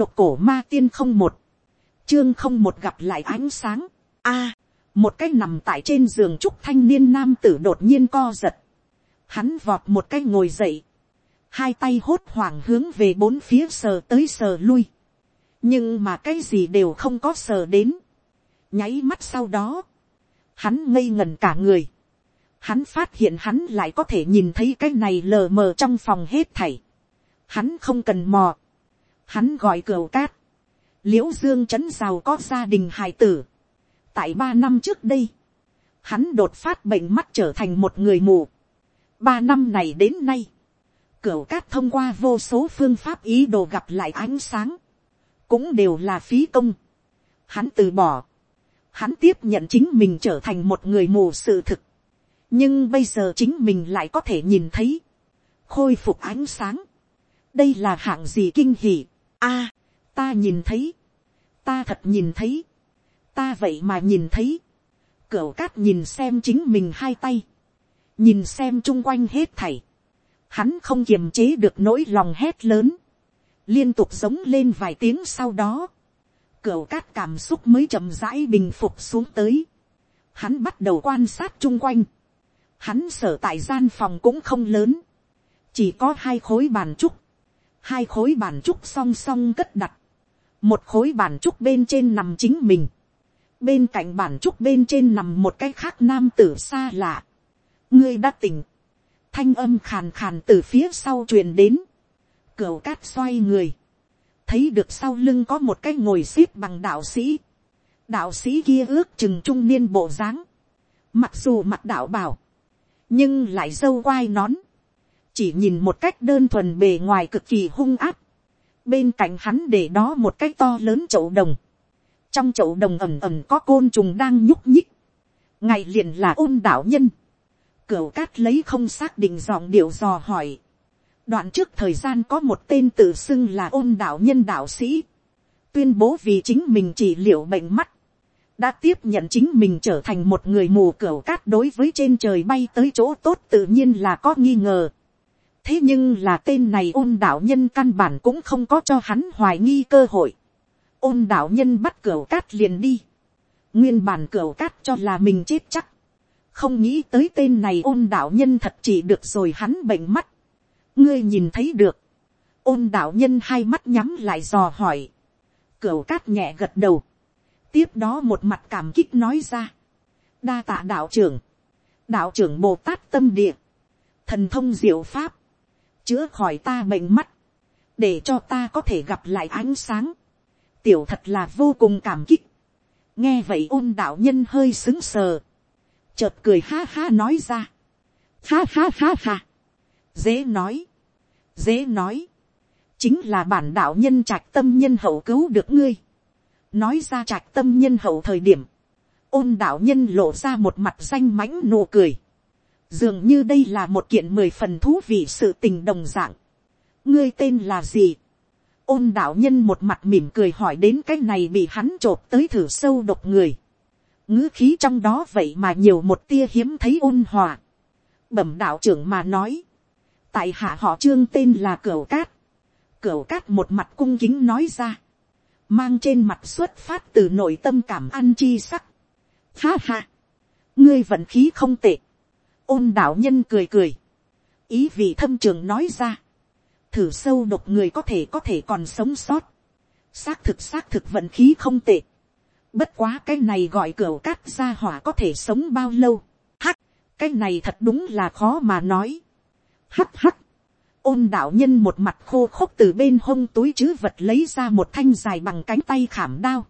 độc cổ ma tiên không một, chương không một gặp lại ánh sáng, a, một cái nằm tại trên giường trúc thanh niên nam tử đột nhiên co giật, hắn vọt một cái ngồi dậy, hai tay hốt hoảng hướng về bốn phía sờ tới sờ lui, nhưng mà cái gì đều không có sờ đến, nháy mắt sau đó, hắn ngây ngần cả người, hắn phát hiện hắn lại có thể nhìn thấy cái này lờ mờ trong phòng hết thảy, hắn không cần mò, hắn gọi cửu cát, l i ễ u dương trấn giàu có gia đình hài tử, tại ba năm trước đây, hắn đột phát bệnh mắt trở thành một người mù, ba năm này đến nay, cửu cát thông qua vô số phương pháp ý đồ gặp lại ánh sáng, cũng đều là phí công. Hắn từ bỏ, hắn tiếp nhận chính mình trở thành một người mù sự thực, nhưng bây giờ chính mình lại có thể nhìn thấy, khôi phục ánh sáng, đây là hạng gì kinh hỉ a, ta nhìn thấy, ta thật nhìn thấy, ta vậy mà nhìn thấy, cửa cát nhìn xem chính mình hai tay, nhìn xem chung quanh hết thảy, hắn không kiềm chế được nỗi lòng hét lớn, liên tục giống lên vài tiếng sau đó, cửa cát cảm xúc mới chậm rãi bình phục xuống tới, hắn bắt đầu quan sát chung quanh, hắn sở tại gian phòng cũng không lớn, chỉ có hai khối bàn trúc, hai khối bàn trúc song song cất đặt, một khối bàn trúc bên trên nằm chính mình, bên cạnh bàn trúc bên trên nằm một cái khác nam tử xa lạ, ngươi đã tỉnh, thanh âm khàn khàn từ phía sau truyền đến, cửa cát xoay người, thấy được sau lưng có một cái ngồi x ế p bằng đạo sĩ, đạo sĩ kia ước chừng trung niên bộ dáng, mặc dù mặt đạo bảo, nhưng lại dâu quai nón, chỉ nhìn một cách đơn thuần bề ngoài cực kỳ hung áp. bên cạnh hắn để đó một cái to lớn chậu đồng. trong chậu đồng ẩm ẩm có côn trùng đang nhúc nhích. ngày liền là ôn đạo nhân. cửu cát lấy không xác định giọng điệu dò hỏi. đoạn trước thời gian có một tên tự xưng là ôn đạo nhân đạo sĩ. tuyên bố vì chính mình chỉ liệu bệnh mắt đã tiếp nhận chính mình trở thành một người mù cửu cát đối với trên trời bay tới chỗ tốt tự nhiên là có nghi ngờ thế nhưng là tên này ôn đạo nhân căn bản cũng không có cho hắn hoài nghi cơ hội. ôn đạo nhân bắt cửa cát liền đi. nguyên bản cửa cát cho là mình chết chắc. không nghĩ tới tên này ôn đạo nhân thật chỉ được rồi hắn bệnh mắt. ngươi nhìn thấy được. ôn đạo nhân hai mắt nhắm lại dò hỏi. cửa cát nhẹ gật đầu. tiếp đó một mặt cảm kích nói ra. đa tạ đạo trưởng. đạo trưởng bồ tát tâm địa. thần thông diệu pháp chữa khỏi ta bệnh mắt, để cho ta có thể gặp lại ánh sáng, tiểu thật là vô cùng cảm kích, nghe vậy ôn đạo nhân hơi xứng sờ, chợt cười ha ha nói ra, ha ha ha ha, dễ nói, dễ nói, chính là bản đạo nhân trạch tâm nhân hậu cứu được ngươi, nói ra trạch tâm nhân hậu thời điểm, ôn đạo nhân lộ ra một mặt danh mãnh nụ cười, dường như đây là một kiện mười phần thú vị sự tình đồng dạng. ngươi tên là gì. ôn đạo nhân một mặt mỉm cười hỏi đến cái này bị hắn t r ộ p tới thử sâu độc người. ngữ khí trong đó vậy mà nhiều một tia hiếm thấy ôn hòa. bẩm đạo trưởng mà nói. tại hạ họ trương tên là cửa cát. cửa cát một mặt cung kính nói ra. mang trên mặt xuất phát từ nội tâm cảm ăn chi sắc. ha ha. ngươi vận khí không tệ ôn đạo nhân cười cười, ý vị thâm trường nói ra, thử sâu độc người có thể có thể còn sống sót, xác thực xác thực vận khí không tệ, bất quá cái này gọi cửa cát ra hỏa có thể sống bao lâu, hắc, cái này thật đúng là khó mà nói, hắc hắc, ôn đạo nhân một mặt khô khốc từ bên hông túi chứ vật lấy ra một thanh dài bằng cánh tay khảm đao,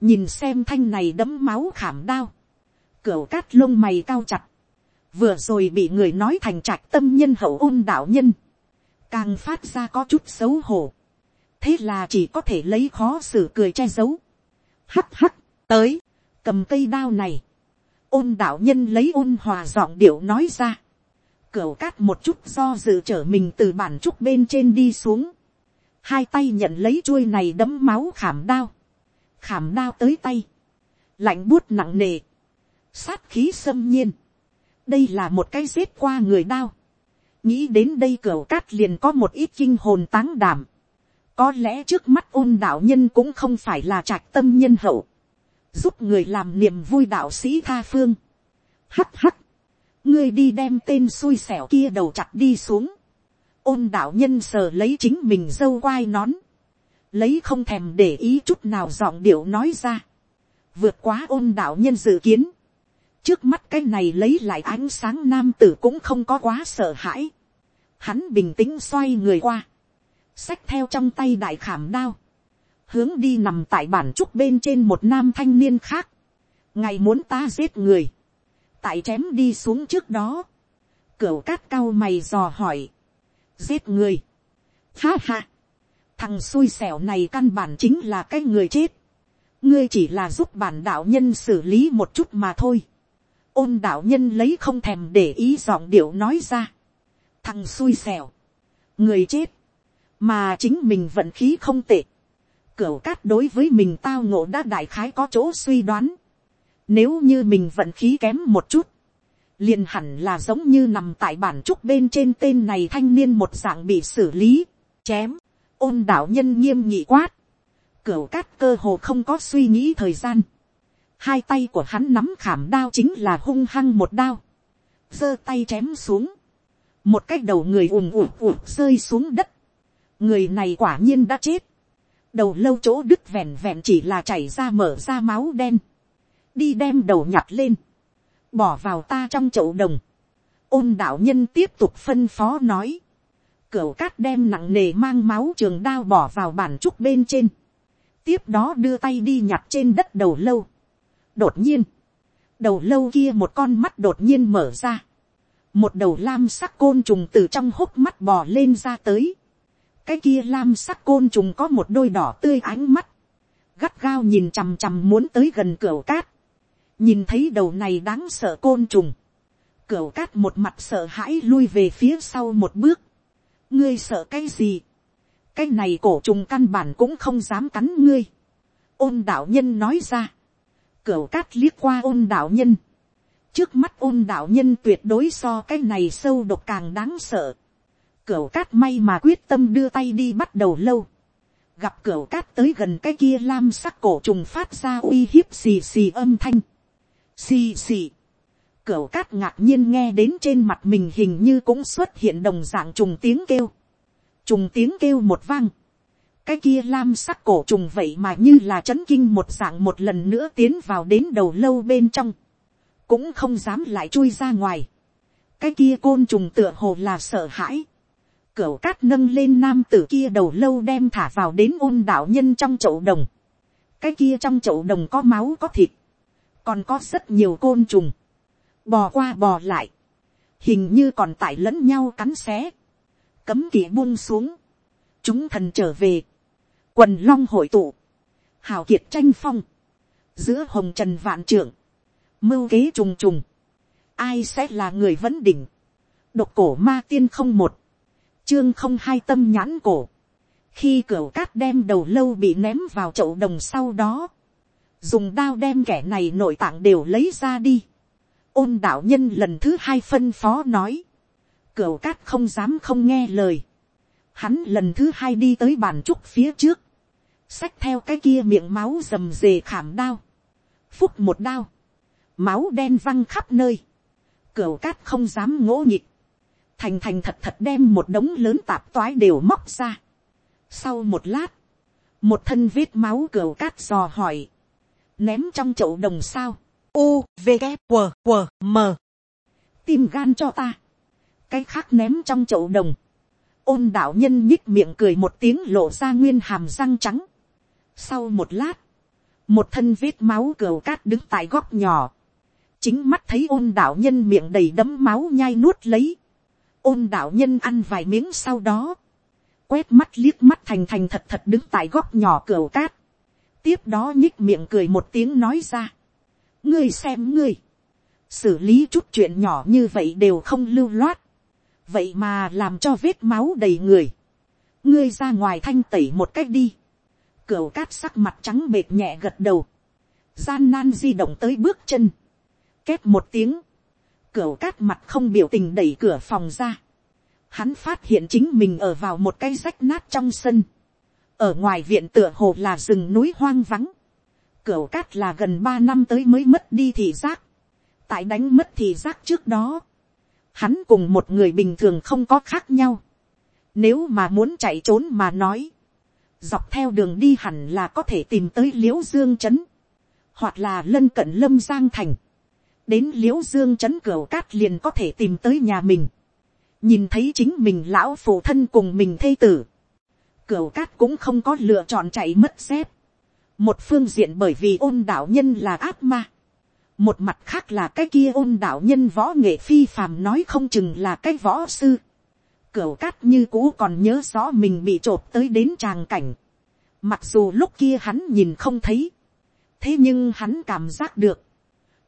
nhìn xem thanh này đấm máu khảm đao, cửa cát lông mày cao chặt, vừa rồi bị người nói thành trạch tâm nhân hậu ôn đạo nhân, càng phát ra có chút xấu hổ, thế là chỉ có thể lấy khó xử cười che giấu, hắt hắt, tới, cầm cây đao này, ôn đạo nhân lấy ôn hòa giọng điệu nói ra, cửa cát một chút do dự trở mình từ bản trúc bên trên đi xuống, hai tay nhận lấy chuôi này đấm máu khảm đao, khảm đao tới tay, lạnh buốt nặng nề, sát khí xâm nhiên, đây là một cái giết qua người đao. nghĩ đến đây cửa cát liền có một ít kinh hồn táng đảm. có lẽ trước mắt ôn đạo nhân cũng không phải là trạch tâm nhân hậu, giúp người làm niềm vui đạo sĩ tha phương. hắt hắt, ngươi đi đem tên xui xẻo kia đầu chặt đi xuống, ôn đạo nhân sờ lấy chính mình dâu quai nón, lấy không thèm để ý chút nào giọng điệu nói ra, vượt quá ôn đạo nhân dự kiến, trước mắt cái này lấy lại ánh sáng nam tử cũng không có quá sợ hãi, hắn bình tĩnh xoay người qua, xách theo trong tay đại khảm đao, hướng đi nằm tại bản trúc bên trên một nam thanh niên khác, ngày muốn ta giết người, tại chém đi xuống trước đó, Cửu cát cao mày dò hỏi, giết người, ha ha, thằng xui xẻo này căn bản chính là cái người chết, ngươi chỉ là giúp bản đạo nhân xử lý một chút mà thôi, ôn đạo nhân lấy không thèm để ý giọng điệu nói ra, thằng xui xẻo, người chết, mà chính mình vận khí không tệ, cửu cát đối với mình tao ngộ đã đại khái có chỗ suy đoán, nếu như mình vận khí kém một chút, liền hẳn là giống như nằm tại bản trúc bên trên tên này thanh niên một dạng bị xử lý, chém, ôn đạo nhân nghiêm nghị quát, cửu cát cơ hồ không có suy nghĩ thời gian, hai tay của hắn nắm khảm đao chính là hung hăng một đao, giơ tay chém xuống, một cái đầu người ùm ùm ùm rơi xuống đất, người này quả nhiên đã chết, đầu lâu chỗ đứt vẹn vẹn chỉ là chảy ra mở ra máu đen, đi đem đầu nhặt lên, bỏ vào ta trong chậu đồng, ôn đạo nhân tiếp tục phân phó nói, cửa cát đem nặng nề mang máu trường đao bỏ vào bản trúc bên trên, tiếp đó đưa tay đi nhặt trên đất đầu lâu đột nhiên, đầu lâu kia một con mắt đột nhiên mở ra, một đầu lam sắc côn trùng từ trong hốc mắt bò lên ra tới, cái kia lam sắc côn trùng có một đôi đỏ tươi ánh mắt, gắt gao nhìn chằm chằm muốn tới gần cửa cát, nhìn thấy đầu này đáng sợ côn trùng, cửa cát một mặt sợ hãi lui về phía sau một bước, ngươi sợ cái gì, cái này cổ trùng căn bản cũng không dám cắn ngươi, ôn đạo nhân nói ra, Cửu cát liếc qua ôn đạo nhân, trước mắt ôn đạo nhân tuyệt đối so cái này sâu độc càng đáng sợ, Cửu cát may mà quyết tâm đưa tay đi bắt đầu lâu. Gặp cửu cát tới gần cái kia lam sắc cổ trùng phát ra uy hiếp xì xì âm thanh. Xì xì. Cửu cát ngạc nhiên nghe đến trên mặt mình hình như cũng xuất hiện đồng dạng trùng tiếng kêu. Trùng tiếng kêu một vang. Cái kia lam sắc cổ trùng vậy mà như là chấn kinh một dạng một lần nữa tiến vào đến đầu lâu bên trong. Cũng không dám lại chui ra ngoài. Cái kia côn trùng tựa hồ là sợ hãi cửa cát nâng lên nam tử kia đầu lâu đem thả vào đến ôn đạo nhân trong chậu đồng. Cái kia trong chậu đồng có máu, có thịt. Còn có rất nhiều côn trùng. Bò qua bò lại. Hình như còn tại lẫn nhau cắn xé. Cấm kỵ buông xuống. Chúng thần trở về. Quần long hội tụ. Hào kiệt tranh phong. Giữa hồng trần vạn trưởng. Mưu kế trùng trùng. Ai sẽ là người vẫn đỉnh. Độc cổ ma tiên không một chương không hai tâm nhãn cổ. khi cửa cát đem đầu lâu bị ném vào chậu đồng sau đó, dùng đao đem kẻ này nội tạng đều lấy ra đi. ôn đạo nhân lần thứ hai phân phó nói, cửa cát không dám không nghe lời. hắn lần thứ hai đi tới bàn trúc phía trước, xách theo cái kia miệng máu rầm rề khảm đao, phúc một đao, máu đen văng khắp nơi, cửa cát không dám ngỗ nhịp, thành thành thật thật đem một đống lớn tạp toái đều móc ra. Sau một lát, một thân vết máu cửa cát dò hỏi, ném trong chậu đồng sao, u, v, K, W, W, m, tim gan cho ta, cái khác ném trong chậu đồng, ôn đạo nhân nhích miệng cười một tiếng lộ ra nguyên hàm răng trắng. Sau một lát, một thân vết máu cửa cát đứng tại góc nhỏ, chính mắt thấy ôn đạo nhân miệng đầy đấm máu nhai nuốt lấy, ôn đạo nhân ăn vài miếng sau đó, quét mắt liếc mắt thành thành thật thật đứng tại góc nhỏ cửa cát, tiếp đó nhích miệng cười một tiếng nói ra, ngươi xem ngươi, xử lý chút chuyện nhỏ như vậy đều không lưu loát, vậy mà làm cho vết máu đầy người, ngươi ra ngoài thanh tẩy một cách đi, Cửu cát sắc mặt trắng bệt nhẹ gật đầu, gian nan di động tới bước chân, két một tiếng, Cửu cát mặt không biểu tình đẩy cửa phòng ra. Hắn phát hiện chính mình ở vào một cái rách nát trong sân. ở ngoài viện tựa hồ là rừng núi hoang vắng, cửu cát là gần ba năm tới mới mất đi thị giác, tại đánh mất thị giác trước đó, hắn cùng một người bình thường không có khác nhau, nếu mà muốn chạy trốn mà nói, dọc theo đường đi hẳn là có thể tìm tới l i ễ u dương trấn, hoặc là lân cận lâm giang thành, đến l i ễ u dương trấn cửa cát liền có thể tìm tới nhà mình, nhìn thấy chính mình lão phụ thân cùng mình thê tử, cửa cát cũng không có lựa chọn chạy mất dép, một phương diện bởi vì ôn đạo nhân là ác ma, một mặt khác là cái kia ôn đạo nhân võ nghệ phi phàm nói không chừng là cái võ sư, Cửu cát như cũ còn nhớ rõ mình bị trộp tới đến tràng cảnh. Mặc dù lúc kia hắn nhìn không thấy. Thế nhưng hắn cảm giác được.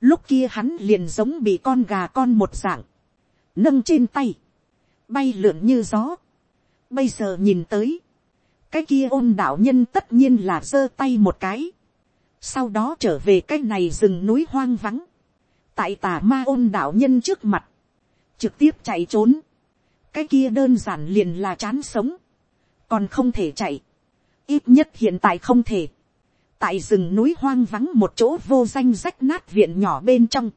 Lúc kia hắn liền giống bị con gà con một dạng. Nâng trên tay. Bay lượn như gió. Bây giờ nhìn tới. Cái kia ôn đạo nhân tất nhiên là giơ tay một cái. Sau đó trở về cái này rừng núi hoang vắng. Tại tà ma ôn đạo nhân trước mặt. Trực tiếp chạy trốn cái kia đơn giản liền là chán sống, còn không thể chạy, ít nhất hiện tại không thể, tại rừng núi hoang vắng một chỗ vô danh rách nát viện nhỏ bên trong,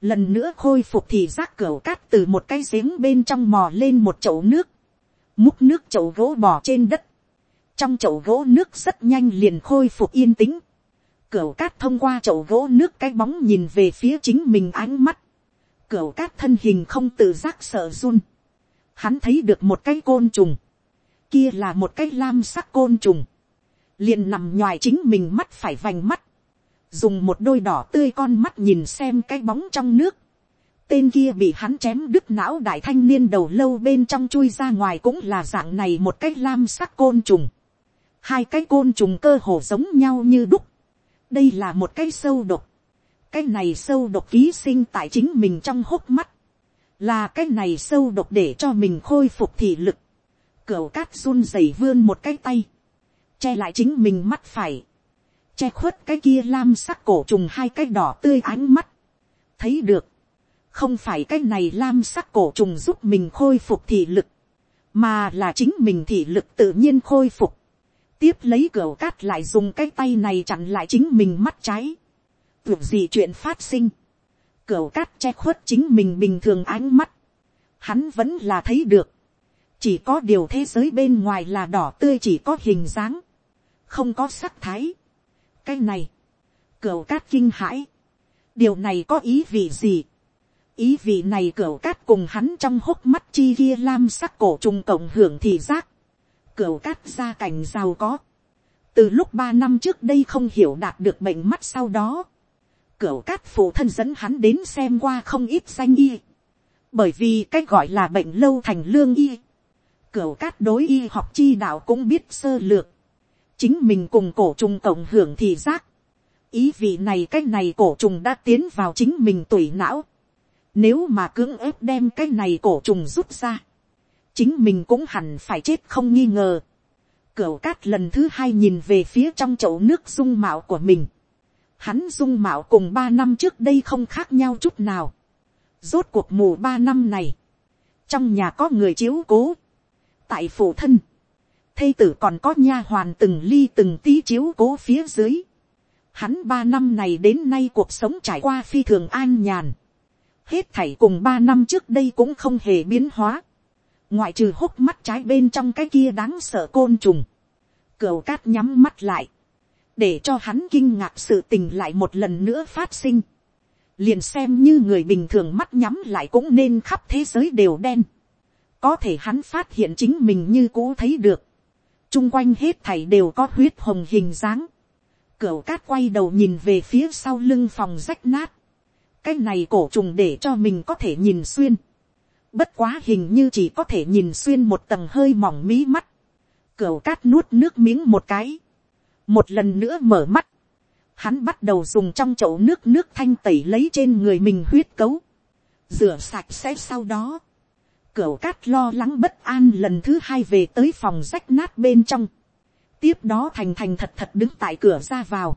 lần nữa khôi phục thì rác cửa cát từ một cái giếng bên trong mò lên một chậu nước, múc nước chậu gỗ bò trên đất, trong chậu gỗ nước rất nhanh liền khôi phục yên tĩnh, cửa cát thông qua chậu gỗ nước cái bóng nhìn về phía chính mình ánh mắt, cửa cát thân hình không tự giác sợ run, hắn thấy được một cái côn trùng, kia là một cái lam sắc côn trùng, liền nằm ngoài chính mình mắt phải vành mắt, dùng một đôi đỏ tươi con mắt nhìn xem cái bóng trong nước, tên kia bị hắn chém đứt não đại thanh niên đầu lâu bên trong chui ra ngoài cũng là dạng này một cái lam sắc côn trùng, hai cái côn trùng cơ hồ giống nhau như đúc, đây là một cái sâu độc, cái này sâu độc ký sinh tại chính mình trong hốc mắt, là cái này sâu độc để cho mình khôi phục thị lực, cửu cát run rẩy vươn một cái tay, che lại chính mình mắt phải, che khuất cái kia lam sắc cổ trùng hai cái đỏ tươi ánh mắt, thấy được, không phải cái này lam sắc cổ trùng giúp mình khôi phục thị lực, mà là chính mình thị lực tự nhiên khôi phục, tiếp lấy cửa cát lại dùng cái tay này chặn lại chính mình mắt trái, Tưởng gì chuyện phát sinh, cửa cát che khuất chính mình bình thường ánh mắt. Hắn vẫn là thấy được. Chỉ có điều thế giới bên ngoài là đỏ tươi chỉ có hình dáng. Không có sắc thái. Cái này. cửa cát kinh hãi. Điều này có ý vị gì? Ý vị này cửa cát cùng hắn trong hốc mắt chi kia lam sắc cổ trùng cộng hưởng thị giác. cửa cát gia cảnh giàu có. Từ lúc ba năm trước đây không hiểu đạt được bệnh mắt sau đó Cửu cát phụ thân dẫn hắn đến xem qua không ít danh y. Bởi vì cách gọi là bệnh lâu thành lương y. Cửu cát đối y học chi đạo cũng biết sơ lược. Chính mình cùng cổ trùng cộng hưởng thị giác. Ý vị này cách này cổ trùng đã tiến vào chính mình tủy não. Nếu mà cưỡng ép đem cái này cổ trùng rút ra. Chính mình cũng hẳn phải chết không nghi ngờ. Cửu cát lần thứ hai nhìn về phía trong chậu nước dung mạo của mình hắn dung mạo cùng ba năm trước đây không khác nhau chút nào. Rốt cuộc mù ba năm này, trong nhà có người chiếu cố, tại phủ thân, thây tử còn có nha hoàn từng ly từng tí chiếu cố phía dưới. Hắn ba năm này đến nay cuộc sống trải qua phi thường an nhàn. Hết thảy cùng ba năm trước đây cũng không hề biến hóa. Ngoại trừ hốc mắt trái bên trong cái kia đáng sợ côn trùng. Cửu cát nhắm mắt lại để cho hắn kinh ngạc sự tình lại một lần nữa phát sinh. liền xem như người bình thường mắt nhắm lại cũng nên khắp thế giới đều đen. có thể hắn phát hiện chính mình như cũ thấy được. chung quanh hết thảy đều có huyết hồng hình dáng. Cửu cát quay đầu nhìn về phía sau lưng phòng rách nát. cái này cổ trùng để cho mình có thể nhìn xuyên. bất quá hình như chỉ có thể nhìn xuyên một tầng hơi mỏng mí mắt. Cửu cát nuốt nước miếng một cái một lần nữa mở mắt, hắn bắt đầu dùng trong chậu nước nước thanh tẩy lấy trên người mình huyết cấu, rửa sạch sẽ sau đó, cửa cát lo lắng bất an lần thứ hai về tới phòng rách nát bên trong, tiếp đó thành thành thật thật đứng tại cửa ra vào,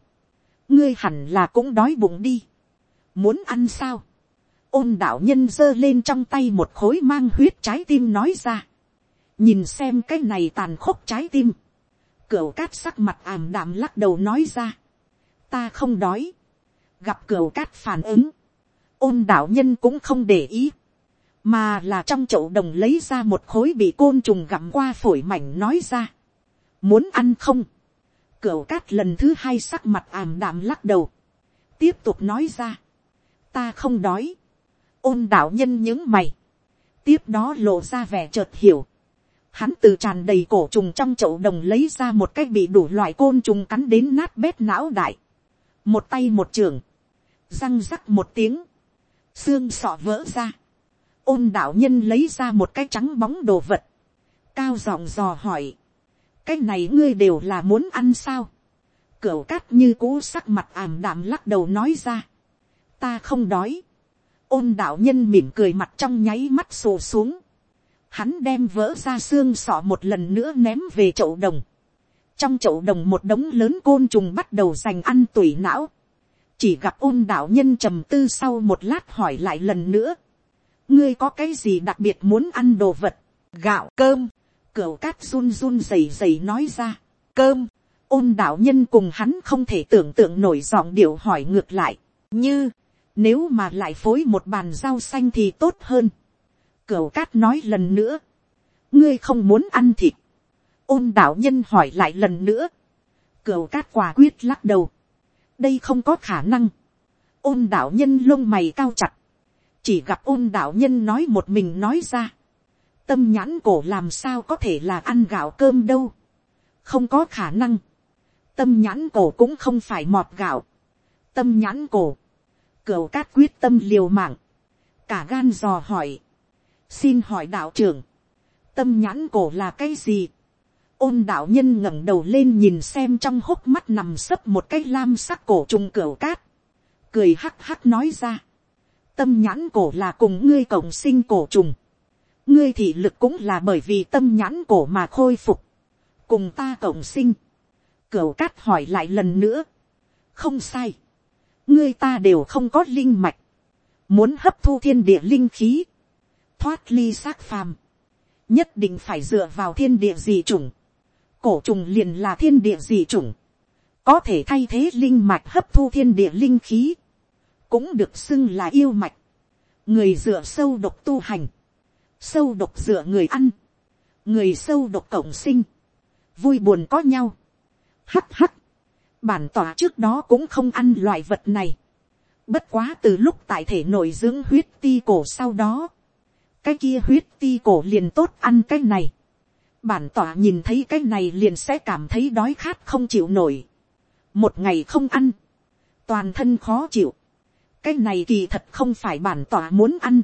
ngươi hẳn là cũng đói bụng đi, muốn ăn sao, ôn đạo nhân giơ lên trong tay một khối mang huyết trái tim nói ra, nhìn xem cái này tàn khốc trái tim, Cửu cát sắc mặt ảm đạm lắc đầu nói ra. Ta không đói. Gặp cửu cát phản ứng. Ôn đạo nhân cũng không để ý. Mà là trong chậu đồng lấy ra một khối bị côn trùng gặm qua phổi mảnh nói ra. Muốn ăn không? Cửu cát lần thứ hai sắc mặt ảm đạm lắc đầu. Tiếp tục nói ra. Ta không đói. Ôn đạo nhân những mày. Tiếp đó lộ ra vẻ chợt hiểu hắn từ tràn đầy cổ trùng trong chậu đồng lấy ra một cái bị đủ loại côn trùng cắn đến nát bét não đại. Một tay một trường. Răng rắc một tiếng. Xương sọ vỡ ra. Ôn đạo nhân lấy ra một cái trắng bóng đồ vật. Cao giọng dò hỏi. Cái này ngươi đều là muốn ăn sao? Cửu cát như cũ sắc mặt ảm đạm lắc đầu nói ra. Ta không đói. Ôn đạo nhân mỉm cười mặt trong nháy mắt sổ xuống hắn đem vỡ ra xương sọ một lần nữa ném về chậu đồng. trong chậu đồng một đống lớn côn trùng bắt đầu giành ăn tủy não. chỉ gặp ôn đạo nhân trầm tư sau một lát hỏi lại lần nữa. ngươi có cái gì đặc biệt muốn ăn đồ vật, gạo cơm, cửu cát run run rầy rầy nói ra, cơm, ôn đạo nhân cùng hắn không thể tưởng tượng nổi giọng điệu hỏi ngược lại, như, nếu mà lại phối một bàn rau xanh thì tốt hơn. Cửu cát nói lần nữa. Ngươi không muốn ăn thịt. Ôn đạo nhân hỏi lại lần nữa. Cửu cát quả quyết lắc đầu. Đây không có khả năng. Ôn đạo nhân lông mày cao chặt. Chỉ gặp ôn đạo nhân nói một mình nói ra. Tâm nhãn cổ làm sao có thể là ăn gạo cơm đâu. Không có khả năng. Tâm nhãn cổ cũng không phải mọt gạo. Tâm nhãn cổ. Cửu cát quyết tâm liều mạng. Cả gan dò hỏi xin hỏi đạo trưởng, tâm nhãn cổ là cái gì, ôn đạo nhân ngẩng đầu lên nhìn xem trong hốc mắt nằm sấp một cái lam sắc cổ trùng cửa cát, cười hắc hắc nói ra, tâm nhãn cổ là cùng ngươi cộng sinh cổ trùng, ngươi thị lực cũng là bởi vì tâm nhãn cổ mà khôi phục, cùng ta cộng sinh, cửa cát hỏi lại lần nữa, không sai, ngươi ta đều không có linh mạch, muốn hấp thu thiên địa linh khí, thoát ly xác phàm, nhất định phải dựa vào thiên địa dị chủng, cổ trùng liền là thiên địa dị chủng, có thể thay thế linh mạch hấp thu thiên địa linh khí, cũng được xưng là yêu mạch, người dựa sâu độc tu hành, sâu độc dựa người ăn, người sâu độc cộng sinh, vui buồn có nhau, hắt hắt, bản tỏa trước đó cũng không ăn loại vật này, bất quá từ lúc tại thể nội dưỡng huyết ti cổ sau đó, cái kia huyết ti cổ liền tốt ăn cái này. bản tỏa nhìn thấy cái này liền sẽ cảm thấy đói khát không chịu nổi. một ngày không ăn, toàn thân khó chịu. cái này kỳ thật không phải bản tỏa muốn ăn,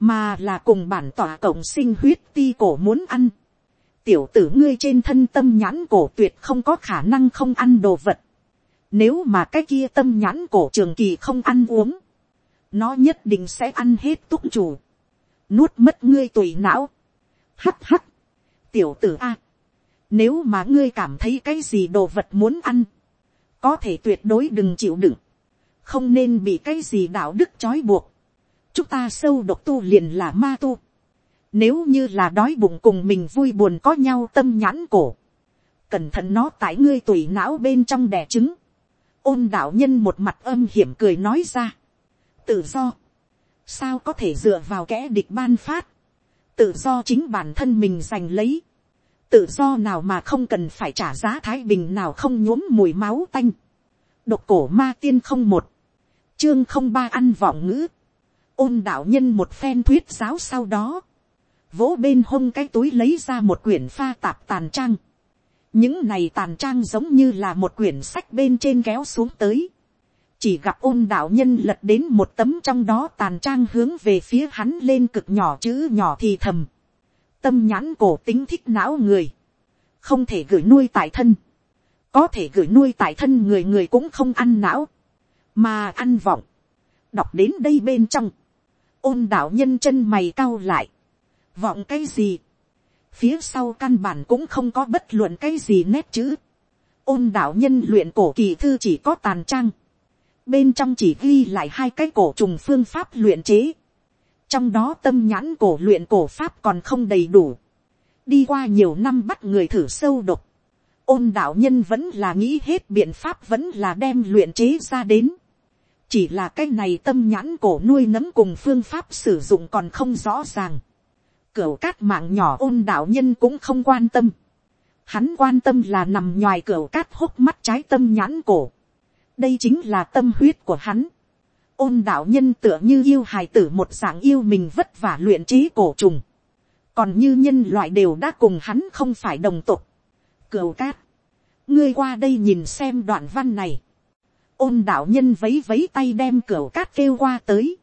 mà là cùng bản tỏa cộng sinh huyết ti cổ muốn ăn. tiểu tử ngươi trên thân tâm nhãn cổ tuyệt không có khả năng không ăn đồ vật. Nếu mà cái kia tâm nhãn cổ trường kỳ không ăn uống, nó nhất định sẽ ăn hết túc chủ nuốt mất ngươi tùy não, hắt hắt, tiểu tử a, nếu mà ngươi cảm thấy cái gì đồ vật muốn ăn, có thể tuyệt đối đừng chịu đựng, không nên bị cái gì đạo đức trói buộc, chúng ta sâu độc tu liền là ma tu, nếu như là đói bụng cùng mình vui buồn có nhau tâm nhãn cổ, cẩn thận nó tại ngươi tùy não bên trong đẻ trứng, ôn đạo nhân một mặt âm hiểm cười nói ra, tự do, sao có thể dựa vào kẽ địch ban phát, tự do chính bản thân mình giành lấy, tự do nào mà không cần phải trả giá thái bình nào không nhuốm mùi máu tanh, độc cổ ma tiên không một, chương không ba ăn vọng ngữ, ôn đạo nhân một phen thuyết giáo sau đó, vỗ bên hông cái túi lấy ra một quyển pha tạp tàn trang, những này tàn trang giống như là một quyển sách bên trên kéo xuống tới, chỉ gặp ôn đạo nhân lật đến một tấm trong đó tàn trang hướng về phía hắn lên cực nhỏ chữ nhỏ thì thầm. tâm nhãn cổ tính thích não người, không thể gửi nuôi tại thân, có thể gửi nuôi tại thân người người cũng không ăn não, mà ăn vọng. đọc đến đây bên trong, ôn đạo nhân chân mày cau lại, vọng cái gì, phía sau căn bản cũng không có bất luận cái gì nét chữ, ôn đạo nhân luyện cổ kỳ thư chỉ có tàn trang, bên trong chỉ ghi lại hai cái cổ trùng phương pháp luyện chế. trong đó tâm nhãn cổ luyện cổ pháp còn không đầy đủ. đi qua nhiều năm bắt người thử sâu độc. ôn đạo nhân vẫn là nghĩ hết biện pháp vẫn là đem luyện chế ra đến. chỉ là cái này tâm nhãn cổ nuôi nấm cùng phương pháp sử dụng còn không rõ ràng. cửu cát mạng nhỏ ôn đạo nhân cũng không quan tâm. hắn quan tâm là nằm ngoài cửu cát hốc mắt trái tâm nhãn cổ đây chính là tâm huyết của hắn. ôn đạo nhân tựa như yêu hài tử một dạng yêu mình vất vả luyện trí cổ trùng. còn như nhân loại đều đã cùng hắn không phải đồng tục cửu cát, ngươi qua đây nhìn xem đoạn văn này. ôn đạo nhân vấy vấy tay đem cửu cát kêu qua tới,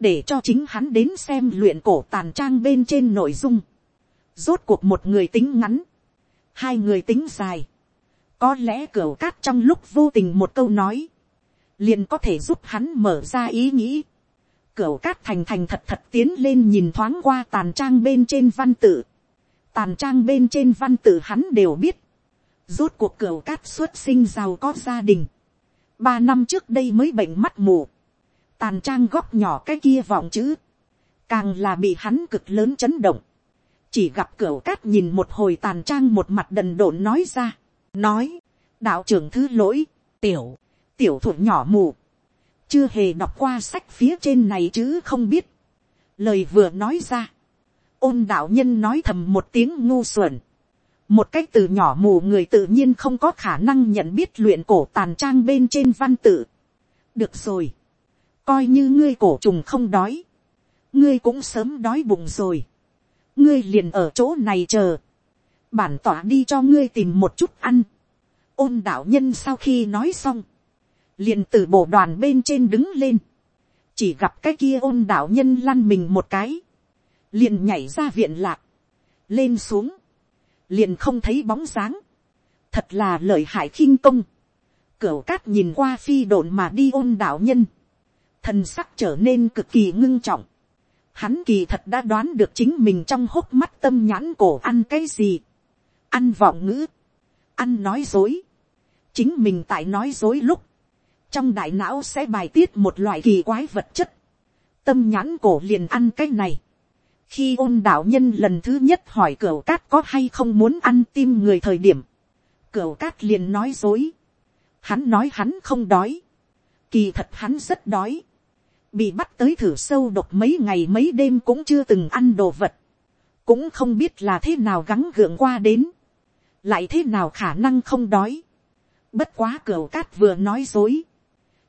để cho chính hắn đến xem luyện cổ tàn trang bên trên nội dung. rốt cuộc một người tính ngắn, hai người tính dài có lẽ cửa cát trong lúc vô tình một câu nói, liền có thể giúp hắn mở ra ý nghĩ. Cửa cát thành thành thật thật tiến lên nhìn thoáng qua tàn trang bên trên văn tự. Tàn trang bên trên văn tự hắn đều biết, rốt cuộc cửa cát xuất sinh giàu có gia đình, ba năm trước đây mới bệnh mắt mù, tàn trang góc nhỏ cái kia vọng chữ, càng là bị hắn cực lớn chấn động, chỉ gặp cửa cát nhìn một hồi tàn trang một mặt đần độn nói ra, nói, đạo trưởng thứ lỗi, tiểu, tiểu thuộc nhỏ mù, chưa hề đọc qua sách phía trên này chứ không biết, lời vừa nói ra, ôn đạo nhân nói thầm một tiếng ngu xuẩn. một cách từ nhỏ mù người tự nhiên không có khả năng nhận biết luyện cổ tàn trang bên trên văn tự. được rồi. coi như ngươi cổ trùng không đói. ngươi cũng sớm đói bụng rồi. ngươi liền ở chỗ này chờ bản tỏa đi cho ngươi tìm một chút ăn. ôn đạo nhân sau khi nói xong. liền từ bộ đoàn bên trên đứng lên. chỉ gặp cái kia ôn đạo nhân lăn mình một cái. Liền nhảy ra viện lạc, lên xuống, liền không thấy bóng dáng, thật là lợi hại khinh công, cửa cát nhìn qua phi độn mà đi ôn đạo nhân, thần sắc trở nên cực kỳ ngưng trọng, hắn kỳ thật đã đoán được chính mình trong hốc mắt tâm nhãn cổ ăn cái gì, ăn vọng ngữ, ăn nói dối, chính mình tại nói dối lúc, trong đại não sẽ bài tiết một loại kỳ quái vật chất, tâm nhãn cổ liền ăn cái này, khi ôn đạo nhân lần thứ nhất hỏi cửa cát có hay không muốn ăn tim người thời điểm, cửa cát liền nói dối, hắn nói hắn không đói, kỳ thật hắn rất đói, bị bắt tới thử sâu độc mấy ngày mấy đêm cũng chưa từng ăn đồ vật, cũng không biết là thế nào gắng gượng qua đến, lại thế nào khả năng không đói, bất quá cửa cát vừa nói dối,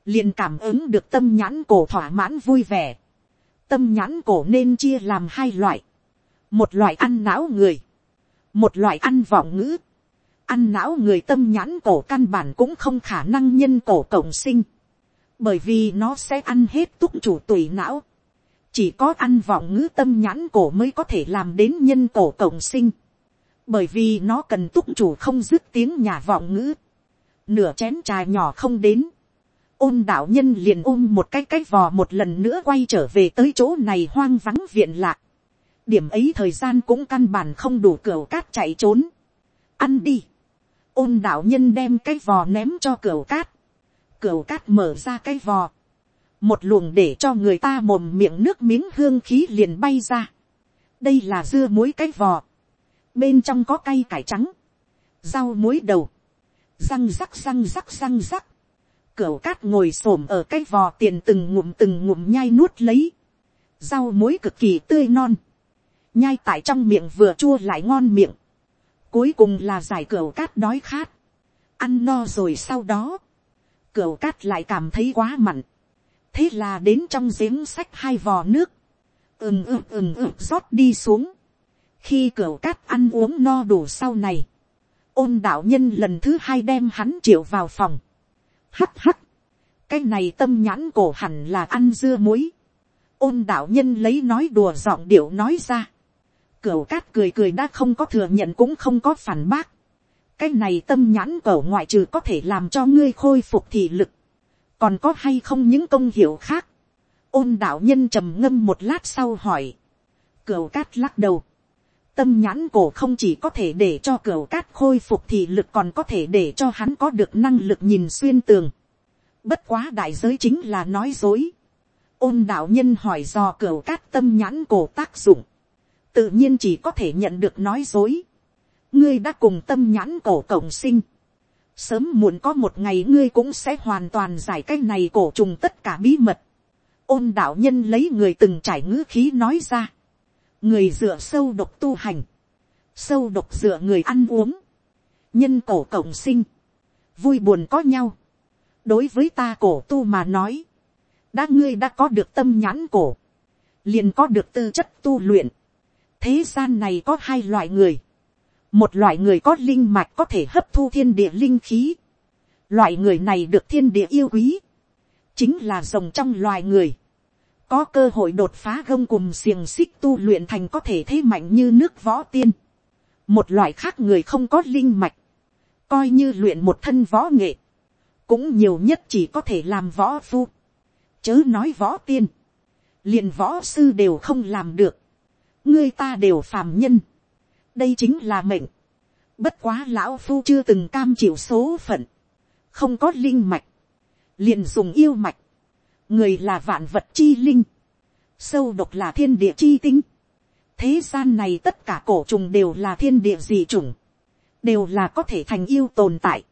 liền cảm ứng được tâm nhãn cổ thỏa mãn vui vẻ, tâm nhãn cổ nên chia làm hai loại. một loại ăn não người, một loại ăn vọng ngữ. ăn não người tâm nhãn cổ căn bản cũng không khả năng nhân cổ cộng sinh. bởi vì nó sẽ ăn hết túc chủ tùy não. chỉ có ăn vọng ngữ tâm nhãn cổ mới có thể làm đến nhân cổ cộng sinh bởi vì nó cần túc chủ không dứt tiếng nhà vọng ngữ. nửa chén trà nhỏ không đến ôn đạo nhân liền ôm một cái cái vò một lần nữa quay trở về tới chỗ này hoang vắng viện lạc. điểm ấy thời gian cũng căn bản không đủ cửa cát chạy trốn. ăn đi. ôn đạo nhân đem cái vò ném cho cửa cát. cửa cát mở ra cái vò. một luồng để cho người ta mồm miệng nước miếng hương khí liền bay ra. đây là dưa muối cái vò bên trong có cây cải trắng. rau muối đầu. răng rắc răng rắc răng rắc cửa cát ngồi xổm ở cái vò tiền từng ngụm từng ngụm nhai nuốt lấy. Rau muối cực kỳ tươi non. Nhai tại trong miệng vừa chua lại ngon miệng. Cuối cùng là giải cửa cát đói khát. Ăn no rồi sau đó. cửa cát lại cảm thấy quá mặn. Thế là đến trong giếng sách hai vò nước. ừng ừng ừng ừng rót đi xuống. Khi cửa cát ăn uống no đủ sau này. Ôn đạo nhân lần thứ hai đem hắn triệu vào phòng Hắt hắt. Cái này tâm nhãn cổ hẳn là ăn dưa muối. Ôn đạo nhân lấy nói đùa giọng điệu nói ra. Cửu cát cười cười đã không có thừa nhận cũng không có phản bác. Cái này tâm nhãn cổ ngoại trừ có thể làm cho ngươi khôi phục thị lực. Còn có hay không những công hiệu khác. Ôn đạo nhân trầm ngâm một lát sau hỏi. Cửu cát lắc đầu tâm nhãn cổ không chỉ có thể để cho cửa cát khôi phục thì lực còn có thể để cho hắn có được năng lực nhìn xuyên tường. Bất quá đại giới chính là nói dối. Ôn đạo nhân hỏi do cửa cát tâm nhãn cổ tác dụng. Tự nhiên chỉ có thể nhận được nói dối. ngươi đã cùng tâm nhãn cổ cộng sinh, sớm muộn có một ngày ngươi cũng sẽ hoàn toàn giải cái này cổ trùng tất cả bí mật. ôn đạo nhân lấy người từng trải ngữ khí nói ra, người dựa sâu độc tu hành, sâu độc dựa người ăn uống, nhân cổ cộng sinh, vui buồn có nhau. đối với ta cổ tu mà nói, đã ngươi đã có được tâm nhãn cổ, liền có được tư chất tu luyện. thế gian này có hai loại người, một loại người có linh mạch có thể hấp thu thiên địa linh khí, loại người này được thiên địa yêu quý, chính là rồng trong loài người, có cơ hội đột phá gông cùng xiềng xích tu luyện thành có thể thế mạnh như nước võ tiên. một loại khác người không có linh mạch, coi như luyện một thân võ nghệ, cũng nhiều nhất chỉ có thể làm võ phu, chớ nói võ tiên, liền võ sư đều không làm được, ngươi ta đều phàm nhân, đây chính là mệnh, bất quá lão phu chưa từng cam chịu số phận, không có linh mạch, liền dùng yêu mạch, người là vạn vật chi linh, sâu độc là thiên địa chi tinh, thế gian này tất cả cổ trùng đều là thiên địa dị trùng, đều là có thể thành yêu tồn tại,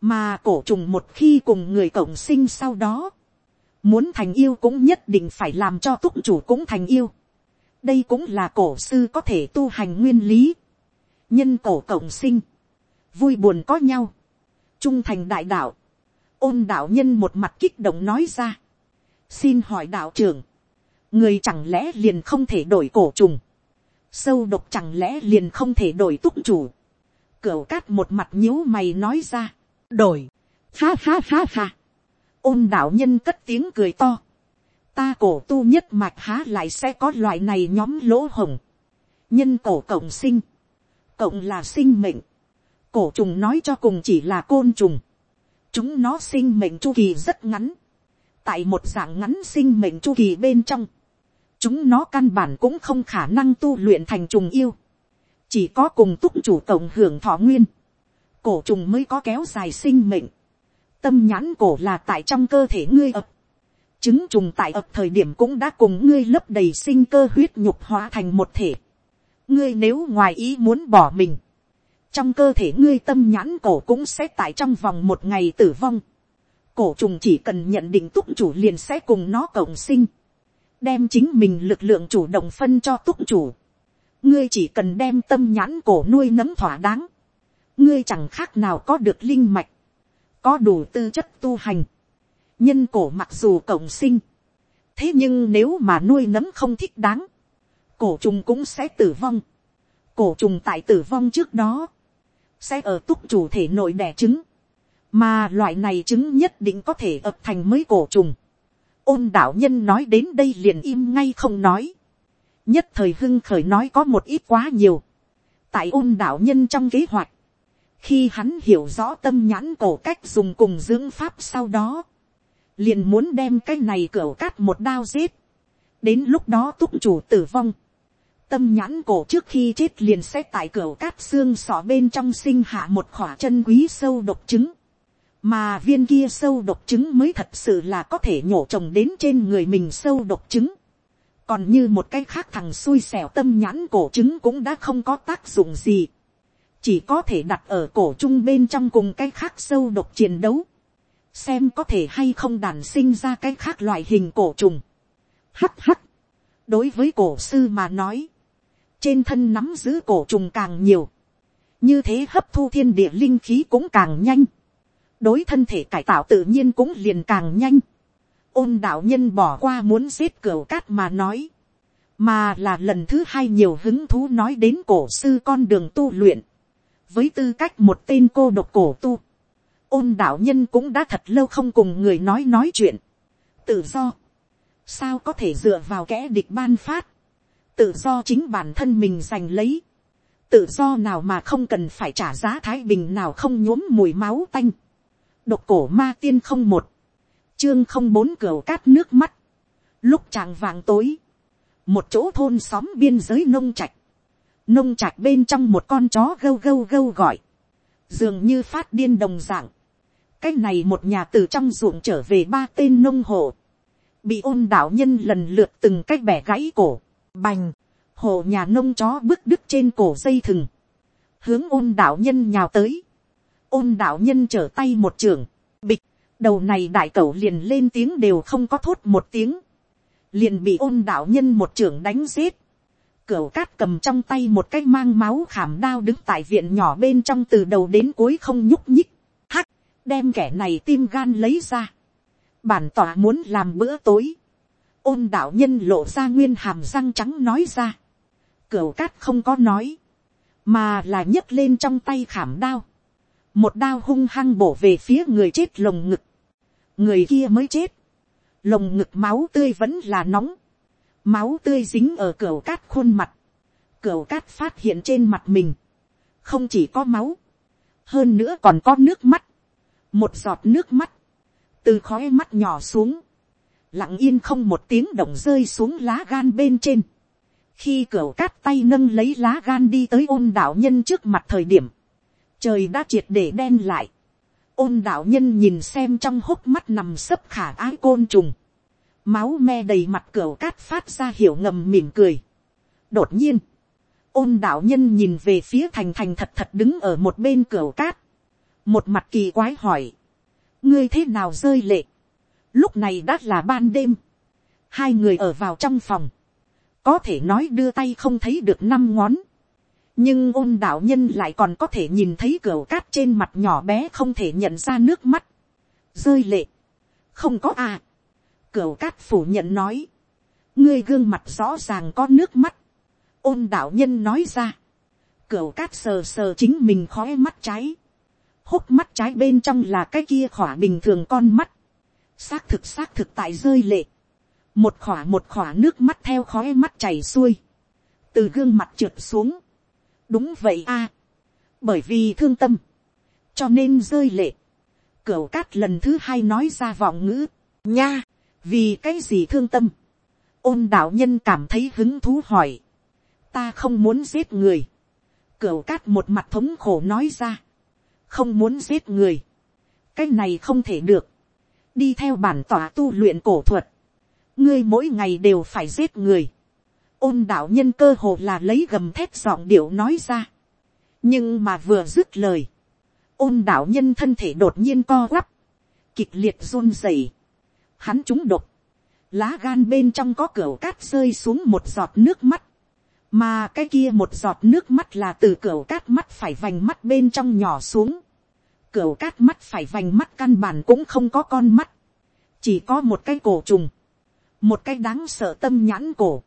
mà cổ trùng một khi cùng người cộng sinh sau đó, muốn thành yêu cũng nhất định phải làm cho túc chủ cũng thành yêu, đây cũng là cổ sư có thể tu hành nguyên lý, nhân cổ cộng sinh, vui buồn có nhau, trung thành đại đạo, ôn đạo nhân một mặt kích động nói ra, xin hỏi đạo trưởng, người chẳng lẽ liền không thể đổi cổ trùng, sâu độc chẳng lẽ liền không thể đổi túc chủ, cửa cát một mặt nhíu mày nói ra, đổi, ha ha ha ha, ôn đạo nhân cất tiếng cười to, ta cổ tu nhất mạch há lại sẽ có loại này nhóm lỗ hồng, nhân cổ cộng sinh, cộng là sinh mệnh, cổ trùng nói cho cùng chỉ là côn trùng, chúng nó sinh mệnh chu kỳ rất ngắn, tại một dạng ngắn sinh mệnh chu kỳ bên trong, chúng nó căn bản cũng không khả năng tu luyện thành trùng yêu, chỉ có cùng túc chủ tổng hưởng thọ nguyên, cổ trùng mới có kéo dài sinh mệnh, tâm nhãn cổ là tại trong cơ thể ngươi ập, chứng trùng tại ập thời điểm cũng đã cùng ngươi lấp đầy sinh cơ huyết nhục hóa thành một thể, ngươi nếu ngoài ý muốn bỏ mình, trong cơ thể ngươi tâm nhãn cổ cũng sẽ tại trong vòng một ngày tử vong, cổ trùng chỉ cần nhận định túc chủ liền sẽ cùng nó cộng sinh, đem chính mình lực lượng chủ động phân cho túc chủ, ngươi chỉ cần đem tâm nhãn cổ nuôi nấm thỏa đáng, ngươi chẳng khác nào có được linh mạch, có đủ tư chất tu hành, nhân cổ mặc dù cộng sinh, thế nhưng nếu mà nuôi nấm không thích đáng, cổ trùng cũng sẽ tử vong, cổ trùng tại tử vong trước đó, sẽ ở túc chủ thể nội đẻ trứng, mà loại này chứng nhất định có thể ập thành mới cổ trùng. ôn đạo nhân nói đến đây liền im ngay không nói, nhất thời hưng khởi nói có một ít quá nhiều, tại ôn đạo nhân trong kế hoạch, khi hắn hiểu rõ tâm nhãn cổ cách dùng cùng dưỡng pháp sau đó, liền muốn đem cái này cửa cát một đao giết, đến lúc đó túc chủ tử vong, tâm nhãn cổ trước khi chết liền sẽ tại cửa cát xương sọ bên trong sinh hạ một khỏa chân quý sâu độc trứng, mà viên kia sâu độc trứng mới thật sự là có thể nhổ trồng đến trên người mình sâu độc trứng, còn như một cái khác thằng xui xẻo tâm nhãn cổ trứng cũng đã không có tác dụng gì, chỉ có thể đặt ở cổ trung bên trong cùng cái khác sâu độc chiến đấu, xem có thể hay không đàn sinh ra cái khác loại hình cổ trùng. Hắt hắt, đối với cổ sư mà nói, trên thân nắm giữ cổ trùng càng nhiều, như thế hấp thu thiên địa linh khí cũng càng nhanh, đối thân thể cải tạo tự nhiên cũng liền càng nhanh. Ôn đạo nhân bỏ qua muốn giết cửa cát mà nói, mà là lần thứ hai nhiều hứng thú nói đến cổ sư con đường tu luyện, với tư cách một tên cô độc cổ tu, ôn đạo nhân cũng đã thật lâu không cùng người nói nói chuyện, tự do, sao có thể dựa vào kẻ địch ban phát, tự do chính bản thân mình giành lấy, tự do nào mà không cần phải trả giá thái bình nào không nhuốm mùi máu tanh, độc cổ ma tiên không một, chương không bốn cửa cát nước mắt. Lúc tràng vàng tối, một chỗ thôn xóm biên giới nông trạch, nông trạch bên trong một con chó gâu gâu gâu gọi, dường như phát điên đồng dạng. cái này một nhà từ trong ruộng trở về ba tên nông hộ, bị ôn đạo nhân lần lượt từng cái bẻ gãy cổ, bành, hộ nhà nông chó bước đứt trên cổ dây thừng, hướng ôn đạo nhân nhào tới, ôn đạo nhân trở tay một trường, bịch, đầu này đại cẩu liền lên tiếng đều không có thốt một tiếng, liền bị ôn đạo nhân một trưởng đánh giết, cửu cát cầm trong tay một cái mang máu khảm đao đứng tại viện nhỏ bên trong từ đầu đến cuối không nhúc nhích, hắc, đem kẻ này tim gan lấy ra, bản tỏa muốn làm bữa tối, ôn đạo nhân lộ ra nguyên hàm răng trắng nói ra, cửu cát không có nói, mà là nhấc lên trong tay khảm đao, một đao hung hăng bổ về phía người chết lồng ngực, người kia mới chết, lồng ngực máu tươi vẫn là nóng, máu tươi dính ở cửa cát khuôn mặt, cửa cát phát hiện trên mặt mình, không chỉ có máu, hơn nữa còn có nước mắt, một giọt nước mắt, từ khói mắt nhỏ xuống, lặng yên không một tiếng động rơi xuống lá gan bên trên, khi cửa cát tay nâng lấy lá gan đi tới ôn đạo nhân trước mặt thời điểm, trời đã triệt để đen lại, ôn đạo nhân nhìn xem trong hốc mắt nằm sấp khả ái côn trùng, máu me đầy mặt cửa cát phát ra hiểu ngầm mỉm cười. đột nhiên, ôn đạo nhân nhìn về phía thành thành thật thật đứng ở một bên cửa cát, một mặt kỳ quái hỏi, ngươi thế nào rơi lệ, lúc này đã là ban đêm, hai người ở vào trong phòng, có thể nói đưa tay không thấy được năm ngón, nhưng ôn đạo nhân lại còn có thể nhìn thấy cửa cát trên mặt nhỏ bé không thể nhận ra nước mắt, rơi lệ, không có à, cửa cát phủ nhận nói, ngươi gương mặt rõ ràng có nước mắt, ôn đạo nhân nói ra, cửa cát sờ sờ chính mình khói mắt trái, hốc mắt trái bên trong là cái kia khỏa bình thường con mắt, xác thực xác thực tại rơi lệ, một khỏa một khỏa nước mắt theo khói mắt chảy xuôi, từ gương mặt trượt xuống, đúng vậy a, bởi vì thương tâm, cho nên rơi lệ, cửu cát lần thứ hai nói ra vọng ngữ, nha, vì cái gì thương tâm, ôn đạo nhân cảm thấy hứng thú hỏi, ta không muốn giết người, cửu cát một mặt thống khổ nói ra, không muốn giết người, cái này không thể được, đi theo bản tỏa tu luyện cổ thuật, ngươi mỗi ngày đều phải giết người, ôn đạo nhân cơ hồ là lấy gầm thép giọng điệu nói ra, nhưng mà vừa dứt lời, ôn đạo nhân thân thể đột nhiên co quắp, kịch liệt run rẩy, hắn trúng độc, lá gan bên trong có cửa cát rơi xuống một giọt nước mắt, mà cái kia một giọt nước mắt là từ cửa cát mắt phải vành mắt bên trong nhỏ xuống, cửa cát mắt phải vành mắt căn bản cũng không có con mắt, chỉ có một cái cổ trùng, một cái đáng sợ tâm nhãn cổ,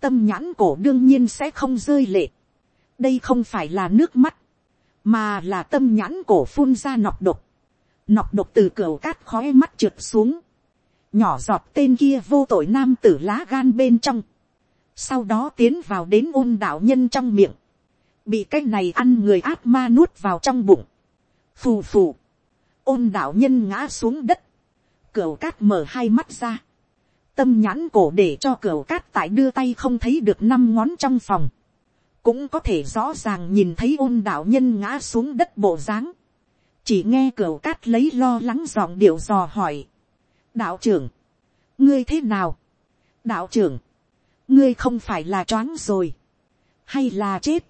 tâm nhãn cổ đương nhiên sẽ không rơi lệ, đây không phải là nước mắt, mà là tâm nhãn cổ phun ra nọc độc, nọc độc từ cửa cát khói mắt trượt xuống, nhỏ giọt tên kia vô tội nam tử lá gan bên trong, sau đó tiến vào đến ôn đạo nhân trong miệng, bị cái này ăn người ác ma nuốt vào trong bụng, phù phù, ôn đạo nhân ngã xuống đất, cửa cát mở hai mắt ra, tâm nhãn cổ để cho cửa cát tại đưa tay không thấy được năm ngón trong phòng, cũng có thể rõ ràng nhìn thấy ôn đạo nhân ngã xuống đất bộ dáng, chỉ nghe cửa cát lấy lo lắng giọng điệu dò hỏi, đạo trưởng, ngươi thế nào, đạo trưởng, ngươi không phải là choáng rồi, hay là chết,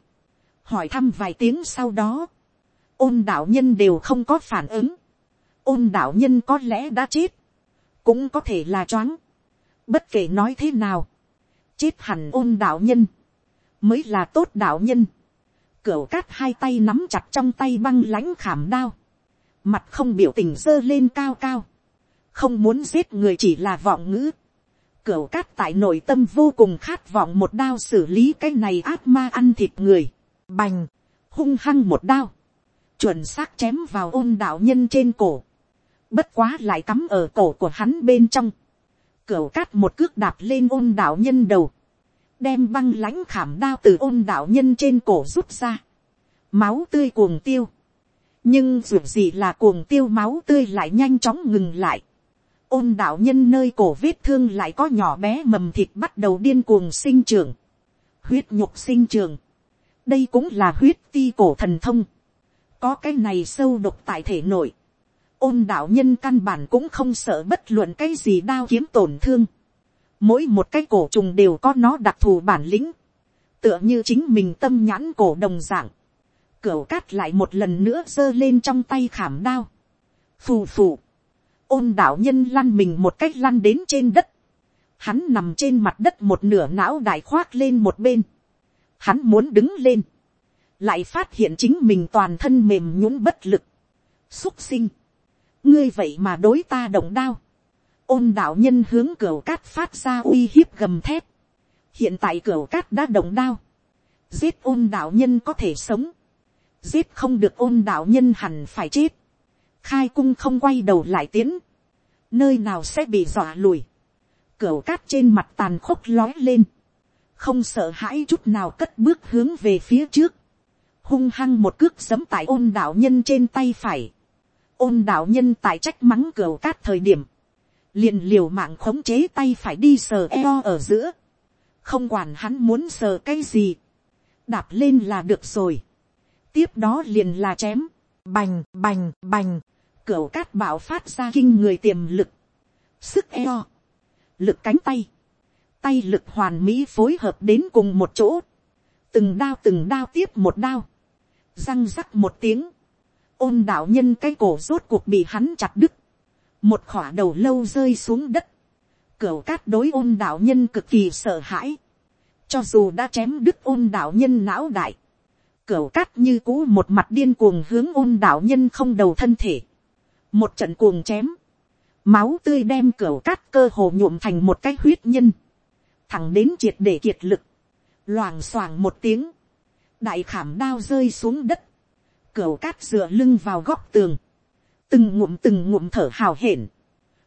hỏi thăm vài tiếng sau đó, ôn đạo nhân đều không có phản ứng, ôn đạo nhân có lẽ đã chết, cũng có thể là choáng, bất kể nói thế nào, chết hẳn ôn đạo nhân, mới là tốt đạo nhân, cửu cát hai tay nắm chặt trong tay băng lãnh khảm đao, mặt không biểu tình dơ lên cao cao, không muốn giết người chỉ là vọng ngữ, cửu cát tại nội tâm vô cùng khát vọng một đao xử lý cái này ác ma ăn thịt người, bành, hung hăng một đao, chuẩn xác chém vào ôn đạo nhân trên cổ, bất quá lại cắm ở cổ của hắn bên trong, cửu cát một cước đạp lên ôn đạo nhân đầu, đem băng lãnh khảm đao từ ôn đạo nhân trên cổ rút ra, máu tươi cuồng tiêu, nhưng dù gì là cuồng tiêu máu tươi lại nhanh chóng ngừng lại, ôn đạo nhân nơi cổ vết thương lại có nhỏ bé mầm thịt bắt đầu điên cuồng sinh trường, huyết nhục sinh trường, đây cũng là huyết ti cổ thần thông, có cái này sâu độc tại thể nội, ôn đạo nhân căn bản cũng không sợ bất luận cái gì đao kiếm tổn thương. Mỗi một cái cổ trùng đều có nó đặc thù bản lĩnh. Tựa như chính mình tâm nhãn cổ đồng dạng. Cửu cát lại một lần nữa giơ lên trong tay khảm đao. Phù phù. Ôn đạo nhân lăn mình một cách lăn đến trên đất. Hắn nằm trên mặt đất một nửa não đại khoác lên một bên. Hắn muốn đứng lên. Lại phát hiện chính mình toàn thân mềm nhũn bất lực. Xúc sinh. Ngươi vậy mà đối ta động đao. Ôn đạo nhân hướng cửa cát phát ra uy hiếp gầm thép. Hiện tại cửa cát đã động đao. Giết ôn đạo nhân có thể sống. Giết không được ôn đạo nhân hẳn phải chết. Khai cung không quay đầu lại tiến. Nơi nào sẽ bị dọa lùi. Cửa cát trên mặt tàn khốc lói lên. Không sợ hãi chút nào cất bước hướng về phía trước. Hung hăng một cước giấm tại ôn đạo nhân trên tay phải. Ôn đạo nhân tại trách mắng cửa cát thời điểm. liền liều mạng khống chế tay phải đi sờ eo ở giữa. Không quản hắn muốn sờ cái gì. Đạp lên là được rồi. Tiếp đó liền là chém. Bành, bành, bành. cửa cát bạo phát ra kinh người tiềm lực. Sức eo. Lực cánh tay. Tay lực hoàn mỹ phối hợp đến cùng một chỗ. Từng đao từng đao tiếp một đao. Răng rắc một tiếng. Ôn đạo nhân cái cổ rốt cuộc bị hắn chặt đứt. Một khỏa đầu lâu rơi xuống đất. Cửu cát đối ôn đạo nhân cực kỳ sợ hãi. Cho dù đã chém đứt ôn đạo nhân não đại. Cửu cát như cũ một mặt điên cuồng hướng ôn đạo nhân không đầu thân thể một trận cuồng chém, máu tươi đem cửa cát cơ hồ nhuộm thành một cái huyết nhân, thẳng đến triệt để kiệt lực, loảng xoảng một tiếng, đại khảm đao rơi xuống đất, cửa cát dựa lưng vào góc tường, từng ngụm từng ngụm thở hào hển,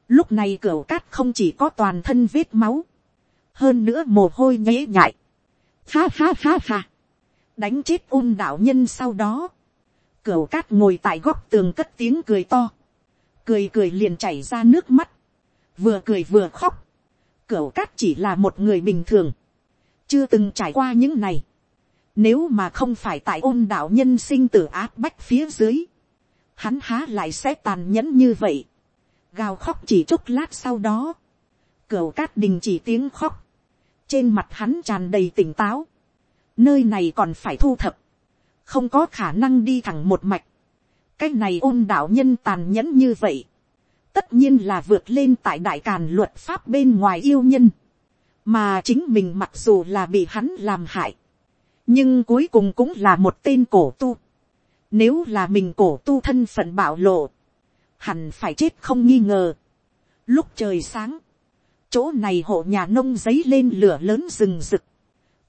lúc này cửa cát không chỉ có toàn thân vết máu, hơn nữa mồ hôi nhễ nhại, ha ha ha ha, đánh chết ôn đạo nhân sau đó, cửa cát ngồi tại góc tường cất tiếng cười to, cười cười liền chảy ra nước mắt, vừa cười vừa khóc, cửu cát chỉ là một người bình thường, chưa từng trải qua những này, nếu mà không phải tại ôn đạo nhân sinh tử áp bách phía dưới, hắn há lại sẽ tàn nhẫn như vậy, gào khóc chỉ chút lát sau đó, cửu cát đình chỉ tiếng khóc, trên mặt hắn tràn đầy tỉnh táo, nơi này còn phải thu thập, không có khả năng đi thẳng một mạch, cái này ôn đạo nhân tàn nhẫn như vậy, tất nhiên là vượt lên tại đại càn luật pháp bên ngoài yêu nhân, mà chính mình mặc dù là bị hắn làm hại, nhưng cuối cùng cũng là một tên cổ tu. Nếu là mình cổ tu thân phận bạo lộ, hẳn phải chết không nghi ngờ. Lúc trời sáng, chỗ này hộ nhà nông giấy lên lửa lớn rừng rực,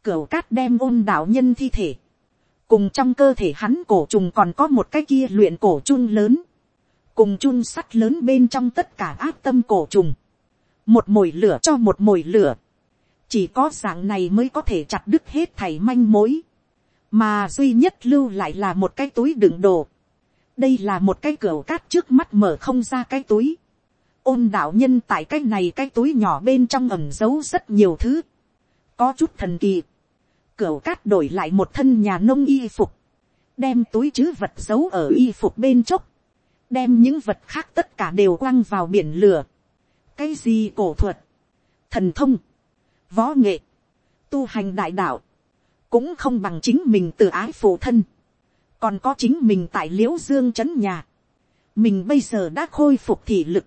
Cửu cát đem ôn đạo nhân thi thể, cùng trong cơ thể hắn cổ trùng còn có một cái kia luyện cổ chun lớn, cùng chun sắt lớn bên trong tất cả áp tâm cổ trùng, một mồi lửa cho một mồi lửa, chỉ có dạng này mới có thể chặt đứt hết thảy manh mối, mà duy nhất lưu lại là một cái túi đựng đồ, đây là một cái cửa cát trước mắt mở không ra cái túi, ôn đạo nhân tại cái này cái túi nhỏ bên trong ẩm giấu rất nhiều thứ, có chút thần kỳ, cửa cát đổi lại một thân nhà nông y phục. Đem túi chứ vật giấu ở y phục bên chốc. Đem những vật khác tất cả đều quăng vào biển lửa. Cái gì cổ thuật. Thần thông. Võ nghệ. Tu hành đại đạo. Cũng không bằng chính mình từ ái phụ thân. Còn có chính mình tại liễu dương chấn nhà. Mình bây giờ đã khôi phục thị lực.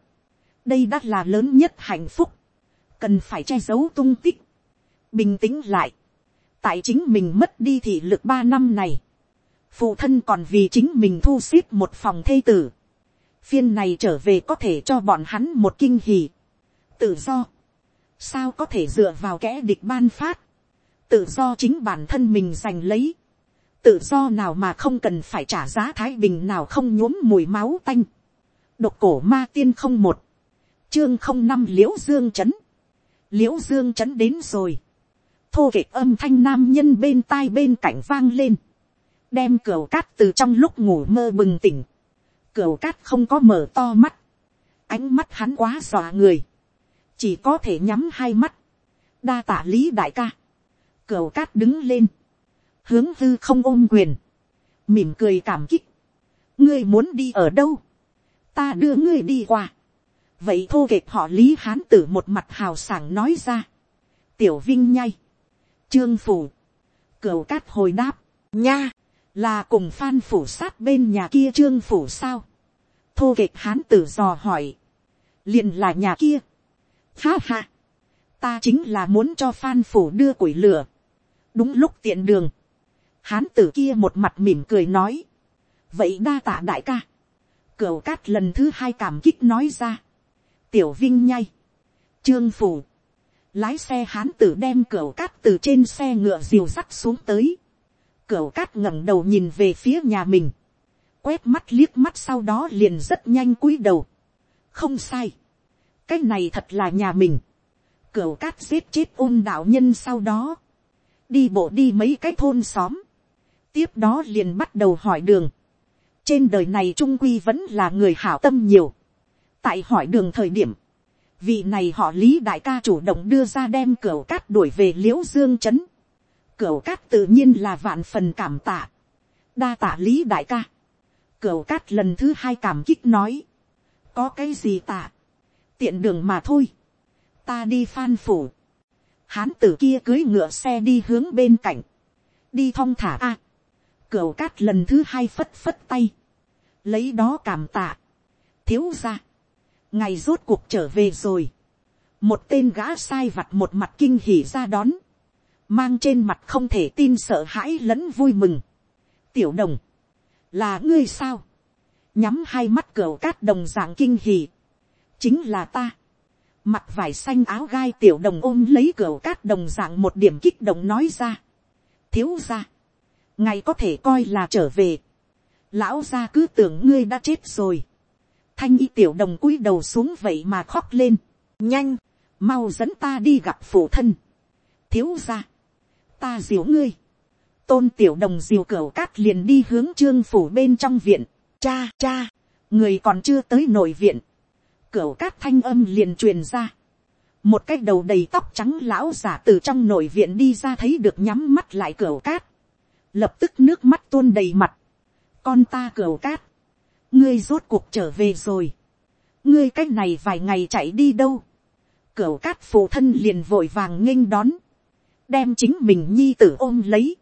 Đây đã là lớn nhất hạnh phúc. Cần phải che giấu tung tích. Bình tĩnh lại tại chính mình mất đi thị lực ba năm này, phụ thân còn vì chính mình thu xếp một phòng thê tử, phiên này trở về có thể cho bọn hắn một kinh hì, tự do, sao có thể dựa vào kẻ địch ban phát, tự do chính bản thân mình giành lấy, tự do nào mà không cần phải trả giá thái bình nào không nhuốm mùi máu tanh, độc cổ ma tiên không một, chương không năm l i ễ u dương c h ấ n l i ễ u dương c h ấ n đến rồi, thô kệch âm thanh nam nhân bên tai bên cạnh vang lên, đem cửa cát từ trong lúc ngủ mơ bừng tỉnh, cửa cát không có mở to mắt, ánh mắt hắn quá dọa người, chỉ có thể nhắm hai mắt, đa tả lý đại ca, cửu cát đứng lên, hướng hư không ôm quyền, mỉm cười cảm kích, ngươi muốn đi ở đâu, ta đưa ngươi đi qua, vậy thô kệch họ lý hán tử một mặt hào sảng nói ra, tiểu vinh nhay, Trương phủ. Cửu cát hồi đáp. Nha. là cùng phan phủ sát bên nhà kia trương phủ sao, thô kệch hán tử dò hỏi, liền là nhà kia, ha ha, ta chính là muốn cho phan phủ đưa củi lửa, đúng lúc tiện đường, hán tử kia một mặt mỉm cười nói, vậy đa tạ đại ca, cửu cát lần thứ hai cảm kích nói ra, tiểu vinh nhay, trương phủ, lái xe hán tử đem cửu cát từ trên xe ngựa diều sắt xuống tới, cửu cát ngẩng đầu nhìn về phía nhà mình, quét mắt liếc mắt sau đó liền rất nhanh cúi đầu, không sai, cái này thật là nhà mình, cửu cát giết chết ôn đạo nhân sau đó, đi bộ đi mấy cái thôn xóm, tiếp đó liền bắt đầu hỏi đường, trên đời này trung quy vẫn là người hảo tâm nhiều, tại hỏi đường thời điểm, vị này họ lý đại ca chủ động đưa ra đem cửu cát đuổi về liễu dương trấn. Cửu cát tự nhiên là vạn phần cảm tạ, đa tạ lý đại ca, Cửu cát lần thứ hai cảm kích nói, có cái gì tạ, tiện đường mà thôi, ta đi phan phủ, hán tử kia cưới ngựa xe đi hướng bên cạnh, đi thong thả a, cửa cát lần thứ hai phất phất tay, lấy đó cảm tạ, thiếu ra, ngày rốt cuộc trở về rồi, một tên gã sai vặt một mặt kinh hỉ ra đón, mang trên mặt không thể tin sợ hãi lẫn vui mừng. tiểu đồng, là ngươi sao, nhắm hai mắt cửa cát đồng dạng kinh hỉ, chính là ta, mặt vải xanh áo gai tiểu đồng ôm lấy cửa cát đồng dạng một điểm kích động nói ra, thiếu ra, ngày có thể coi là trở về, lão ra cứ tưởng ngươi đã chết rồi, thanh y tiểu đồng cúi đầu xuống vậy mà khóc lên, nhanh, mau dẫn ta đi gặp phụ thân, thiếu ra, ta diều ngươi, tôn tiểu đồng diều cửa cát liền đi hướng trương phủ bên trong viện, cha cha, người còn chưa tới nội viện, cửa cát thanh âm liền truyền ra, một cái đầu đầy tóc trắng lão giả từ trong nội viện đi ra thấy được nhắm mắt lại cửa cát, lập tức nước mắt tuôn đầy mặt, con ta cửa cát, ngươi rốt cuộc trở về rồi, ngươi cách này vài ngày chạy đi đâu, cửu cát phụ thân liền vội vàng nghênh đón, đem chính mình nhi tử ôm lấy,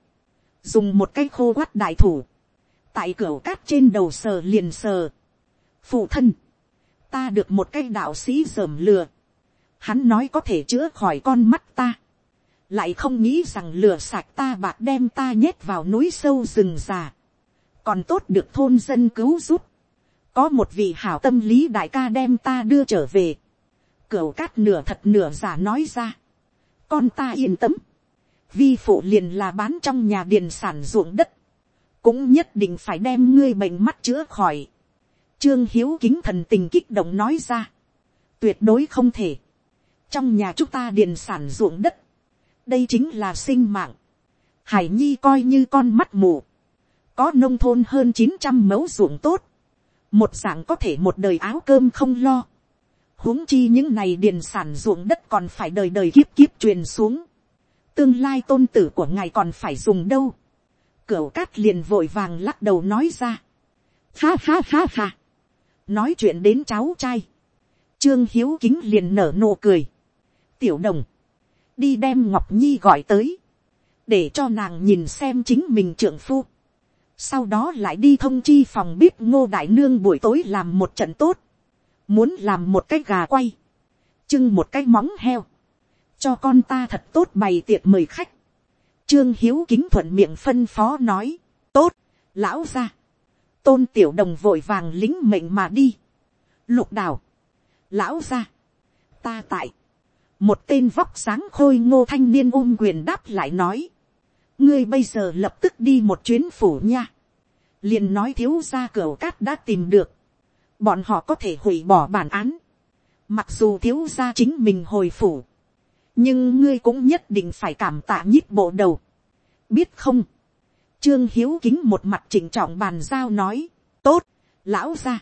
dùng một cái khô quát đại thủ, tại cửu cát trên đầu sờ liền sờ, phụ thân, ta được một cái đạo sĩ dởm lừa, hắn nói có thể chữa khỏi con mắt ta, lại không nghĩ rằng lừa sạc ta bạc đem ta nhét vào núi sâu rừng già, còn tốt được thôn dân cứu giúp, có một vị hảo tâm lý đại ca đem ta đưa trở về, cửu cát nửa thật nửa giả nói ra, con ta yên tâm, vi phụ liền là bán trong nhà điền sản ruộng đất, cũng nhất định phải đem ngươi bệnh mắt chữa khỏi. Trương hiếu kính thần tình kích động nói ra, tuyệt đối không thể, trong nhà chúng ta điền sản ruộng đất, đây chính là sinh mạng, hải nhi coi như con mắt mù, có nông thôn hơn chín trăm mẫu ruộng tốt, một dạng có thể một đời áo cơm không lo. huống chi những này điền sản ruộng đất còn phải đời đời kiếp kiếp truyền xuống. tương lai tôn tử của ngài còn phải dùng đâu. cửu cát liền vội vàng lắc đầu nói ra. ha ha ha ha nói chuyện đến cháu trai. trương hiếu kính liền nở nụ cười. tiểu đồng, đi đem ngọc nhi gọi tới, để cho nàng nhìn xem chính mình trượng phu. Sau đó lại đi thông chi phòng bếp ngô đại nương buổi tối làm một trận tốt, muốn làm một cái gà quay, trưng một cái móng heo, cho con ta thật tốt bày tiệc mời khách, trương hiếu kính thuận miệng phân phó nói, tốt, lão ra, tôn tiểu đồng vội vàng lính mệnh mà đi, lục đào, lão ra, ta tại, một tên vóc sáng khôi ngô thanh niên ôm quyền đáp lại nói, ngươi bây giờ lập tức đi một chuyến phủ nha, liền nói thiếu gia cửa cát đã tìm được, bọn họ có thể hủy bỏ bản án, mặc dù thiếu gia chính mình hồi phủ, nhưng ngươi cũng nhất định phải cảm tạ nhíp bộ đầu, biết không, trương hiếu kính một mặt chỉnh trọng bàn giao nói, tốt, lão ra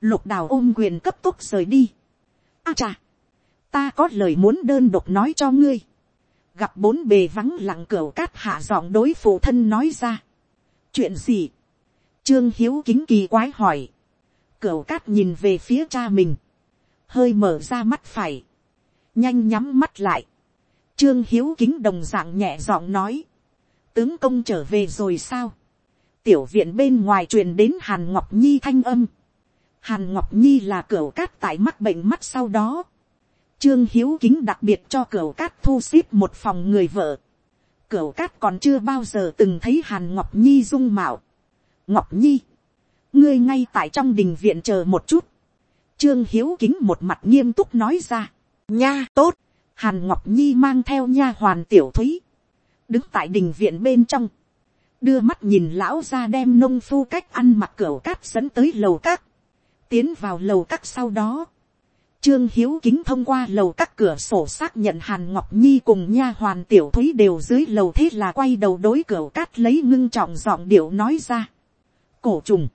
lục đào ôm quyền cấp tốc rời đi, a chà, ta có lời muốn đơn độc nói cho ngươi, gặp bốn bề vắng lặng cửa cát hạ giọng đối phụ thân nói ra, chuyện gì, Trương Hiếu kính kỳ quái hỏi. Cửu cát nhìn về phía cha mình. Hơi mở ra mắt phải. Nhanh nhắm mắt lại. Trương Hiếu kính đồng dạng nhẹ giọng nói. Tướng công trở về rồi sao? tiểu viện bên ngoài truyền đến hàn ngọc nhi thanh âm. hàn ngọc nhi là cửa cát tại mắc bệnh mắt sau đó. trương hiếu kính đặc biệt cho cửa cát thu xếp một phòng người vợ. cửa cát còn chưa bao giờ từng thấy hàn ngọc nhi dung mạo. ngọc nhi, ngươi ngay tại trong đình viện chờ một chút. trương hiếu kính một mặt nghiêm túc nói ra. nha tốt, hàn ngọc nhi mang theo nha hoàn tiểu thúy đứng tại đình viện bên trong đưa mắt nhìn lão ra đem nông phu cách ăn mặc cửa cát dẫn tới lầu cát, tiến vào lầu cát sau đó, trương hiếu kính thông qua lầu các cửa sổ xác nhận hàn ngọc nhi cùng nha hoàn tiểu thúy đều dưới lầu thế là quay đầu đối cửa cát lấy ngưng trọng giọng điệu nói ra. cổ trùng,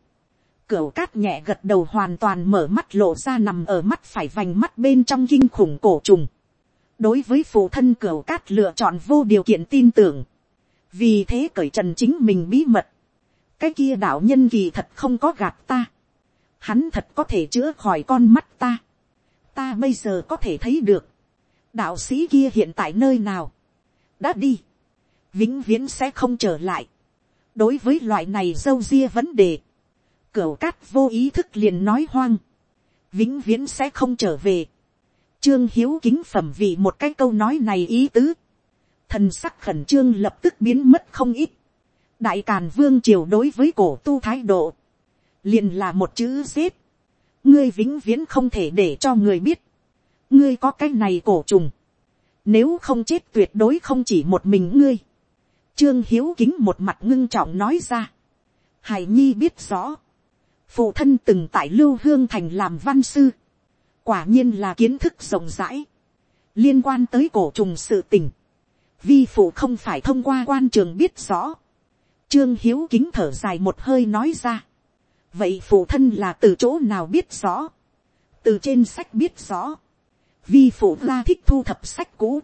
cửa cát nhẹ gật đầu hoàn toàn mở mắt lộ ra nằm ở mắt phải vành mắt bên trong kinh khủng cổ trùng đối với phụ thân cửu cát lựa chọn vô điều kiện tin tưởng. Vì thế cởi trần chính mình bí mật, cái kia đạo nhân kỳ thật không có gạt ta, hắn thật có thể chữa khỏi con mắt ta, ta bây giờ có thể thấy được, đạo sĩ kia hiện tại nơi nào, đã đi, vĩnh viễn sẽ không trở lại, đối với loại này dâu ria vấn đề, cửu cát vô ý thức liền nói hoang, vĩnh viễn sẽ không trở về, trương hiếu kính phẩm vì một cái câu nói này ý tứ, thần sắc khẩn trương lập tức biến mất không ít. đại càn vương triều đối với cổ tu thái độ, liền là một chữ giết. ngươi vĩnh viễn không thể để cho người biết, ngươi có cái này cổ trùng, nếu không chết tuyệt đối không chỉ một mình ngươi. trương hiếu kính một mặt ngưng trọng nói ra. hải nhi biết rõ, phụ thân từng tại lưu hương thành làm văn sư, quả nhiên là kiến thức rộng rãi, liên quan tới cổ trùng sự tình vi phụ không phải thông qua quan trường biết rõ. Trương hiếu kính thở dài một hơi nói ra. vậy phụ thân là từ chỗ nào biết rõ. từ trên sách biết rõ. vi phụ ra thích thu thập sách cũ.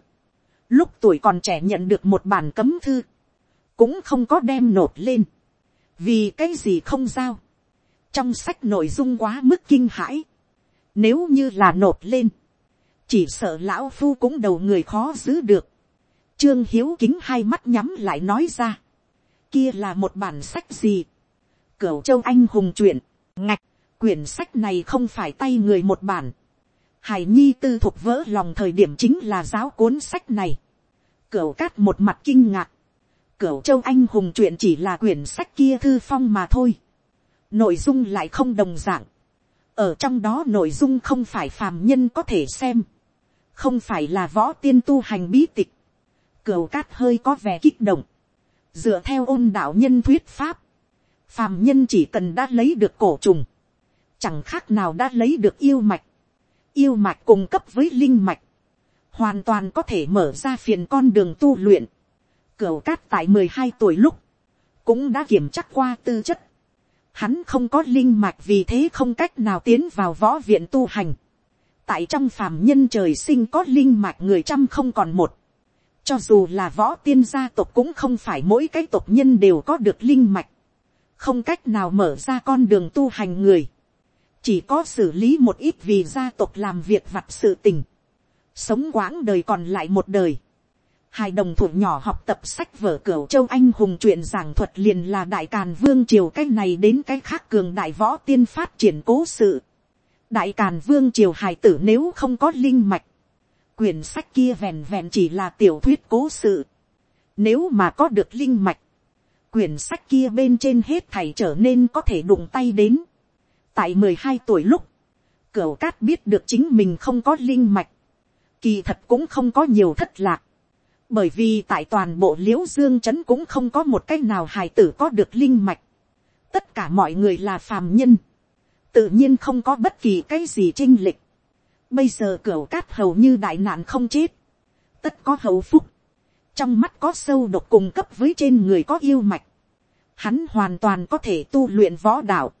lúc tuổi còn trẻ nhận được một bản cấm thư. cũng không có đem nộp lên. vì cái gì không giao. trong sách nội dung quá mức kinh hãi nếu như là nộp lên. chỉ sợ lão phu cũng đầu người khó giữ được Trương Hiếu kính hai mắt nhắm lại nói ra. Kia là một bản sách gì? Cửu châu anh hùng truyện. Ngạch, quyển sách này không phải tay người một bản. Hải Nhi tư thuộc vỡ lòng thời điểm chính là giáo cuốn sách này. Cửu cát một mặt kinh ngạc. Cửu châu anh hùng truyện chỉ là quyển sách kia thư phong mà thôi. Nội dung lại không đồng dạng. Ở trong đó nội dung không phải phàm nhân có thể xem. Không phải là võ tiên tu hành bí tịch Cửu cát hơi có vẻ kích động. Dựa theo ôn đạo nhân thuyết pháp. Phàm nhân chỉ cần đã lấy được cổ trùng. Chẳng khác nào đã lấy được yêu mạch. Yêu mạch cùng cấp với linh mạch. Hoàn toàn có thể mở ra phiền con đường tu luyện. Cửu cát tại mười hai tuổi lúc. Cũng đã kiểm chắc qua tư chất. Hắn không có linh mạch vì thế không cách nào tiến vào võ viện tu hành tại trong phàm nhân trời sinh có linh mạch người trăm không còn một. Cho dù là võ tiên gia tộc cũng không phải mỗi cái tộc nhân đều có được linh mạch. Không cách nào mở ra con đường tu hành người. Chỉ có xử lý một ít vì gia tộc làm việc vặt sự tình. Sống quãng đời còn lại một đời. Hai đồng thủ nhỏ học tập sách vở cửu châu anh hùng chuyện giảng thuật liền là đại càn vương triều cái này đến cái khác cường đại võ tiên phát triển cố sự. Đại càn vương triều hài tử nếu không có linh mạch quyển sách kia vẹn vẹn chỉ là tiểu thuyết cố sự. Nếu mà có được linh mạch, quyển sách kia bên trên hết thầy trở nên có thể đụng tay đến. Tại mười hai tuổi lúc, cửu cát biết được chính mình không có linh mạch. Kỳ thật cũng không có nhiều thất lạc. Bởi vì tại toàn bộ liễu dương trấn cũng không có một cách nào hài tử có được linh mạch. Tất cả mọi người là phàm nhân. Tự nhiên không có bất kỳ cái gì trinh lịch Bây giờ cửa cát hầu như đại nạn không chết. Tất có hậu phúc. Trong mắt có sâu độc cùng cấp với trên người có yêu mạch. Hắn hoàn toàn có thể tu luyện võ đạo.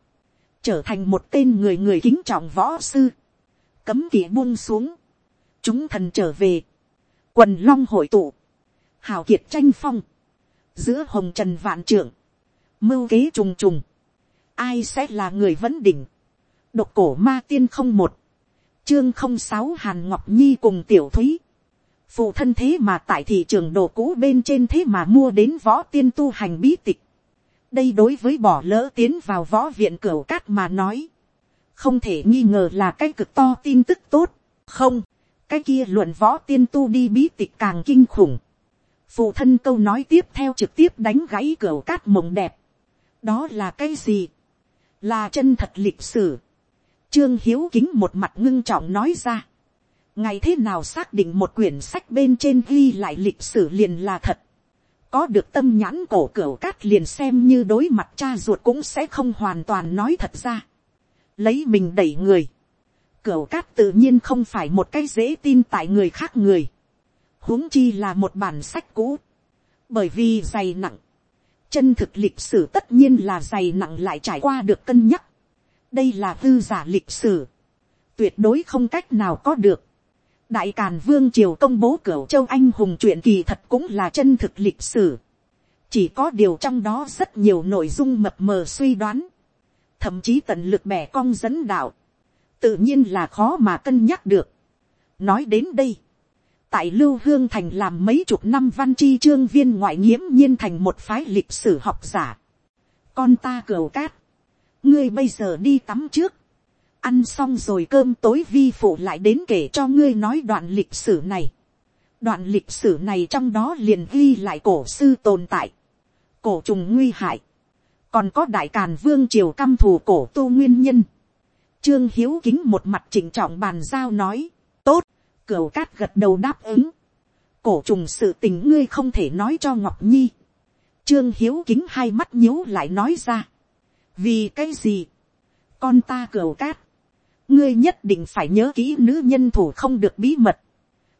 Trở thành một tên người người kính trọng võ sư. Cấm kỵ buông xuống. Chúng thần trở về. Quần long hội tụ. Hào kiệt tranh phong. Giữa hồng trần vạn trưởng. Mưu kế trùng trùng. Ai sẽ là người vẫn đỉnh. Độc cổ ma tiên không một chương không sáu hàn ngọc nhi cùng tiểu thúy. phụ thân thế mà tại thị trường đồ cũ bên trên thế mà mua đến võ tiên tu hành bí tịch. đây đối với bỏ lỡ tiến vào võ viện cửa cát mà nói, không thể nghi ngờ là cái cực to tin tức tốt, không, cái kia luận võ tiên tu đi bí tịch càng kinh khủng, phụ thân câu nói tiếp theo trực tiếp đánh gãy cửa cát mộng đẹp, đó là cái gì, là chân thật lịch sử, trương hiếu kính một mặt ngưng trọng nói ra, ngày thế nào xác định một quyển sách bên trên ghi lại lịch sử liền là thật, có được tâm nhãn cổ cửa cát liền xem như đối mặt cha ruột cũng sẽ không hoàn toàn nói thật ra. Lấy mình đẩy người. Cửa cát tự nhiên không phải một cái dễ tin tại người khác người huống chi là một bản sách cũ. Bởi vì dày nặng. Chân thực lịch sử tất nhiên là dày nặng lại trải qua được cân nhắc. Đây là tư giả lịch sử. Tuyệt đối không cách nào có được đại càn vương triều công bố cửa châu anh hùng truyện kỳ thật cũng là chân thực lịch sử. chỉ có điều trong đó rất nhiều nội dung mập mờ suy đoán, thậm chí tận lực bẻ cong dẫn đạo, tự nhiên là khó mà cân nhắc được. nói đến đây, tại lưu hương thành làm mấy chục năm văn chi trương viên ngoại nghiễm nhiên thành một phái lịch sử học giả. con ta cửu cát, ngươi bây giờ đi tắm trước, ăn xong rồi cơm tối vi phụ lại đến kể cho ngươi nói đoạn lịch sử này. đoạn lịch sử này trong đó liền ghi lại cổ sư tồn tại, cổ trùng nguy hại, còn có đại càn vương triều căm thù cổ tu nguyên nhân. trương hiếu kính một mặt chỉnh trọng bàn giao nói, tốt, cửu cát gật đầu đáp ứng, cổ trùng sự tình ngươi không thể nói cho ngọc nhi. trương hiếu kính hai mắt nhíu lại nói ra, vì cái gì, con ta cửu cát, ngươi nhất định phải nhớ kỹ nữ nhân thủ không được bí mật.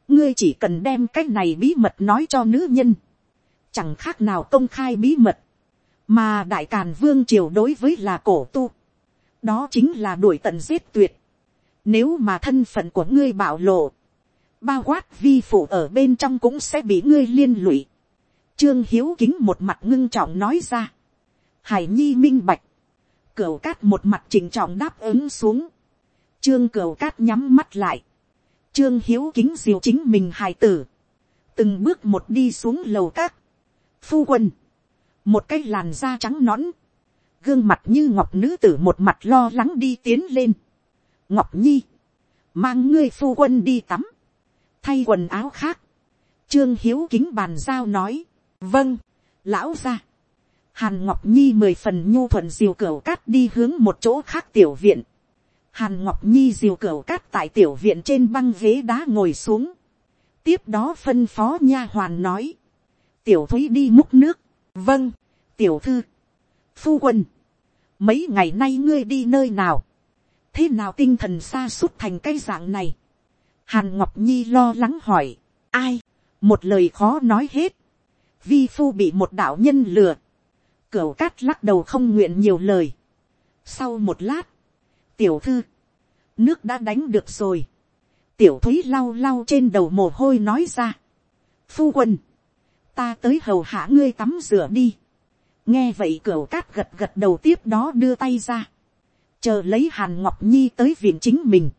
ngươi chỉ cần đem cái này bí mật nói cho nữ nhân. chẳng khác nào công khai bí mật. mà đại càn vương triều đối với là cổ tu. đó chính là đuổi tận giết tuyệt. nếu mà thân phận của ngươi bạo lộ, bao quát vi phụ ở bên trong cũng sẽ bị ngươi liên lụy. Trương Hiếu kính một mặt ngưng trọng nói ra. Hải Nhi minh bạch. Cửu cát một mặt chỉnh trọng đáp ứng xuống. Trương Cửu Cát nhắm mắt lại. Trương Hiếu kính diều chính mình hài tử. Từng bước một đi xuống lầu các. Phu quân. Một cái làn da trắng nõn. Gương mặt như ngọc nữ tử một mặt lo lắng đi tiến lên. Ngọc Nhi. Mang ngươi phu quân đi tắm. Thay quần áo khác. Trương Hiếu kính bàn giao nói. Vâng. Lão ra. Hàn Ngọc Nhi mười phần nhu thuận diều cửa cát đi hướng một chỗ khác tiểu viện Hàn Ngọc Nhi diều cửa cát tại tiểu viện trên băng ghế đá ngồi xuống. Tiếp đó phân phó nha hoàn nói. Tiểu thúy đi múc nước. Vâng, tiểu thư. Phu quân. Mấy ngày nay ngươi đi nơi nào? Thế nào tinh thần xa suốt thành cái dạng này? Hàn Ngọc Nhi lo lắng hỏi. Ai? Một lời khó nói hết. Vi phu bị một đạo nhân lừa. Cửu cát lắc đầu không nguyện nhiều lời. Sau một lát tiểu thư, nước đã đánh được rồi, tiểu thúy lau lau trên đầu mồ hôi nói ra, phu quân, ta tới hầu hạ ngươi tắm rửa đi, nghe vậy cửu cát gật gật đầu tiếp đó đưa tay ra, chờ lấy hàn ngọc nhi tới viện chính mình,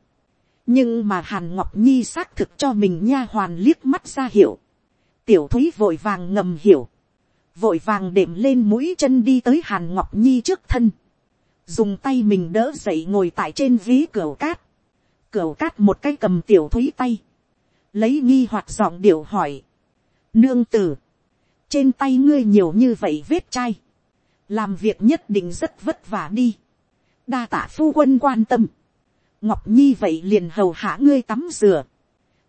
nhưng mà hàn ngọc nhi xác thực cho mình nha hoàn liếc mắt ra hiểu, tiểu thúy vội vàng ngầm hiểu, vội vàng đệm lên mũi chân đi tới hàn ngọc nhi trước thân, dùng tay mình đỡ dậy ngồi tại trên ví cửa cát, cửa cát một cái cầm tiểu thúy tay, lấy nghi hoạt giọng điệu hỏi, nương tử, trên tay ngươi nhiều như vậy vết chai, làm việc nhất định rất vất vả đi, đa tả phu quân quan tâm, ngọc nhi vậy liền hầu hạ ngươi tắm rửa,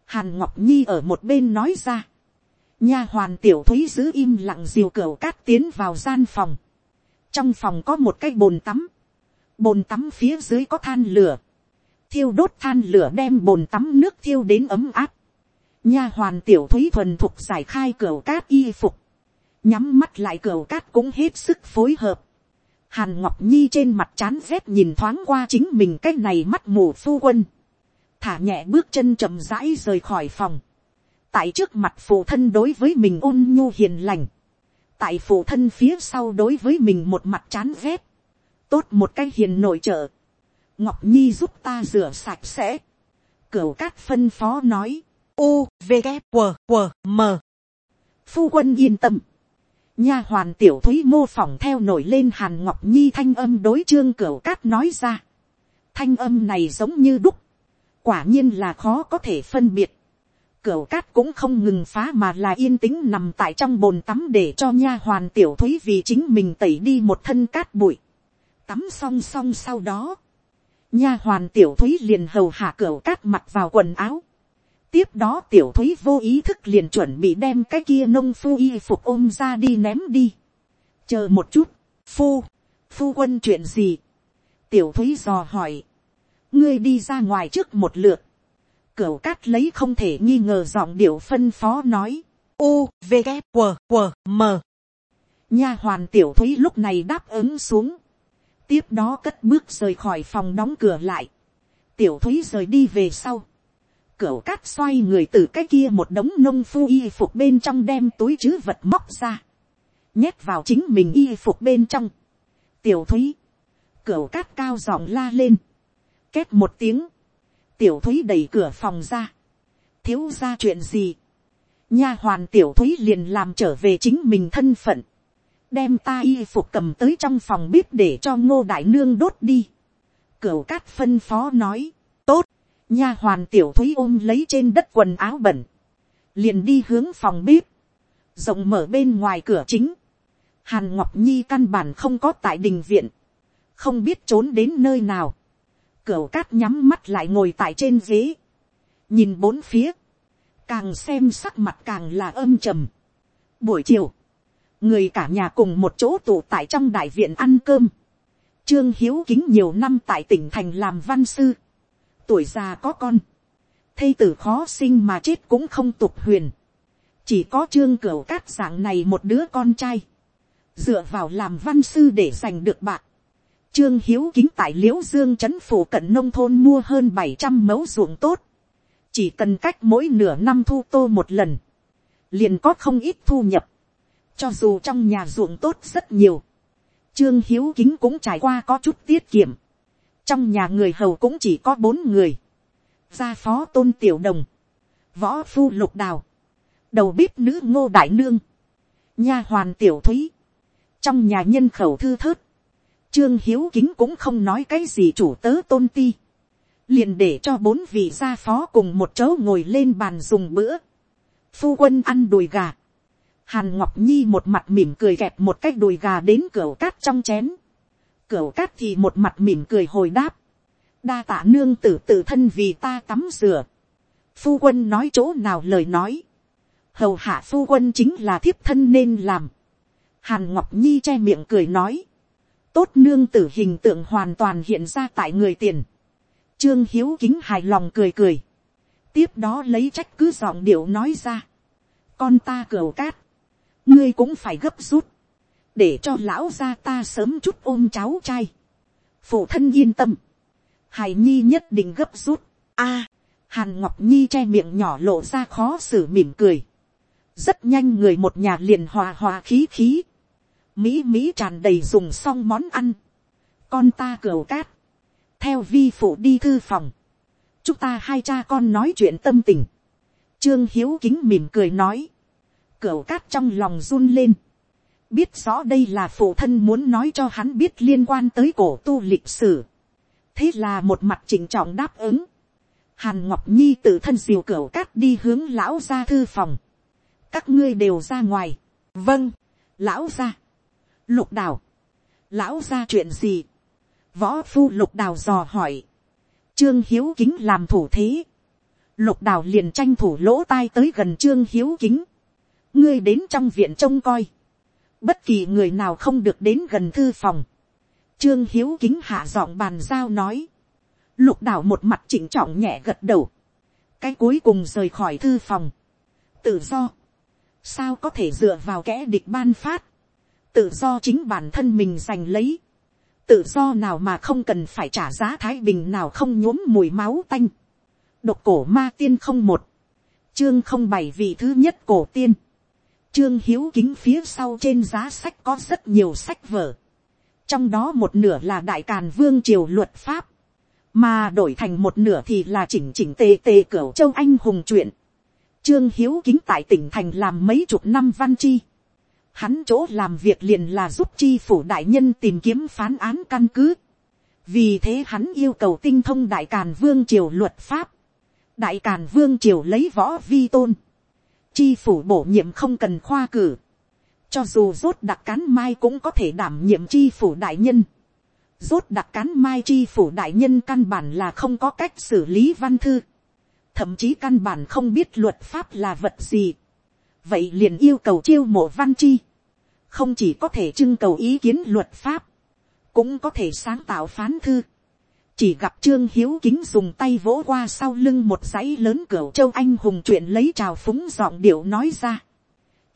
hàn ngọc nhi ở một bên nói ra, nha hoàn tiểu thúy giữ im lặng diều cửa cát tiến vào gian phòng, trong phòng có một cái bồn tắm, bồn tắm phía dưới có than lửa, thiêu đốt than lửa đem bồn tắm nước thiêu đến ấm áp, nha hoàn tiểu thúy thuần thục giải khai cửa cát y phục, nhắm mắt lại cửa cát cũng hết sức phối hợp, hàn ngọc nhi trên mặt chán rét nhìn thoáng qua chính mình cái này mắt mù phu quân, thả nhẹ bước chân chậm rãi rời khỏi phòng, tại trước mặt phụ thân đối với mình ôn nhu hiền lành, tại phụ thân phía sau đối với mình một mặt chán rét, tốt một cái hiền nội trợ. ngọc nhi giúp ta rửa sạch sẽ. cửu cát phân phó nói. u v g q q m phu quân yên tâm nha hoàn tiểu thúy mô phỏng theo nổi lên hàn ngọc nhi thanh âm đối trương cửu cát nói ra. thanh âm này giống như đúc, quả nhiên là khó có thể phân biệt. Cửu cát cũng không ngừng phá mà là yên tĩnh nằm tại trong bồn tắm để cho nha hoàn tiểu thúy vì chính mình tẩy đi một thân cát bụi. Tắm xong xong sau đó, nha hoàn tiểu thúy liền hầu hạ cửu cát mặc vào quần áo tiếp đó tiểu thúy vô ý thức liền chuẩn bị đem cái kia nông phu y phục ôm ra đi ném đi. chờ một chút, phu, phu quân chuyện gì. tiểu thúy dò hỏi, ngươi đi ra ngoài trước một lượt. cửu cát lấy không thể nghi ngờ giọng điệu phân phó nói. u v g q q m nha hoàn tiểu thúy lúc này đáp ứng xuống. tiếp đó cất bước rời khỏi phòng đóng cửa lại. tiểu thúy rời đi về sau Cửu cát xoay người từ cái kia một đống nông phu y phục bên trong đem túi chứ vật móc ra. Nhét vào chính mình y phục bên trong. Tiểu thúy. Cửu cát cao giọng la lên. Két một tiếng. Tiểu thúy đẩy cửa phòng ra. Thiếu ra chuyện gì. Nha hoàn tiểu thúy liền làm trở về chính mình thân phận. Đem ta y phục cầm tới trong phòng bếp để cho ngô đại nương đốt đi. Cửu cát phân phó nói. Tốt nha hoàn tiểu thúy ôm lấy trên đất quần áo bẩn, liền đi hướng phòng bếp, rộng mở bên ngoài cửa chính, hàn ngọc nhi căn bản không có tại đình viện, không biết trốn đến nơi nào, cửa cát nhắm mắt lại ngồi tại trên ghế, nhìn bốn phía, càng xem sắc mặt càng là âm trầm. Buổi chiều, người cả nhà cùng một chỗ tụ tại trong đại viện ăn cơm. Trương Hiếu kính nhiều năm tại tỉnh thành làm văn sư tuổi già có con, thây tử khó sinh mà chết cũng không tục huyền, chỉ có trương cửu cát dạng này một đứa con trai, dựa vào làm văn sư để giành được bạc, trương hiếu kính tại l i ễ u dương c h ấ n phủ cận nông thôn mua hơn bảy trăm mẫu ruộng tốt, chỉ cần cách mỗi nửa năm thu tô một lần, liền có không ít thu nhập, cho dù trong nhà ruộng tốt rất nhiều, trương hiếu kính cũng trải qua có chút tiết kiệm, trong nhà người hầu cũng chỉ có bốn người, gia phó tôn tiểu đồng, võ phu lục đào, đầu bếp nữ ngô đại nương, nha hoàn tiểu thúy, trong nhà nhân khẩu thư thớt, trương hiếu kính cũng không nói cái gì chủ tớ tôn ti, liền để cho bốn vị gia phó cùng một chỗ ngồi lên bàn dùng bữa, phu quân ăn đùi gà, hàn ngọc nhi một mặt mỉm cười kẹp một cái đùi gà đến cửa cát trong chén, Cửu cát thì một mặt mỉm cười hồi đáp. Đa tạ nương tử tự thân vì ta tắm rửa. Phu quân nói chỗ nào lời nói. Hầu hạ phu quân chính là thiếp thân nên làm. Hàn Ngọc Nhi che miệng cười nói. Tốt nương tử hình tượng hoàn toàn hiện ra tại người tiền. Trương Hiếu kính hài lòng cười cười. Tiếp đó lấy trách cứ giọng điệu nói ra. Con ta cửu cát. Ngươi cũng phải gấp rút để cho lão gia ta sớm chút ôm cháu trai. phụ thân yên tâm, hải nhi nhất định gấp rút. a, hàn ngọc nhi che miệng nhỏ lộ ra khó xử mỉm cười. rất nhanh người một nhà liền hòa hòa khí khí. mỹ mỹ tràn đầy dùng xong món ăn. con ta cửu cát. theo vi phụ đi thư phòng. chúng ta hai cha con nói chuyện tâm tình. trương hiếu kính mỉm cười nói. cửu cát trong lòng run lên biết rõ đây là phụ thân muốn nói cho hắn biết liên quan tới cổ tu lịch sử. thế là một mặt chỉnh trọng đáp ứng. hàn ngọc nhi tự thân diều cửa cát đi hướng lão ra thư phòng. các ngươi đều ra ngoài. vâng, lão ra. lục đào. lão ra chuyện gì. võ phu lục đào dò hỏi. trương hiếu kính làm thủ thế. lục đào liền tranh thủ lỗ tai tới gần trương hiếu kính. ngươi đến trong viện trông coi bất kỳ người nào không được đến gần thư phòng. Trương Hiếu kính hạ giọng bàn giao nói. Lục đảo một mặt chỉnh trọng nhẹ gật đầu. Cái cuối cùng rời khỏi thư phòng. Tự do. Sao có thể dựa vào kẻ địch ban phát. Tự do chính bản thân mình giành lấy. Tự do nào mà không cần phải trả giá thái bình nào không nhuốm mùi máu tanh. Độc cổ ma tiên không một. Chương không bảy vị thứ nhất cổ tiên Trương Hiếu kính phía sau trên giá sách có rất nhiều sách vở. Trong đó một nửa là Đại Càn Vương Triều luật pháp. Mà đổi thành một nửa thì là chỉnh chỉnh tề tề cửu châu anh hùng truyện. Trương Hiếu kính tại tỉnh thành làm mấy chục năm văn chi. Hắn chỗ làm việc liền là giúp chi phủ đại nhân tìm kiếm phán án căn cứ. Vì thế hắn yêu cầu tinh thông đại càn vương triều luật pháp. Đại càn vương triều lấy võ vi tôn. Chi phủ bổ nhiệm không cần khoa cử. Cho dù rốt đặc cán mai cũng có thể đảm nhiệm chi phủ đại nhân. Rốt đặc cán mai chi phủ đại nhân căn bản là không có cách xử lý văn thư. Thậm chí căn bản không biết luật pháp là vật gì vậy liền yêu cầu chiêu mộ văn chi, không chỉ có thể trưng cầu ý kiến luật pháp, cũng có thể sáng tạo phán thư chỉ gặp trương hiếu kính dùng tay vỗ qua sau lưng một dãy lớn cửa châu anh hùng chuyện lấy trào phúng giọng điệu nói ra.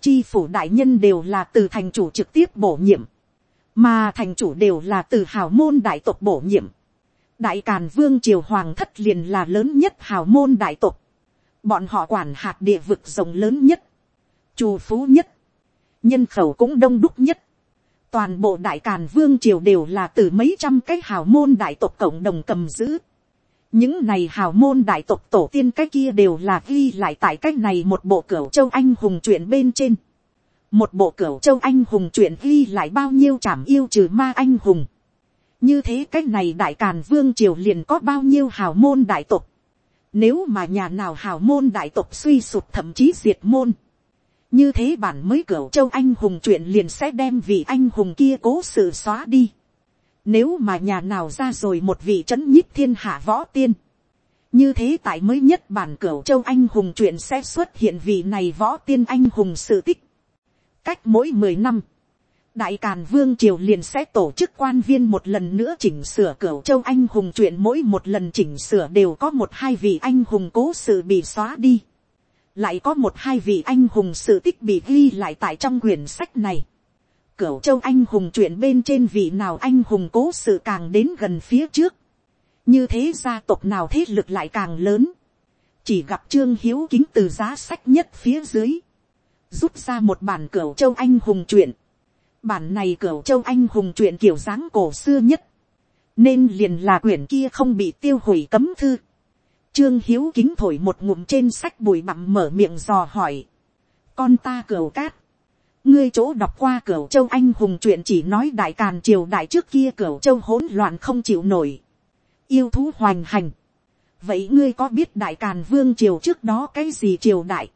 chi phủ đại nhân đều là từ thành chủ trực tiếp bổ nhiệm, mà thành chủ đều là từ hào môn đại tộc bổ nhiệm. đại càn vương triều hoàng thất liền là lớn nhất hào môn đại tộc. bọn họ quản hạt địa vực rộng lớn nhất trù phú nhất, nhân khẩu cũng đông đúc nhất. Toàn bộ đại càn vương triều đều là từ mấy trăm cái hào môn đại tộc cộng đồng cầm giữ. Những này hào môn đại tộc tổ tiên cái kia đều là ghi lại tại cái này một bộ cửu châu anh hùng chuyện bên trên. Một bộ cửu châu anh hùng chuyện ghi lại bao nhiêu trảm yêu trừ ma anh hùng. Như thế cái này đại càn vương triều liền có bao nhiêu hào môn đại tộc. Nếu mà nhà nào hào môn đại tộc suy sụp thậm chí diệt môn như thế bản mới cửa châu anh hùng chuyện liền sẽ đem vị anh hùng kia cố sự xóa đi. Nếu mà nhà nào ra rồi một vị trấn nhích thiên hạ võ tiên. Như thế tại mới nhất bản cửa châu anh hùng chuyện sẽ xuất hiện vị này võ tiên anh hùng sự tích. Cách mỗi mười năm, đại càn vương triều liền sẽ tổ chức quan viên một lần nữa chỉnh sửa cửa châu anh hùng chuyện mỗi một lần chỉnh sửa đều có một hai vị anh hùng cố sự bị xóa đi lại có một hai vị anh hùng sự tích bị ghi lại tại trong quyển sách này. Cửu châu anh hùng chuyện bên trên vị nào anh hùng cố sự càng đến gần phía trước. Như thế gia tộc nào thế lực lại càng lớn. Chỉ gặp trương hiếu kính từ giá sách nhất phía dưới. Rút ra một bản cửu châu anh hùng chuyện. Bản này cửu châu anh hùng chuyện kiểu dáng cổ xưa nhất. Nên liền là quyển kia không bị tiêu hủy cấm thư Trương Hiếu kính thổi một ngụm trên sách bụi bặm mở miệng dò hỏi. Con ta cửu cát. Ngươi chỗ đọc qua cửu châu anh hùng chuyện chỉ nói đại càn triều đại trước kia cửu châu hỗn loạn không chịu nổi. Yêu thú hoành hành. Vậy ngươi có biết đại càn vương triều trước đó cái gì triều đại?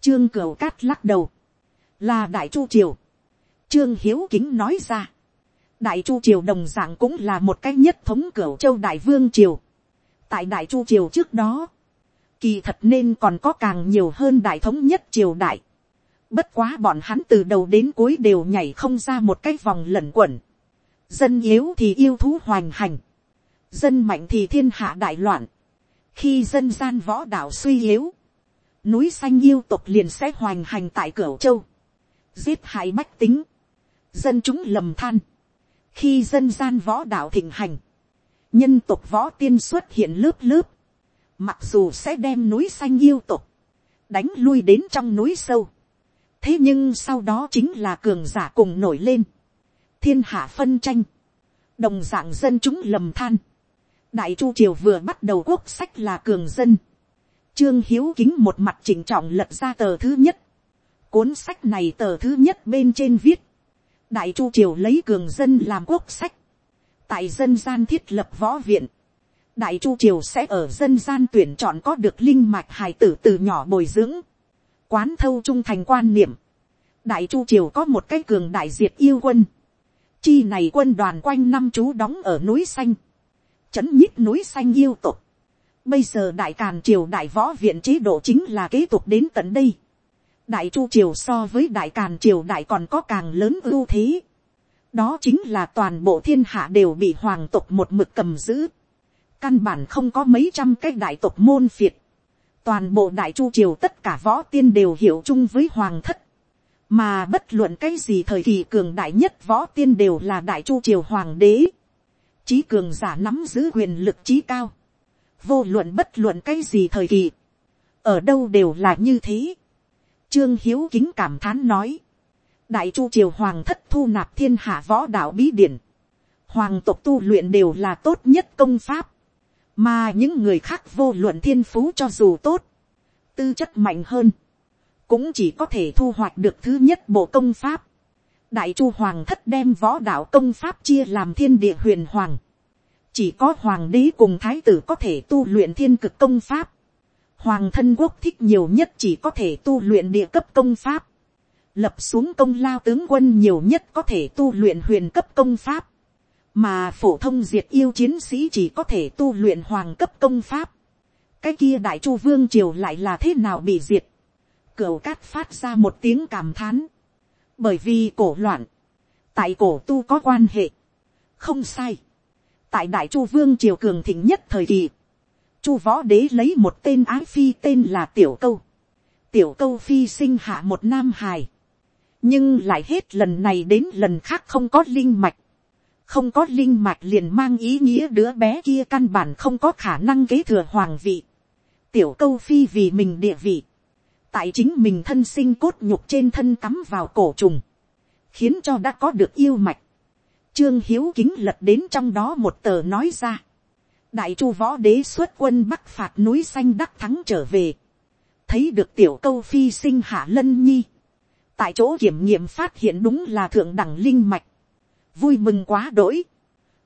Trương cửu cát lắc đầu. Là đại chu triều. Trương Hiếu kính nói ra. Đại chu triều đồng dạng cũng là một cái nhất thống cửu châu đại vương triều tại đại chu triều trước đó, kỳ thật nên còn có càng nhiều hơn đại thống nhất triều đại. Bất quá bọn hắn từ đầu đến cuối đều nhảy không ra một cái vòng lẩn quẩn. Dân yếu thì yêu thú hoành hành. Dân mạnh thì thiên hạ đại loạn. Khi dân gian võ đạo suy yếu. Núi xanh yêu tộc liền sẽ hoành hành tại cửa châu. Giết hại bách tính. Dân chúng lầm than. Khi dân gian võ đạo thịnh hành nhân tộc võ tiên xuất hiện lớp lớp, mặc dù sẽ đem núi xanh yêu tộc, đánh lui đến trong núi sâu. thế nhưng sau đó chính là cường giả cùng nổi lên, thiên hạ phân tranh, đồng d ạ n g dân chúng lầm than, đại chu triều vừa bắt đầu quốc sách là cường dân, trương hiếu kính một mặt chỉnh trọng lật ra tờ thứ nhất, cuốn sách này tờ thứ nhất bên trên viết, đại chu triều lấy cường dân làm quốc sách, tại dân gian thiết lập võ viện, đại chu triều sẽ ở dân gian tuyển chọn có được linh mạch hài tử từ nhỏ bồi dưỡng, quán thâu trung thành quan niệm, đại chu triều có một cái cường đại diệt yêu quân, chi này quân đoàn quanh năm chú đóng ở núi xanh, chấn nhích núi xanh yêu tục, bây giờ đại càn triều đại võ viện chế độ chính là kế tục đến tận đây, đại chu triều so với đại càn triều đại còn có càng lớn ưu thế, đó chính là toàn bộ thiên hạ đều bị hoàng tộc một mực cầm giữ. căn bản không có mấy trăm cái đại tộc môn phiệt. toàn bộ đại chu triều tất cả võ tiên đều hiểu chung với hoàng thất. mà bất luận cái gì thời kỳ cường đại nhất võ tiên đều là đại chu triều hoàng đế. trí cường giả nắm giữ quyền lực trí cao. vô luận bất luận cái gì thời kỳ. ở đâu đều là như thế. trương hiếu kính cảm thán nói đại chu triều hoàng thất thu nạp thiên hạ võ đạo bí điển, hoàng tộc tu luyện đều là tốt nhất công pháp, mà những người khác vô luận thiên phú cho dù tốt, tư chất mạnh hơn, cũng chỉ có thể thu hoạch được thứ nhất bộ công pháp, đại chu hoàng thất đem võ đạo công pháp chia làm thiên địa huyền hoàng, chỉ có hoàng đế cùng thái tử có thể tu luyện thiên cực công pháp, hoàng thân quốc thích nhiều nhất chỉ có thể tu luyện địa cấp công pháp, lập xuống công lao tướng quân nhiều nhất có thể tu luyện huyền cấp công pháp, mà phổ thông diệt yêu chiến sĩ chỉ có thể tu luyện hoàng cấp công pháp. cái kia đại chu vương triều lại là thế nào bị diệt. cửa cát phát ra một tiếng cảm thán, bởi vì cổ loạn, tại cổ tu có quan hệ, không sai, tại đại chu vương triều cường thịnh nhất thời kỳ, chu võ đế lấy một tên ái phi tên là tiểu câu, tiểu câu phi sinh hạ một nam hài, nhưng lại hết lần này đến lần khác không có linh mạch, không có linh mạch liền mang ý nghĩa đứa bé kia căn bản không có khả năng kế thừa hoàng vị. tiểu câu phi vì mình địa vị, tại chính mình thân sinh cốt nhục trên thân cắm vào cổ trùng, khiến cho đã có được yêu mạch. Trương Hiếu kính lật đến trong đó một tờ nói ra. Đại chu võ đế xuất quân bắc phạt núi xanh đắc thắng trở về. Thấy được tiểu câu phi sinh hạ lân nhi. Tại chỗ kiểm nghiệm phát hiện đúng là thượng đẳng linh mạch vui mừng quá đỗi.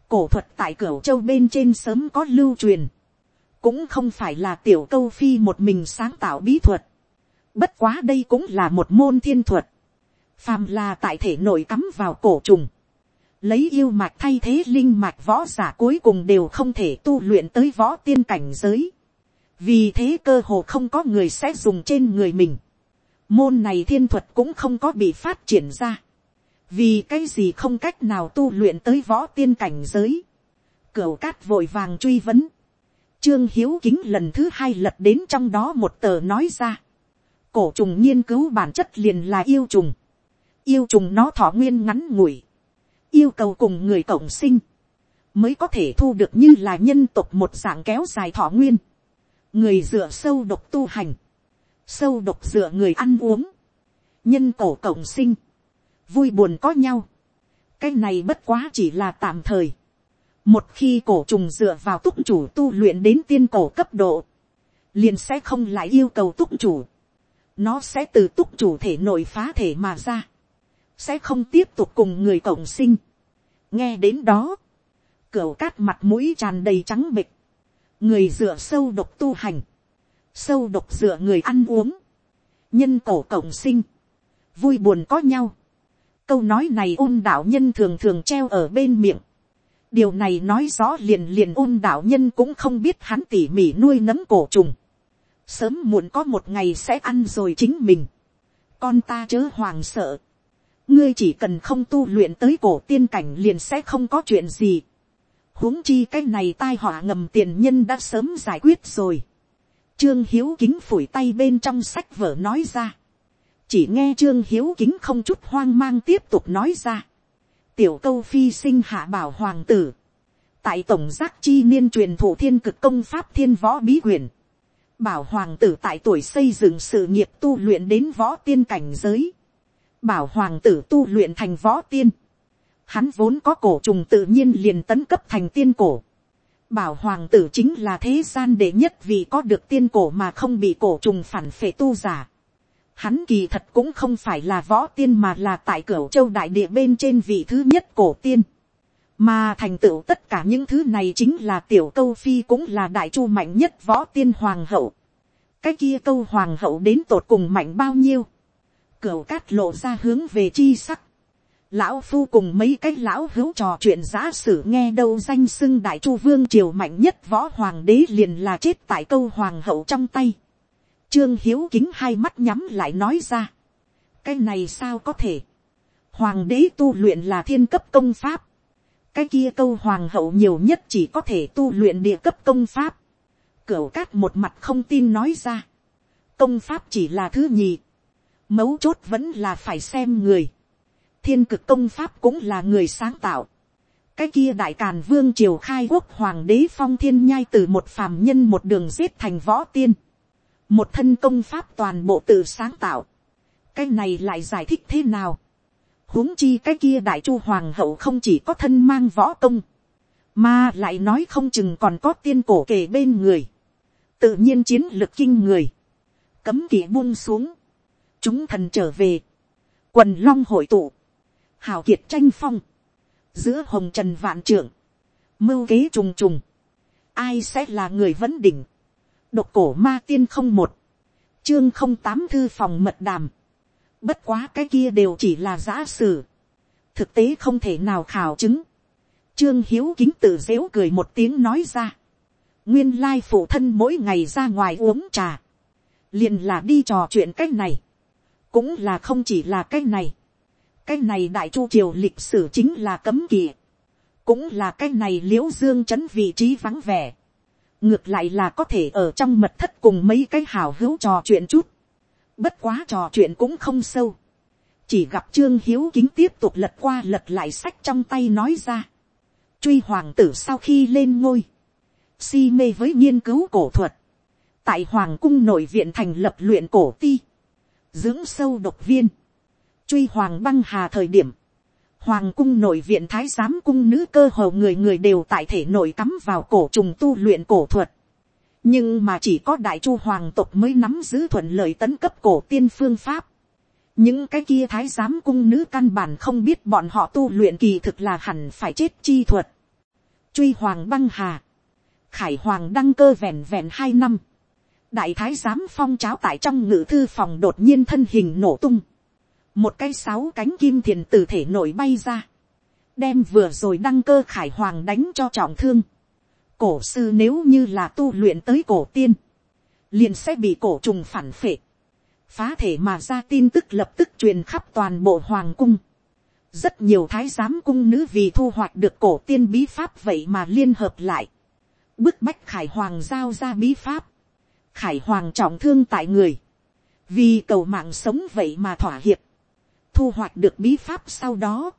cổ thuật tại cửa châu bên trên sớm có lưu truyền. cũng không phải là tiểu câu phi một mình sáng tạo bí thuật. bất quá đây cũng là một môn thiên thuật. phàm là tại thể nội cắm vào cổ trùng. lấy yêu mạch thay thế linh mạch võ giả cuối cùng đều không thể tu luyện tới võ tiên cảnh giới. vì thế cơ hồ không có người sẽ dùng trên người mình môn này thiên thuật cũng không có bị phát triển ra. Vì cái gì không cách nào tu luyện tới võ tiên cảnh giới, cửu cát vội vàng truy vấn, trương hiếu kính lần thứ hai lật đến trong đó một tờ nói ra, cổ trùng nghiên cứu bản chất liền là yêu trùng, yêu trùng nó thọ nguyên ngắn ngủi, yêu cầu cùng người cộng sinh, mới có thể thu được như là nhân tục một dạng kéo dài thọ nguyên, người dựa sâu độc tu hành, sâu độc dựa người ăn uống, nhân cổ cộng sinh, vui buồn có nhau. cái này bất quá chỉ là tạm thời. một khi cổ trùng dựa vào túc chủ tu luyện đến tiên cổ cấp độ, liền sẽ không lại yêu cầu túc chủ. nó sẽ từ túc chủ thể nội phá thể mà ra. sẽ không tiếp tục cùng người cộng sinh. nghe đến đó, cửa cát mặt mũi tràn đầy trắng bịch. người dựa sâu độc tu hành sâu độc dựa người ăn uống. nhân cổ cộng sinh. vui buồn có nhau câu nói này ôn đạo nhân thường thường treo ở bên miệng. điều này nói rõ liền liền ôn đạo nhân cũng không biết hắn tỉ mỉ nuôi nấm cổ trùng. sớm muộn có một ngày sẽ ăn rồi chính mình. con ta chớ hoàng sợ. ngươi chỉ cần không tu luyện tới cổ tiên cảnh liền sẽ không có chuyện gì. huống chi cái này tai họa ngầm tiền nhân đã sớm giải quyết rồi trương hiếu kính phủi tay bên trong sách vở nói ra chỉ nghe trương hiếu kính không chút hoang mang tiếp tục nói ra. tiểu câu phi sinh hạ bảo hoàng tử. tại tổng giác chi niên truyền thủ thiên cực công pháp thiên võ bí quyền. bảo hoàng tử tại tuổi xây dựng sự nghiệp tu luyện đến võ tiên cảnh giới. bảo hoàng tử tu luyện thành võ tiên. hắn vốn có cổ trùng tự nhiên liền tấn cấp thành tiên cổ. Bảo hoàng tử chính là thế gian đệ nhất vì có được tiên cổ mà không bị cổ trùng phản phệ tu giả Hắn kỳ thật cũng không phải là võ tiên mà là tại cửa châu đại địa bên trên vị thứ nhất cổ tiên. Mà thành tựu tất cả những thứ này chính là tiểu câu phi cũng là đại chu mạnh nhất võ tiên hoàng hậu. Cái kia câu hoàng hậu đến tột cùng mạnh bao nhiêu. Cửu cát lộ ra hướng về chi sắc. Lão phu cùng mấy cái lão hữu trò chuyện giả sử nghe đâu danh xưng đại chu vương triều mạnh nhất võ hoàng đế liền là chết tại câu hoàng hậu trong tay Trương Hiếu kính hai mắt nhắm lại nói ra. Cái này sao có thể. Hoàng đế tu luyện là thiên cấp công pháp. Cái kia câu hoàng hậu nhiều nhất chỉ có thể tu luyện địa cấp công pháp. Cửu cát một mặt không tin nói ra. Công pháp chỉ là thứ nhì. Mấu chốt vẫn là phải xem người. Thiên cực công pháp cũng là người sáng tạo. Cái kia đại càn vương triều khai quốc hoàng đế phong thiên nhai từ một phàm nhân một đường giết thành võ tiên. Một thân công pháp toàn bộ tự sáng tạo, cái này lại giải thích thế nào, huống chi cái kia đại chu hoàng hậu không chỉ có thân mang võ công, mà lại nói không chừng còn có tiên cổ kề bên người, tự nhiên chiến lược kinh người, cấm kỵ buông xuống, chúng thần trở về, quần long hội tụ, hào kiệt tranh phong, giữa hồng trần vạn trưởng, mưu kế trùng trùng, ai sẽ là người vấn đỉnh, độc cổ ma tiên không một, chương không tám thư phòng mật đàm, bất quá cái kia đều chỉ là giả sử, thực tế không thể nào khảo chứng, trương hiếu kính tự dếu cười một tiếng nói ra, nguyên lai phụ thân mỗi ngày ra ngoài uống trà, liền là đi trò chuyện cái này, cũng là không chỉ là cái này, cái này đại chu triều lịch sử chính là cấm kỵ, cũng là cái này l i ễ u dương c h ấ n vị trí vắng vẻ, ngược lại là có thể ở trong mật thất cùng mấy cái hào hữu trò chuyện chút, bất quá trò chuyện cũng không sâu, chỉ gặp trương hiếu kính tiếp tục lật qua lật lại sách trong tay nói ra, truy hoàng tử sau khi lên ngôi, si mê với nghiên cứu cổ thuật, tại hoàng cung nội viện thành lập luyện cổ ti, dưỡng sâu độc viên, truy hoàng băng hà thời điểm, Hoàng cung nội viện thái giám cung nữ cơ hồ người người đều tại thể nội cắm vào cổ trùng tu luyện cổ thuật. Nhưng mà chỉ có đại chu hoàng tộc mới nắm giữ thuận lợi tấn cấp cổ tiên phương pháp. Những cái kia thái giám cung nữ căn bản không biết bọn họ tu luyện kỳ thực là hẳn phải chết chi thuật. Truy hoàng băng hà. Khải hoàng đăng cơ vẹn vẹn hai năm. Đại thái giám phong cháo tại trong ngự thư phòng đột nhiên thân hình nổ tung một cái sáu cánh kim thiền từ thể nổi bay ra, đem vừa rồi đăng cơ khải hoàng đánh cho trọng thương. cổ sư nếu như là tu luyện tới cổ tiên, liền sẽ bị cổ trùng phản phệ, phá thể mà ra tin tức lập tức truyền khắp toàn bộ hoàng cung. rất nhiều thái giám cung nữ vì thu hoạch được cổ tiên bí pháp vậy mà liên hợp lại, bức bách khải hoàng giao ra bí pháp, khải hoàng trọng thương tại người, vì cầu mạng sống vậy mà thỏa hiệp, thu hoạch được bí pháp sau đó,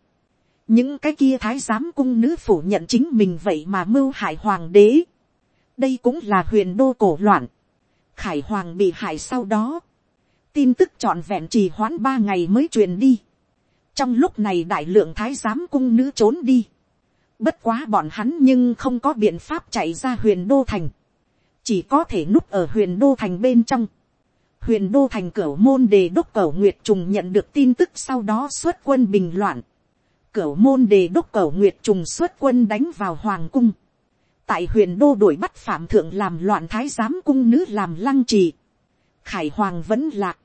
những cái kia thái giám cung nữ phủ nhận chính mình vậy mà mưu hại hoàng đế. đây cũng là huyền đô cổ loạn. khải hoàng bị hại sau đó, tin tức trọn vẹn trì hoãn ba ngày mới truyền đi. trong lúc này đại lượng thái giám cung nữ trốn đi. bất quá bọn hắn nhưng không có biện pháp chạy ra huyền đô thành. chỉ có thể núp ở huyền đô thành bên trong huyền đô thành cửa môn đề đốc cẩu nguyệt trùng nhận được tin tức sau đó xuất quân bình loạn. Cửa môn đề đốc cẩu nguyệt trùng xuất quân đánh vào hoàng cung. tại huyền đô đuổi bắt phạm thượng làm loạn thái giám cung nữ làm lăng trì. khải hoàng vẫn lạc.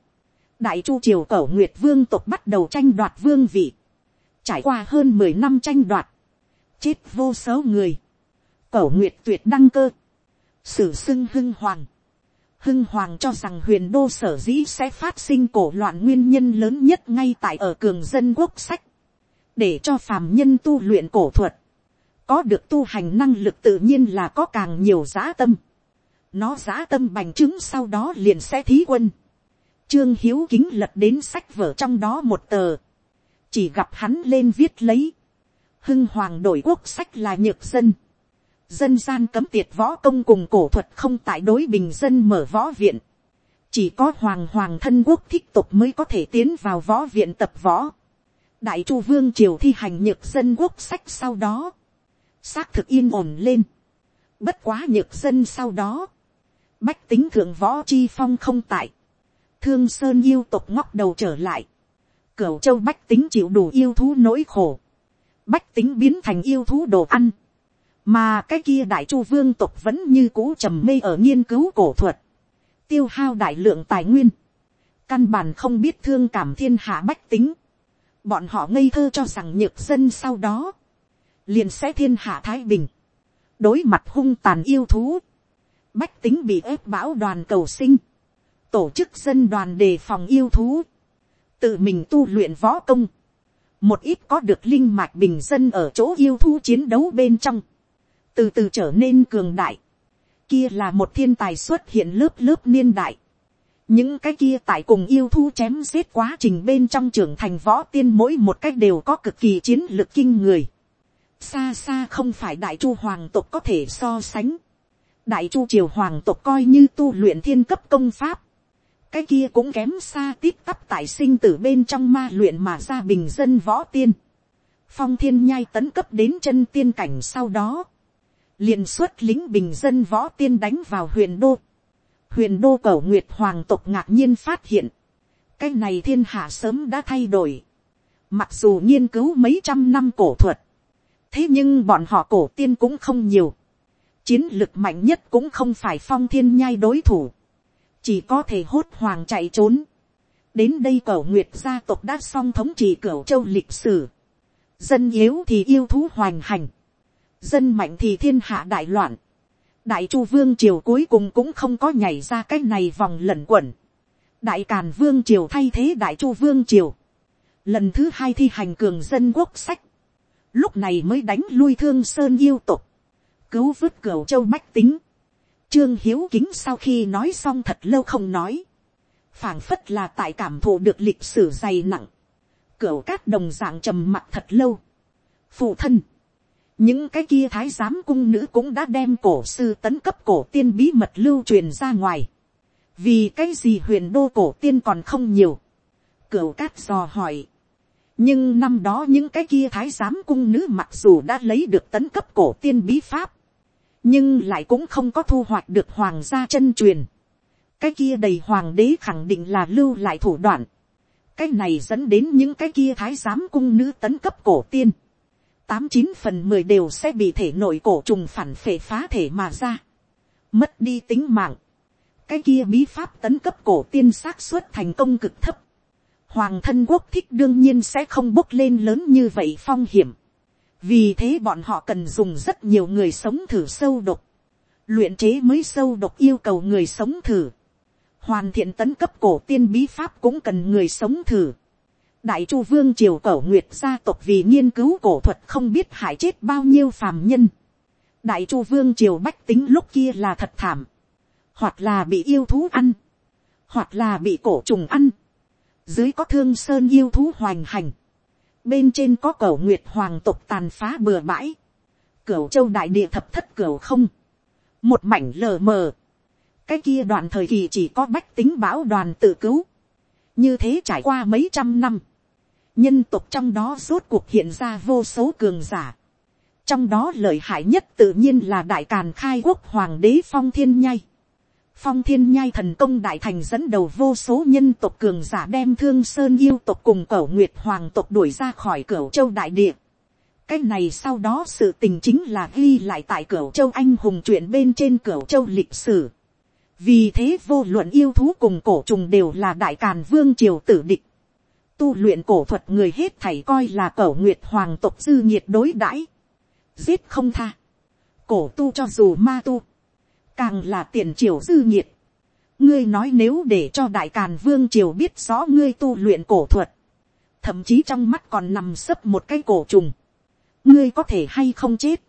đại chu triều cẩu nguyệt vương tộc bắt đầu tranh đoạt vương vị. trải qua hơn mười năm tranh đoạt. chết vô số người. cẩu nguyệt tuyệt đăng cơ. sử xưng hưng hoàng Hưng Hoàng cho rằng huyền đô sở dĩ sẽ phát sinh cổ loạn nguyên nhân lớn nhất ngay tại ở cường dân quốc sách. Để cho phàm nhân tu luyện cổ thuật. Có được tu hành năng lực tự nhiên là có càng nhiều giá tâm. Nó giá tâm bành trướng sau đó liền sẽ thí quân. Trương Hiếu kính lật đến sách vở trong đó một tờ. Chỉ gặp hắn lên viết lấy. Hưng Hoàng đổi quốc sách là nhược dân dân gian cấm tiệt võ công cùng cổ thuật không tại đối bình dân mở võ viện. Chỉ có hoàng hoàng thân quốc thích tục mới có thể tiến vào võ viện tập võ. Đại chu vương triều thi hành nhược dân quốc sách sau đó. Xác thực yên ổn lên. Bất quá nhược dân sau đó. Bách tính thượng võ chi phong không tại. Thương sơn yêu tục ngóc đầu trở lại. Cửu châu bách tính chịu đủ yêu thú nỗi khổ. Bách tính biến thành yêu thú đồ ăn mà cái kia đại chu vương tộc vẫn như cũ trầm mê ở nghiên cứu cổ thuật, tiêu hao đại lượng tài nguyên, căn bản không biết thương cảm thiên hạ bách tính, bọn họ ngây thơ cho rằng nhược dân sau đó, liền sẽ thiên hạ thái bình, đối mặt hung tàn yêu thú, bách tính bị ép bão đoàn cầu sinh, tổ chức dân đoàn đề phòng yêu thú, tự mình tu luyện võ công, một ít có được linh mạch bình dân ở chỗ yêu thú chiến đấu bên trong, từ từ trở nên cường đại, kia là một thiên tài xuất hiện lớp lớp niên đại, những cái kia tại cùng yêu thu chém giết quá trình bên trong trưởng thành võ tiên mỗi một cách đều có cực kỳ chiến lược kinh người, xa xa không phải đại chu hoàng tộc có thể so sánh, đại chu triều hoàng tộc coi như tu luyện thiên cấp công pháp, cái kia cũng kém xa tít tắp tại sinh tử bên trong ma luyện mà ra bình dân võ tiên, phong thiên nhai tấn cấp đến chân tiên cảnh sau đó, liền xuất lính bình dân võ tiên đánh vào huyền đô. huyền đô cầu nguyệt hoàng tộc ngạc nhiên phát hiện, cái này thiên hạ sớm đã thay đổi, Mặc dù nghiên cứu mấy trăm năm cổ thuật. Thế nhưng bọn họ cổ tiên cũng không nhiều. Chiến lực mạnh nhất cũng không phải phong thiên nhai đối thủ. Chỉ có thể hốt hoàng chạy trốn. Đến đây cẩu nguyệt gia tộc đã song thống trị cửu châu lịch sử. Dân yếu thì yêu thú hoành hành. Dân mạnh thì thiên hạ đại loạn. Đại chu vương triều cuối cùng cũng không có nhảy ra cái này vòng lẩn quẩn. Đại càn vương triều thay thế đại chu vương triều lần thứ hai thi hành cường dân quốc sách, lúc này mới đánh lui thương sơn yêu tục, cứu vớt cửu châu bách tính. Trương hiếu kính sau khi nói xong thật lâu không nói, phảng phất là tại cảm thụ được lịch sử dày nặng, cửu cát đồng dạng trầm mặt thật lâu. phụ thân, những cái kia thái giám cung nữ cũng đã đem cổ sư tấn cấp cổ tiên bí mật lưu truyền ra ngoài, vì cái gì huyền đô cổ tiên còn không nhiều, cửu cát dò hỏi, nhưng năm đó những cái kia thái giám cung nữ mặc dù đã lấy được tấn cấp cổ tiên bí pháp, nhưng lại cũng không có thu hoạch được hoàng gia chân truyền. cái kia đầy hoàng đế khẳng định là lưu lại thủ đoạn. cái này dẫn đến những cái kia thái giám cung nữ tấn cấp cổ tiên tám chín phần mười đều sẽ bị thể nội cổ trùng phản phệ phá thể mà ra. mất đi tính mạng. cái kia bí pháp tấn cấp cổ tiên xác suất thành công cực thấp hoàng thân quốc thích đương nhiên sẽ không bốc lên lớn như vậy phong hiểm. vì thế bọn họ cần dùng rất nhiều người sống thử sâu độc. luyện chế mới sâu độc yêu cầu người sống thử. hoàn thiện tấn cấp cổ tiên bí pháp cũng cần người sống thử đại chu vương triều cẩu nguyệt gia tộc vì nghiên cứu cổ thuật không biết hại chết bao nhiêu phàm nhân. đại chu vương triều bách tính lúc kia là thật thảm. hoặc là bị yêu thú ăn. hoặc là bị cổ trùng ăn. Dưới có thương sơn yêu thú hoành hành, bên trên có cẩu nguyệt hoàng tộc tàn phá bừa bãi, cửu châu đại địa thập thất cửu không, một mảnh lờ mờ, cái kia đoạn thời kỳ chỉ có bách tính bão đoàn tự cứu, như thế trải qua mấy trăm năm, nhân tộc trong đó rốt cuộc hiện ra vô số cường giả, trong đó lợi hại nhất tự nhiên là đại càn khai quốc hoàng đế phong thiên nhai, phong thiên nhai thần công đại thành dẫn đầu vô số nhân tộc cường giả đem thương sơn yêu tộc cùng cẩu nguyệt hoàng tộc đuổi ra khỏi cửu châu đại địa. cái này sau đó sự tình chính là ghi lại tại cửu châu anh hùng chuyện bên trên cửu châu lịch sử. vì thế vô luận yêu thú cùng cổ trùng đều là đại càn vương triều tử địch tu luyện cổ thuật người hết thảy coi là cẩu nguyệt hoàng tộc dư nhiệt đối đãi. giết không tha. cổ tu cho dù ma tu càng là tiền triều dư nhiệt. ngươi nói nếu để cho đại càn vương triều biết rõ ngươi tu luyện cổ thuật, thậm chí trong mắt còn nằm sấp một cái cổ trùng, ngươi có thể hay không chết.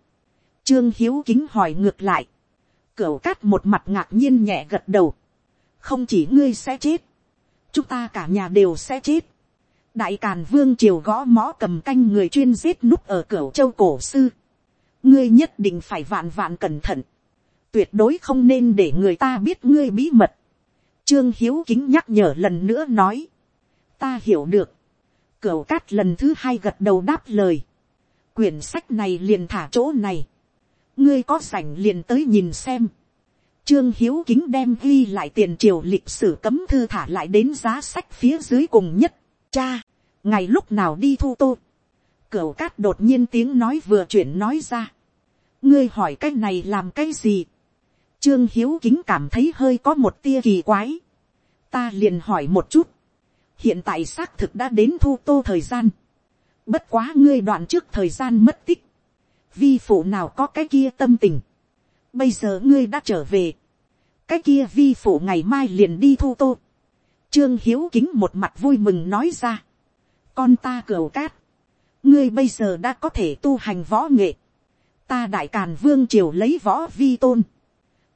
trương hiếu kính hỏi ngược lại, cửu cát một mặt ngạc nhiên nhẹ gật đầu, không chỉ ngươi sẽ chết, chúng ta cả nhà đều sẽ chết đại càn vương triều gõ mõ cầm canh người chuyên giết núp ở cửa châu cổ sư. ngươi nhất định phải vạn vạn cẩn thận tuyệt đối không nên để người ta biết ngươi bí mật. Trương Hiếu kính nhắc nhở lần nữa nói. Ta hiểu được. cửa cát lần thứ hai gật đầu đáp lời. Quyển sách này liền thả chỗ này. Ngươi có sảnh liền tới nhìn xem. Trương Hiếu kính đem ghi lại tiền triều lịch sử cấm thư thả lại đến giá sách phía dưới cùng nhất. Cha, ngày lúc nào đi thu tô. Cửu cát đột nhiên tiếng nói vừa chuyển nói ra. Ngươi hỏi cái này làm cái gì? Trương Hiếu kính cảm thấy hơi có một tia kỳ quái. Ta liền hỏi một chút. Hiện tại xác thực đã đến thu tô thời gian. Bất quá ngươi đoạn trước thời gian mất tích. Vi phụ nào có cái kia tâm tình. Bây giờ ngươi đã trở về. Cái kia vi phụ ngày mai liền đi thu tô. Trương Hiếu kính một mặt vui mừng nói ra. Con ta cửu cát. Ngươi bây giờ đã có thể tu hành võ nghệ. Ta đại càn vương triều lấy võ vi tôn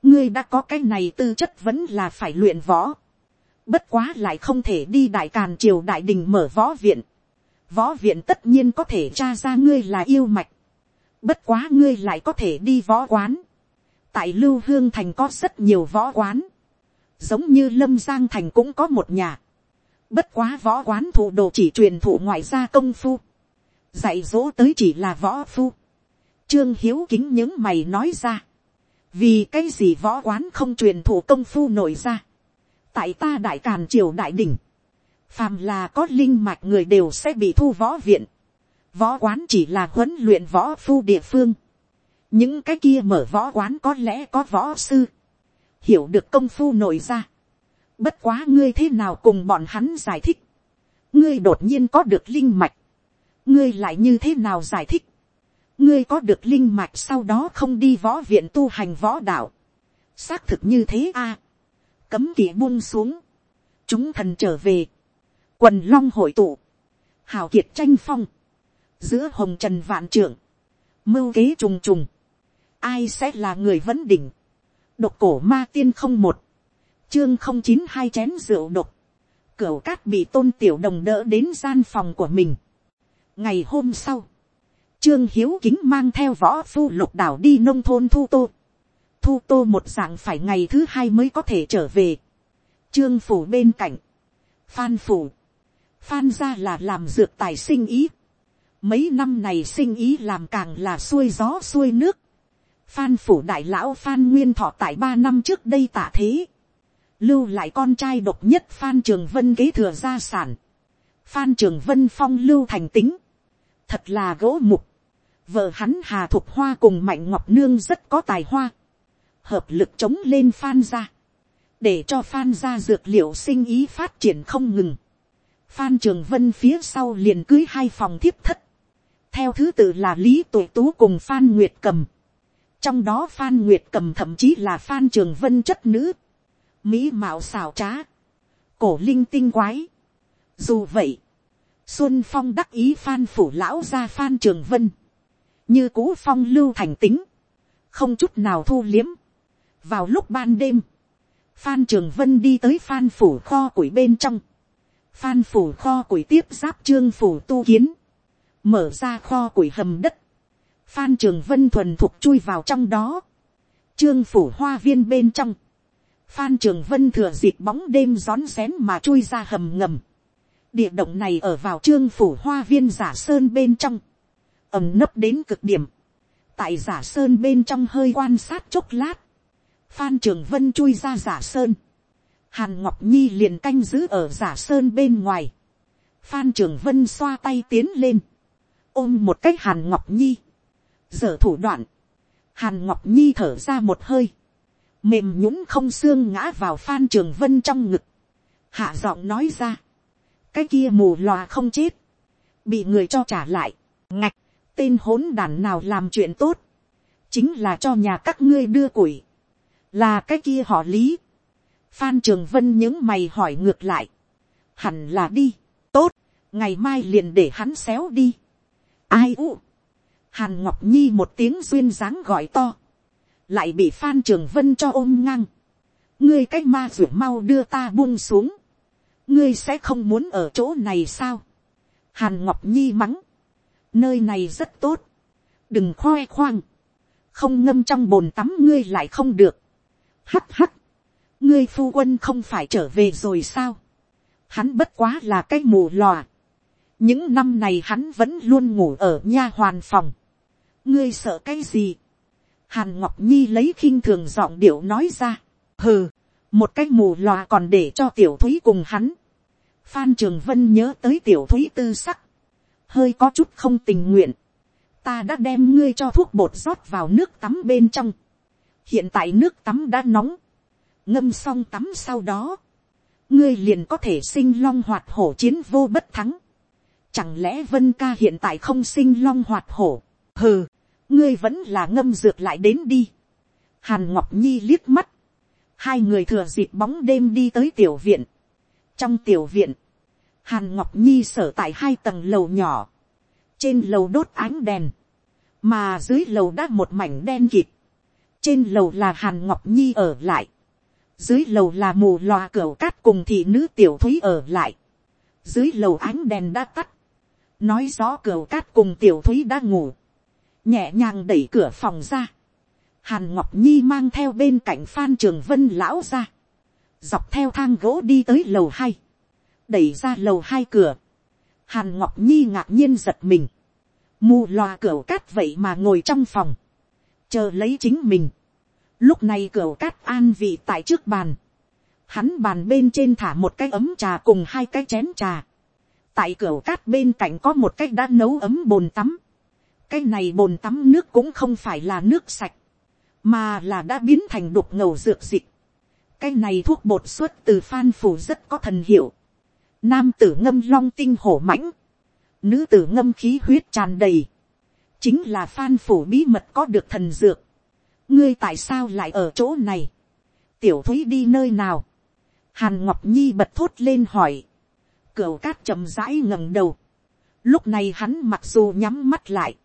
ngươi đã có cái này tư chất vẫn là phải luyện võ. Bất quá lại không thể đi đại càn triều đại đình mở võ viện. Võ viện tất nhiên có thể tra ra ngươi là yêu mạch. Bất quá ngươi lại có thể đi võ quán. Tại Lưu Hương Thành có rất nhiều võ quán. Giống như Lâm Giang Thành cũng có một nhà. Bất quá võ quán thủ đồ chỉ truyền thụ ngoại gia công phu. Dạy dỗ tới chỉ là võ phu. Trương Hiếu kính những mày nói ra. Vì cái gì võ quán không truyền thủ công phu nổi ra, tại ta đại càn triều đại đỉnh, phàm là có linh mạch người đều sẽ bị thu võ viện, võ quán chỉ là huấn luyện võ phu địa phương, những cái kia mở võ quán có lẽ có võ sư, hiểu được công phu nội ra, bất quá ngươi thế nào cùng bọn hắn giải thích, ngươi đột nhiên có được linh mạch, ngươi lại như thế nào giải thích, ngươi có được linh mạch sau đó không đi võ viện tu hành võ đạo, xác thực như thế a, à, cấm kỵ buông xuống, chúng thần trở về, quần long hội tụ, hào kiệt tranh phong, giữa hồng trần vạn trưởng, mưu kế trùng trùng, ai sẽ là người vấn đỉnh, độc cổ ma tiên không một, chương không chín hai chén rượu độc, cửu cát bị tôn tiểu đồng đỡ đến gian phòng của mình. ngày hôm sau, trương hiếu kính mang theo võ phu lục đảo đi nông thôn thu tô, thu tô một dạng phải ngày thứ hai mới có thể trở về, trương phủ bên cạnh, phan phủ, phan ra là làm dược tài sinh ý, mấy năm này sinh ý làm càng là xuôi gió xuôi nước, Phan phủ đại lão Phan Nguyên Thọ tại ba năm trước đây tả thế. Lưu lại con trai độc nhất Phan Trường Vân kế thừa gia sản. Phan Trường Vân phong lưu thành tính. Thật là gỗ mục. Vợ hắn Hà Thục Hoa cùng Mạnh Ngọc Nương rất có tài hoa. Hợp lực chống lên Phan gia Để cho Phan gia dược liệu sinh ý phát triển không ngừng. Phan Trường Vân phía sau liền cưới hai phòng thiếp thất. Theo thứ tự là Lý Tuệ Tú cùng Phan Nguyệt Cầm trong đó phan nguyệt cầm thậm chí là phan trường vân chất nữ, mỹ mạo xào trá, cổ linh tinh quái. dù vậy, xuân phong đắc ý phan phủ lão ra phan trường vân, như cũ phong lưu thành tính, không chút nào thu liếm. vào lúc ban đêm, phan trường vân đi tới phan phủ kho củi bên trong, phan phủ kho củi tiếp giáp trương phủ tu kiến, mở ra kho củi hầm đất, Phan Trường Vân thuần thuộc chui vào trong đó. Trương phủ hoa viên bên trong. Phan Trường Vân thừa dịp bóng đêm rón rén mà chui ra hầm ngầm. Địa động này ở vào trương phủ hoa viên giả sơn bên trong. ẩm nấp đến cực điểm. Tại giả sơn bên trong hơi quan sát chốc lát. Phan Trường Vân chui ra giả sơn. Hàn Ngọc Nhi liền canh giữ ở giả sơn bên ngoài. Phan Trường Vân xoa tay tiến lên. Ôm một cách Hàn Ngọc Nhi dở thủ đoạn, hàn ngọc nhi thở ra một hơi, mềm nhũng không xương ngã vào phan trường vân trong ngực, hạ giọng nói ra, cái kia mù lòa không chết, bị người cho trả lại, ngạch, tên hỗn đàn nào làm chuyện tốt, chính là cho nhà các ngươi đưa củi, là cái kia họ lý, phan trường vân những mày hỏi ngược lại, hẳn là đi, tốt, ngày mai liền để hắn xéo đi, ai u, Hàn Ngọc Nhi một tiếng duyên dáng gọi to. Lại bị Phan Trường Vân cho ôm ngang. Ngươi cách ma ruột mau đưa ta buông xuống. Ngươi sẽ không muốn ở chỗ này sao? Hàn Ngọc Nhi mắng. Nơi này rất tốt. Đừng khoe khoang. Không ngâm trong bồn tắm ngươi lại không được. Hắt hắt. Ngươi phu quân không phải trở về rồi sao? Hắn bất quá là cái mù lòa những năm này hắn vẫn luôn ngủ ở nha hoàn phòng ngươi sợ cái gì hàn ngọc nhi lấy khinh thường giọng điệu nói ra. hừ, một cái mù loà còn để cho tiểu thúy cùng hắn. phan trường vân nhớ tới tiểu thúy tư sắc. hơi có chút không tình nguyện. ta đã đem ngươi cho thuốc bột rót vào nước tắm bên trong. hiện tại nước tắm đã nóng. ngâm xong tắm sau đó. ngươi liền có thể sinh long hoạt hổ chiến vô bất thắng. Chẳng lẽ vân ca hiện tại không sinh long hoạt hổ? Hừ, ngươi vẫn là ngâm dược lại đến đi. Hàn Ngọc Nhi liếc mắt. Hai người thừa dịp bóng đêm đi tới tiểu viện. Trong tiểu viện, Hàn Ngọc Nhi sở tại hai tầng lầu nhỏ. Trên lầu đốt ánh đèn. Mà dưới lầu đã một mảnh đen kịt. Trên lầu là Hàn Ngọc Nhi ở lại. Dưới lầu là mù loa cửa cát cùng thị nữ tiểu thúy ở lại. Dưới lầu ánh đèn đã tắt. Nói rõ cửa cát cùng tiểu thúy đã ngủ nhẹ nhàng đẩy cửa phòng ra, hàn ngọc nhi mang theo bên cạnh phan trường vân lão ra, dọc theo thang gỗ đi tới lầu hai, đẩy ra lầu hai cửa, hàn ngọc nhi ngạc nhiên giật mình, mù loà cửa cát vậy mà ngồi trong phòng, chờ lấy chính mình, lúc này cửa cát an vị tại trước bàn, hắn bàn bên trên thả một cái ấm trà cùng hai cái chén trà, tại cửa cát bên cạnh có một cái đã nấu ấm bồn tắm, cái này bồn tắm nước cũng không phải là nước sạch, mà là đã biến thành đục ngầu dược dịch. cái này thuốc bột xuất từ phan phủ rất có thần hiệu. nam tử ngâm long tinh hổ mãnh, nữ tử ngâm khí huyết tràn đầy, chính là phan phủ bí mật có được thần dược. ngươi tại sao lại ở chỗ này, tiểu thúy đi nơi nào, hàn ngọc nhi bật thốt lên hỏi, cửa cát chậm rãi ngẩng đầu, lúc này hắn mặc dù nhắm mắt lại,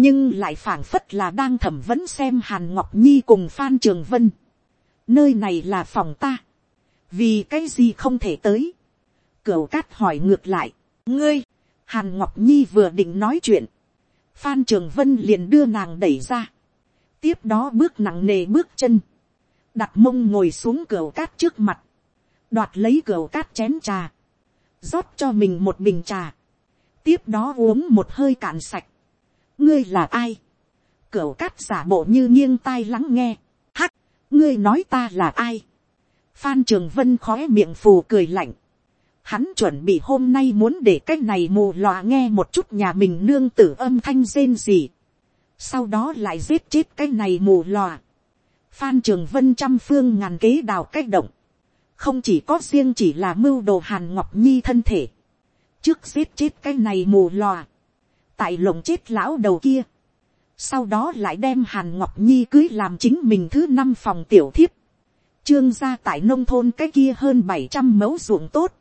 nhưng lại phảng phất là đang thẩm vấn xem hàn ngọc nhi cùng phan trường vân. nơi này là phòng ta, vì cái gì không thể tới. cửu cát hỏi ngược lại, ngươi, hàn ngọc nhi vừa định nói chuyện, phan trường vân liền đưa nàng đẩy ra, tiếp đó bước nặng nề bước chân, đặt mông ngồi xuống cửu cát trước mặt, đoạt lấy cửu cát chén trà, rót cho mình một bình trà, tiếp đó uống một hơi cạn sạch, ngươi là ai, cửu cát giả bộ như nghiêng tai lắng nghe, hắc, ngươi nói ta là ai, phan trường vân khói miệng phù cười lạnh, hắn chuẩn bị hôm nay muốn để cái này mù lòa nghe một chút nhà mình nương tử âm thanh rên gì, sau đó lại giết chết cái này mù lòa, phan trường vân trăm phương ngàn kế đào cách động, không chỉ có riêng chỉ là mưu đồ hàn ngọc nhi thân thể, trước giết chết cái này mù lòa, tại lồng chết lão đầu kia. Sau đó lại đem Hàn Ngọc Nhi cưới làm chính mình thứ năm phòng tiểu thiếp. Trương gia tại nông thôn cái kia hơn bảy trăm mẫu ruộng tốt.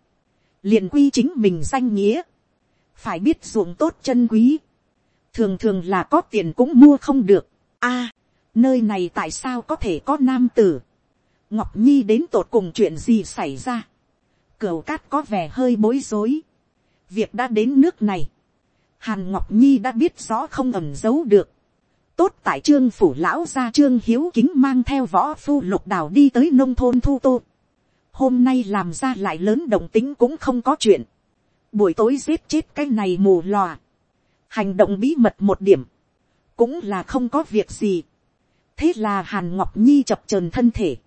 liền quy chính mình danh nghĩa. Phải biết ruộng tốt chân quý. Thường thường là có tiền cũng mua không được. a, nơi này tại sao có thể có nam tử. Ngọc Nhi đến tột cùng chuyện gì xảy ra. Cửu cát có vẻ hơi bối rối. Việc đã đến nước này Hàn Ngọc Nhi đã biết rõ không ẩm giấu được. Tốt tại trương phủ lão gia trương hiếu kính mang theo võ phu lục đào đi tới nông thôn thu tô. Hôm nay làm ra lại lớn động tính cũng không có chuyện. Buổi tối giết chết cái này mù lòa. Hành động bí mật một điểm. Cũng là không có việc gì. Thế là Hàn Ngọc Nhi chập trần thân thể.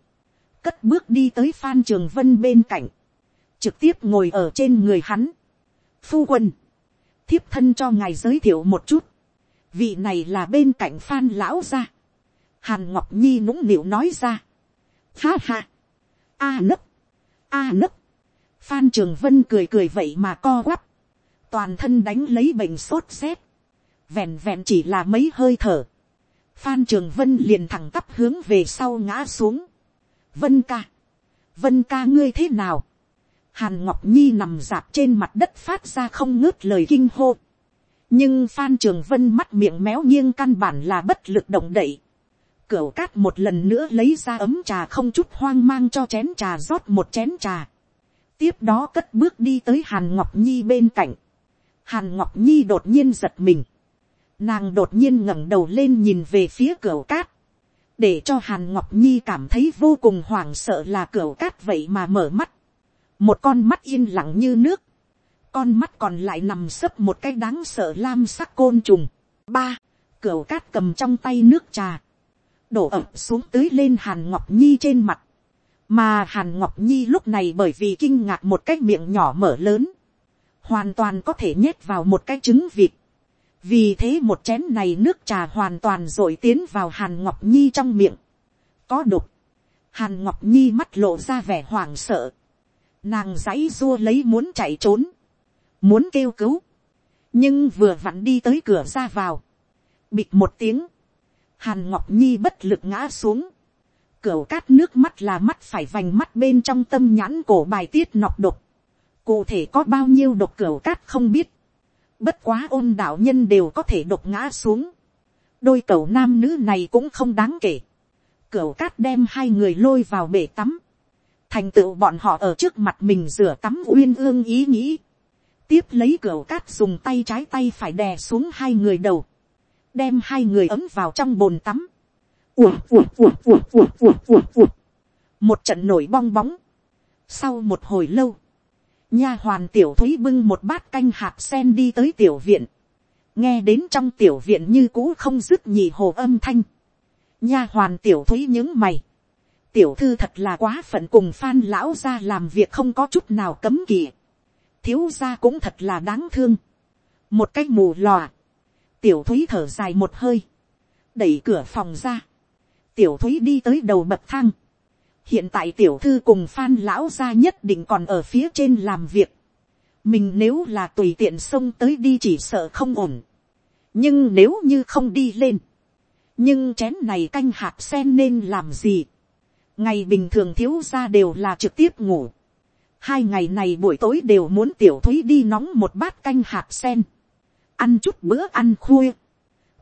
Cất bước đi tới Phan Trường Vân bên cạnh. Trực tiếp ngồi ở trên người hắn. Phu quân thiếp thân cho ngài giới thiệu một chút. vị này là bên cạnh phan lão gia. hàn ngọc nhi nũng nịu nói ra. ha ha. a nấc. a nấc. phan trường vân cười cười vậy mà co quắp. toàn thân đánh lấy bệnh sốt rét. vẹn vẹn chỉ là mấy hơi thở. phan trường vân liền thẳng tắp hướng về sau ngã xuống. vân ca. vân ca ngươi thế nào Hàn Ngọc Nhi nằm dạp trên mặt đất phát ra không ngớt lời kinh hô. Nhưng Phan Trường Vân mắt miệng méo nghiêng căn bản là bất lực động đậy. Cửu cát một lần nữa lấy ra ấm trà không chút hoang mang cho chén trà rót một chén trà. Tiếp đó cất bước đi tới Hàn Ngọc Nhi bên cạnh. Hàn Ngọc Nhi đột nhiên giật mình. Nàng đột nhiên ngẩng đầu lên nhìn về phía cửu cát. Để cho Hàn Ngọc Nhi cảm thấy vô cùng hoảng sợ là cửu cát vậy mà mở mắt một con mắt yên lặng như nước, con mắt còn lại nằm sấp một cái đáng sợ lam sắc côn trùng. ba, cửa cát cầm trong tay nước trà, đổ ập xuống tưới lên hàn ngọc nhi trên mặt, mà hàn ngọc nhi lúc này bởi vì kinh ngạc một cái miệng nhỏ mở lớn, hoàn toàn có thể nhét vào một cái trứng vịt, vì thế một chén này nước trà hoàn toàn r ộ i tiến vào hàn ngọc nhi trong miệng, có đục, hàn ngọc nhi mắt lộ ra vẻ hoảng sợ, nàng dãy dua lấy muốn chạy trốn, muốn kêu cứu, nhưng vừa vặn đi tới cửa ra vào, bịt một tiếng, hàn ngọc nhi bất lực ngã xuống, cửa cát nước mắt là mắt phải vành mắt bên trong tâm nhãn cổ bài tiết nọc độc, cụ thể có bao nhiêu độc cửa cát không biết, bất quá ôn đạo nhân đều có thể độc ngã xuống, đôi cầu nam nữ này cũng không đáng kể, cửa cát đem hai người lôi vào bể tắm, thành tựu bọn họ ở trước mặt mình rửa tắm uyên ương ý nghĩ. tiếp lấy cửa cát dùng tay trái tay phải đè xuống hai người đầu, đem hai người ấm vào trong bồn tắm. một trận nổi bong bóng. sau một hồi lâu, nha hoàn tiểu thúy bưng một bát canh hạt sen đi tới tiểu viện, nghe đến trong tiểu viện như cũ không dứt nhị hồ âm thanh. nha hoàn tiểu thúy những mày, tiểu thư thật là quá phận cùng phan lão ra làm việc không có chút nào cấm kỵ. thiếu ra cũng thật là đáng thương. một cách mù lòa. tiểu thúy thở dài một hơi. đẩy cửa phòng ra. tiểu thúy đi tới đầu bậc thang. hiện tại tiểu thư cùng phan lão ra nhất định còn ở phía trên làm việc. mình nếu là tùy tiện xông tới đi chỉ sợ không ổn. nhưng nếu như không đi lên. nhưng chén này canh hạt sen nên làm gì ngày bình thường thiếu ra đều là trực tiếp ngủ. hai ngày này buổi tối đều muốn tiểu thúy đi nóng một bát canh hạt sen. ăn chút bữa ăn khuya.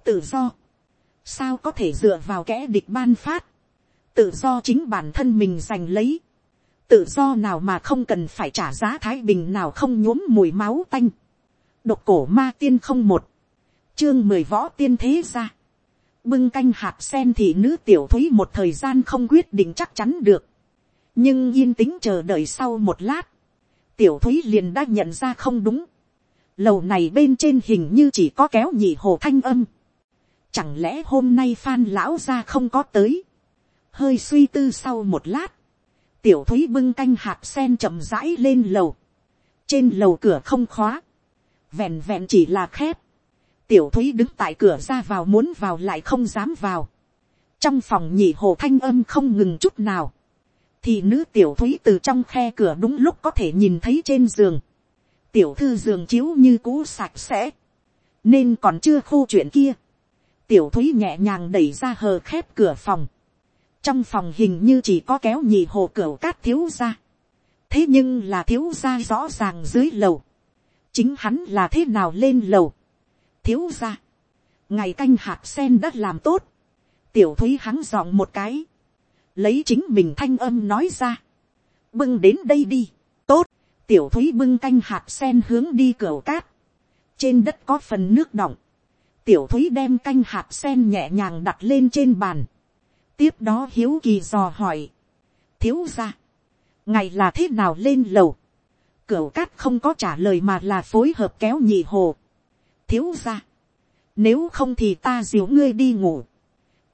tự do. sao có thể dựa vào kẽ địch ban phát. tự do chính bản thân mình giành lấy. tự do nào mà không cần phải trả giá thái bình nào không nhuốm mùi máu tanh. độc cổ ma tiên không một. chương mười võ tiên thế ra bưng canh hạt sen thì nữ tiểu thúy một thời gian không quyết định chắc chắn được. nhưng yên tĩnh chờ đợi sau một lát, tiểu thúy liền đã nhận ra không đúng. lầu này bên trên hình như chỉ có kéo nhị hồ thanh âm. chẳng lẽ hôm nay phan lão ra không có tới. hơi suy tư sau một lát, tiểu thúy bưng canh hạt sen chậm rãi lên lầu. trên lầu cửa không khóa, vẹn vẹn chỉ là khép tiểu thúy đứng tại cửa ra vào muốn vào lại không dám vào. trong phòng nhị hồ thanh âm không ngừng chút nào. thì nữ tiểu thúy từ trong khe cửa đúng lúc có thể nhìn thấy trên giường. tiểu thư giường chiếu như cũ sạch sẽ. nên còn chưa khô chuyện kia. tiểu thúy nhẹ nhàng đẩy ra hờ khép cửa phòng. trong phòng hình như chỉ có kéo nhị hồ cửa cát thiếu ra. thế nhưng là thiếu ra rõ ràng dưới lầu. chính hắn là thế nào lên lầu thiếu ra, ngày canh hạt sen đã làm tốt, tiểu thúy hắn dọn một cái, lấy chính mình thanh âm nói ra, bưng đến đây đi, tốt, tiểu thúy bưng canh hạt sen hướng đi cửa cát, trên đất có phần nước đọng, tiểu thúy đem canh hạt sen nhẹ nhàng đặt lên trên bàn, tiếp đó hiếu kỳ dò hỏi, thiếu ra, ngày là thế nào lên lầu, cửa cát không có trả lời mà là phối hợp kéo nhị hồ, thiếu ra. Nếu không thì ta diếu ngươi đi ngủ.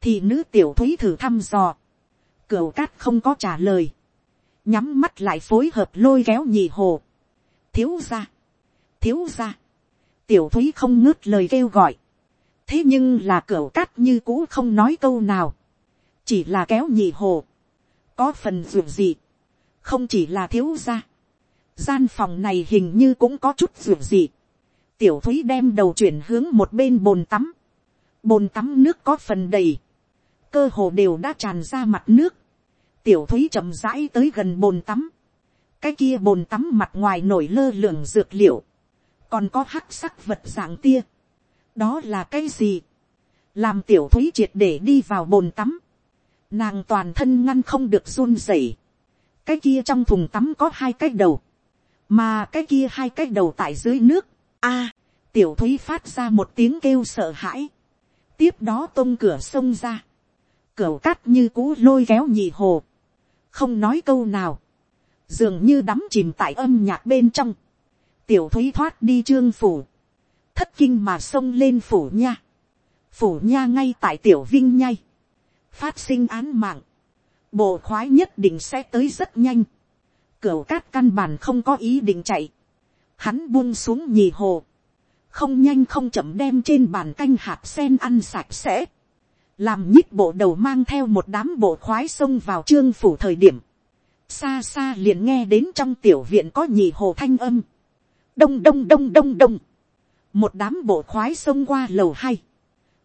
Thì nữ tiểu thúy thử thăm dò. Cửu cát không có trả lời. Nhắm mắt lại phối hợp lôi kéo nhị hồ. Thiếu ra. Thiếu ra. Tiểu thúy không ngớt lời kêu gọi. Thế nhưng là cửu cát như cũ không nói câu nào. Chỉ là kéo nhị hồ. Có phần dù gì. Không chỉ là thiếu ra. Gian phòng này hình như cũng có chút dù gì tiểu thúy đem đầu chuyển hướng một bên bồn tắm, bồn tắm nước có phần đầy, cơ hồ đều đã tràn ra mặt nước, tiểu thúy chậm rãi tới gần bồn tắm, cái kia bồn tắm mặt ngoài nổi lơ lửng dược liệu, còn có hắc sắc vật dạng tia, đó là cái gì, làm tiểu thúy triệt để đi vào bồn tắm, nàng toàn thân ngăn không được run rẩy, cái kia trong thùng tắm có hai cái đầu, mà cái kia hai cái đầu tại dưới nước, a, tiểu thúy phát ra một tiếng kêu sợ hãi, tiếp đó tung cửa sông ra, cửa cắt như cú lôi kéo nhị hồ, không nói câu nào, dường như đắm chìm tại âm nhạc bên trong, tiểu thúy thoát đi trương phủ, thất kinh mà xông lên phủ nha, phủ nha ngay tại tiểu vinh nhay. phát sinh án mạng, bộ khoái nhất định sẽ tới rất nhanh, cửa cát căn bản không có ý định chạy, hắn buông xuống nhì hồ, không nhanh không chậm đem trên bàn canh hạt sen ăn sạch sẽ, làm nhích bộ đầu mang theo một đám bộ khoái xông vào trương phủ thời điểm, xa xa liền nghe đến trong tiểu viện có nhì hồ thanh âm, đông đông đông đông đông, một đám bộ khoái xông qua lầu hai,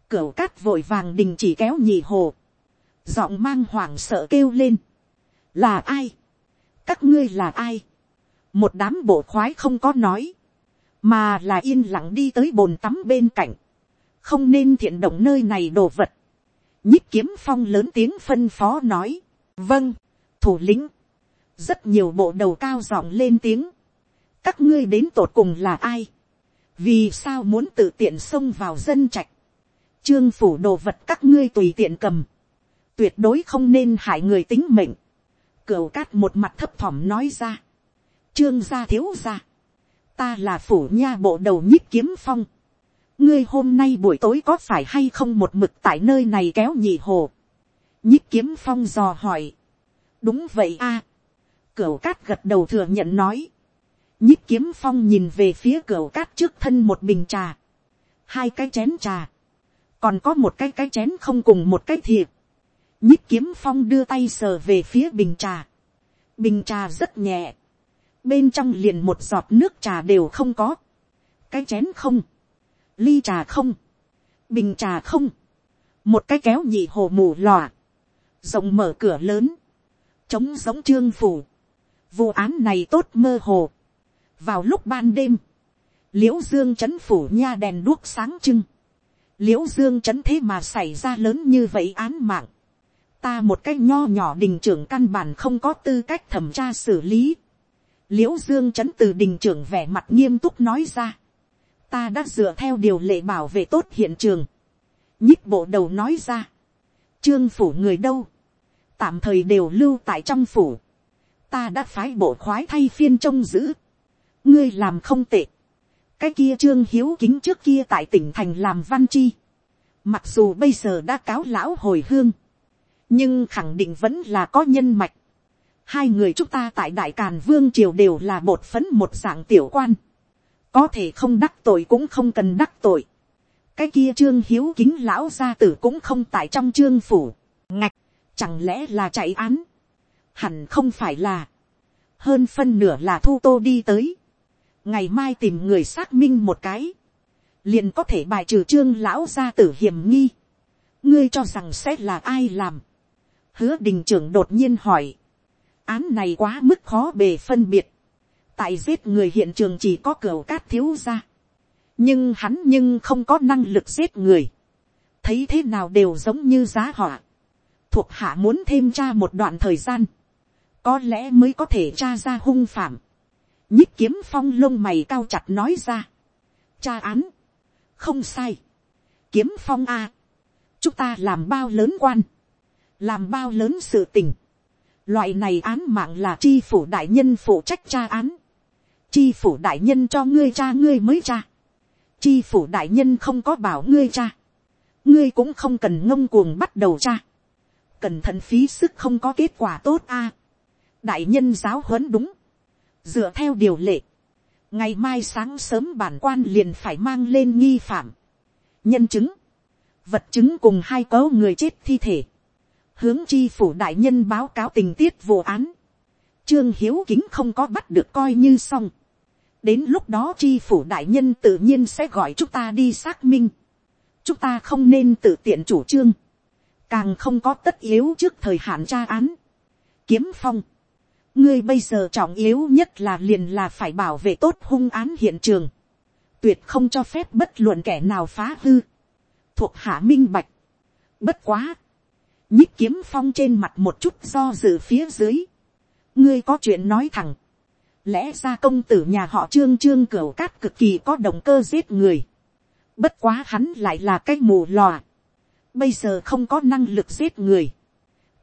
cửa cát vội vàng đình chỉ kéo nhì hồ, giọng mang hoảng sợ kêu lên, là ai, các ngươi là ai, một đám bộ khoái không có nói, mà là yên lặng đi tới bồn tắm bên cạnh, không nên thiện động nơi này đồ vật. nhích kiếm phong lớn tiếng phân phó nói, vâng, thủ lĩnh, rất nhiều bộ đầu cao giọng lên tiếng, các ngươi đến tột cùng là ai, vì sao muốn tự tiện xông vào dân trạch, trương phủ đồ vật các ngươi tùy tiện cầm, tuyệt đối không nên hại người tính mệnh, cửu cát một mặt thấp thỏm nói ra, trương gia thiếu gia, ta là phủ nha bộ đầu nhích kiếm phong, ngươi hôm nay buổi tối có phải hay không một mực tại nơi này kéo nhị hồ, nhích kiếm phong dò hỏi, đúng vậy a. cửu cát gật đầu thừa nhận nói. nhích kiếm phong nhìn về phía cửu cát trước thân một bình trà. hai cái chén trà. còn có một cái cái chén không cùng một cái thiệp. nhích kiếm phong đưa tay sờ về phía bình trà. bình trà rất nhẹ bên trong liền một giọt nước trà đều không có. cái chén không. ly trà không. bình trà không. một cái kéo nhị hồ mù lòa rộng mở cửa lớn, chống giống trương phủ, vụ án này tốt mơ hồ. vào lúc ban đêm, l i ễ u dương c h ấ n phủ nha đèn đuốc sáng trưng, l i ễ u dương c h ấ n thế mà xảy ra lớn như vậy án mạng, ta một cái nho nhỏ đình trưởng căn bản không có tư cách thẩm tra xử lý, l i ễ u dương trấn từ đình trưởng vẻ mặt nghiêm túc nói ra, ta đã dựa theo điều lệ bảo vệ tốt hiện trường, nhích bộ đầu nói ra, trương phủ người đâu, tạm thời đều lưu tại trong phủ, ta đã phái bộ khoái thay phiên trông giữ, ngươi làm không tệ, cái kia trương hiếu kính trước kia tại tỉnh thành làm văn chi, mặc dù bây giờ đã cáo lão hồi hương, nhưng khẳng định vẫn là có nhân mạch, hai người chúng ta tại đại càn vương triều đều là bột phấn một dạng tiểu quan, có thể không đắc tội cũng không cần đắc tội, cái kia trương hiếu kính lão gia tử cũng không tại trong trương phủ, ngạch, Chẳng lẽ là chạy án? Hẳn không phải là. Hơn phân nửa là thu tô đi tới. Ngày mai tìm người xác minh một cái. Liền có thể bài trừ trương lão gia tử hiểm nghi. Ngươi cho rằng sẽ là ai làm? Hứa đình trưởng đột nhiên hỏi. Án này quá mức khó bề phân biệt. Tại giết người hiện trường chỉ có cửa cát thiếu ra. Nhưng hắn nhưng không có năng lực giết người. Thấy thế nào đều giống như giá họa thuộc hạ muốn thêm tra một đoạn thời gian, có lẽ mới có thể tra ra hung phạm. nhích kiếm phong lông mày cao chặt nói ra. tra án, không sai. kiếm phong a, chúng ta làm bao lớn quan, làm bao lớn sự tình loại này án mạng là tri phủ đại nhân phụ trách tra án. Tri phủ đại nhân cho ngươi cha ngươi mới tra. Tri phủ đại nhân không có bảo ngươi cha. ngươi cũng không cần ngông cuồng bắt đầu tra cẩn thận phí sức không có kết quả tốt a. đại nhân giáo huấn đúng. dựa theo điều lệ, ngày mai sáng sớm bản quan liền phải mang lên nghi phạm, nhân chứng, vật chứng cùng hai cấu người chết thi thể, hướng chi phủ đại nhân báo cáo tình tiết vụ án, trương hiếu kính không có bắt được coi như xong, đến lúc đó chi phủ đại nhân tự nhiên sẽ gọi chúng ta đi xác minh, chúng ta không nên tự tiện chủ trương, càng không có tất yếu trước thời hạn tra án. Kiếm phong, ngươi bây giờ trọng yếu nhất là liền là phải bảo vệ tốt hung án hiện trường, tuyệt không cho phép bất luận kẻ nào phá hư, thuộc hạ minh bạch. Bất quá, nhích kiếm phong trên mặt một chút do dự phía dưới, ngươi có chuyện nói thẳng, lẽ ra công tử nhà họ trương trương cửu cát cực kỳ có động cơ giết người, bất quá hắn lại là cái mù lòa, bây giờ không có năng lực giết người,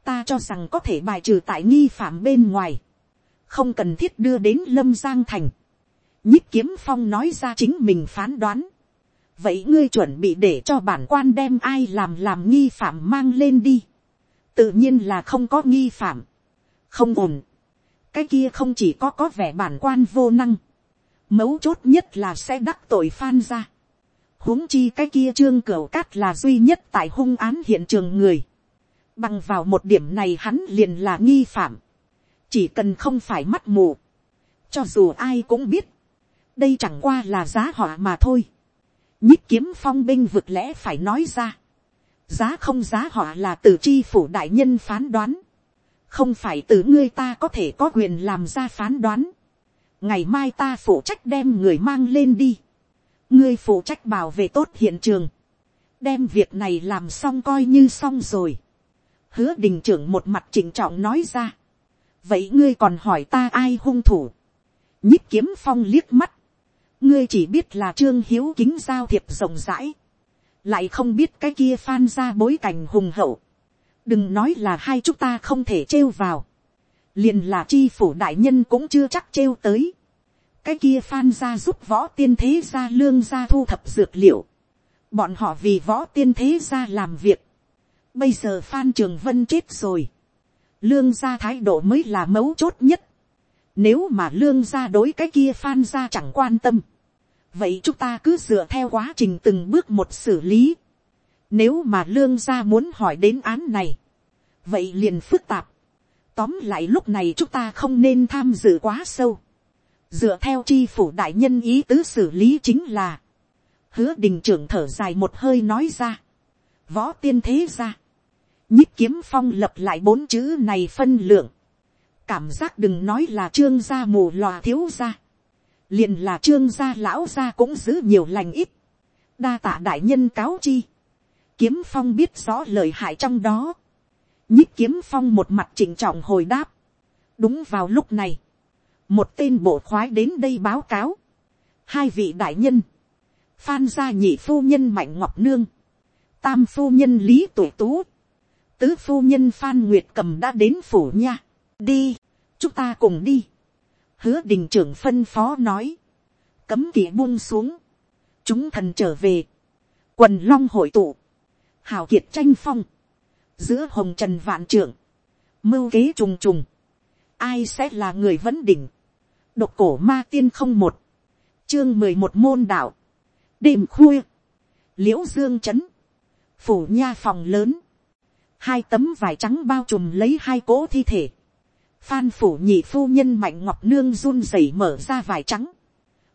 ta cho rằng có thể bài trừ tại nghi phạm bên ngoài, không cần thiết đưa đến lâm giang thành. nhích kiếm phong nói ra chính mình phán đoán. vậy ngươi chuẩn bị để cho bản quan đem ai làm làm nghi phạm mang lên đi tự nhiên là không có nghi phạm. không ổn. cái kia không chỉ có có vẻ bản quan vô năng. mấu chốt nhất là sẽ đắc tội phan ra huống chi cái kia trương cửu cát là duy nhất tại hung án hiện trường người. Bằng vào một điểm này hắn liền là nghi phạm. Chỉ cần không phải mắt mù. Cho dù ai cũng biết. Đây chẳng qua là giá họa mà thôi. Nhích kiếm phong binh vực lẽ phải nói ra. Giá không giá họ là từ chi phủ đại nhân phán đoán. Không phải từ ngươi ta có thể có quyền làm ra phán đoán. Ngày mai ta phụ trách đem người mang lên đi ngươi phụ trách bảo vệ tốt hiện trường, đem việc này làm xong coi như xong rồi. hứa đình trưởng một mặt chỉnh trọng nói ra. vậy ngươi còn hỏi ta ai hung thủ. nhích kiếm phong liếc mắt. ngươi chỉ biết là trương hiếu kính giao thiệp rộng rãi lại không biết cái kia phan ra bối cảnh hùng hậu. đừng nói là hai chúng ta không thể trêu vào. liền là chi phủ đại nhân cũng chưa chắc trêu tới cái kia phan ra giúp võ tiên thế gia lương gia thu thập dược liệu. bọn họ vì võ tiên thế gia làm việc. bây giờ phan trường vân chết rồi. lương gia thái độ mới là mấu chốt nhất. Nếu mà lương gia đối cái kia phan gia chẳng quan tâm. Vậy chúng ta cứ dựa theo quá trình từng bước một xử lý. Nếu mà lương gia muốn hỏi đến án này. Vậy liền phức tạp. Tóm lại lúc này chúng ta không nên tham dự quá sâu. Dựa theo chi phủ đại nhân ý tứ xử lý chính là. Hứa đình trưởng thở dài một hơi nói ra. Võ tiên thế ra. Nhích kiếm phong lập lại bốn chữ này phân lượng. Cảm giác đừng nói là trương gia mù lòa thiếu gia. Liền là trương gia lão gia cũng giữ nhiều lành ít. Đa tạ đại nhân cáo chi. Kiếm phong biết rõ lời hại trong đó. Nhích kiếm phong một mặt chỉnh trọng hồi đáp. Đúng vào lúc này. Một tên bộ khoái đến đây báo cáo. Hai vị đại nhân. Phan gia nhị phu nhân Mạnh Ngọc Nương. Tam phu nhân Lý Tuổi Tú. Tứ phu nhân Phan Nguyệt Cầm đã đến phủ nha. Đi. Chúng ta cùng đi. Hứa đình trưởng phân phó nói. Cấm kỵ buông xuống. Chúng thần trở về. Quần long hội tụ. Hào kiệt tranh phong. Giữa hồng trần vạn trưởng. Mưu kế trùng trùng. Ai sẽ là người vấn đỉnh. Độc cổ ma tiên không một. Chương mười một môn đạo. Đêm khuya. Liễu dương chấn. Phủ nha phòng lớn. Hai tấm vải trắng bao trùm lấy hai cỗ thi thể. Phan phủ nhị phu nhân mạnh ngọc nương run rẩy mở ra vải trắng.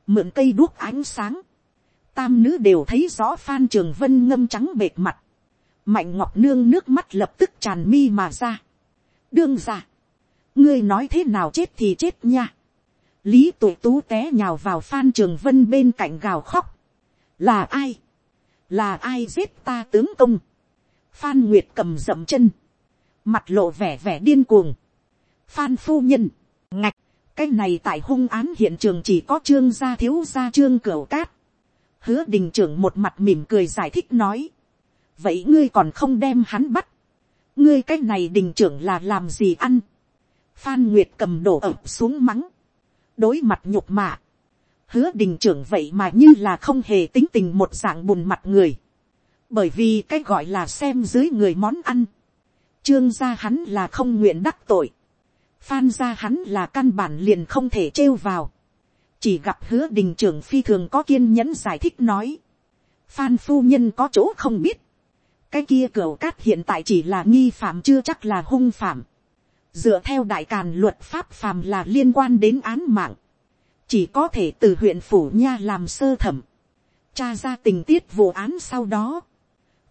Mượn cây đuốc ánh sáng. Tam nữ đều thấy rõ Phan Trường Vân ngâm trắng bệt mặt. Mạnh ngọc nương nước mắt lập tức tràn mi mà ra. Đương ra. Ngươi nói thế nào chết thì chết nha. Lý tụ tú té nhào vào Phan Trường Vân bên cạnh gào khóc. Là ai? Là ai giết ta tướng công? Phan Nguyệt cầm dậm chân. Mặt lộ vẻ vẻ điên cuồng. Phan phu nhân. Ngạch. Cái này tại hung án hiện trường chỉ có trương gia thiếu gia trương cửu cát. Hứa đình trưởng một mặt mỉm cười giải thích nói. Vậy ngươi còn không đem hắn bắt. Ngươi cái này đình trưởng là làm gì ăn. Phan Nguyệt cầm đổ ập xuống mắng. Đối mặt nhục mạ. Hứa đình trưởng vậy mà như là không hề tính tình một dạng bùn mặt người. Bởi vì cái gọi là xem dưới người món ăn. Trương gia hắn là không nguyện đắc tội. Phan gia hắn là căn bản liền không thể trêu vào. Chỉ gặp hứa đình trưởng phi thường có kiên nhẫn giải thích nói. Phan phu nhân có chỗ không biết. Cái kia cửa cát hiện tại chỉ là nghi phạm chưa chắc là hung phạm. Dựa theo đại càn luật pháp phàm là liên quan đến án mạng. Chỉ có thể từ huyện phủ nha làm sơ thẩm. Tra ra tình tiết vụ án sau đó.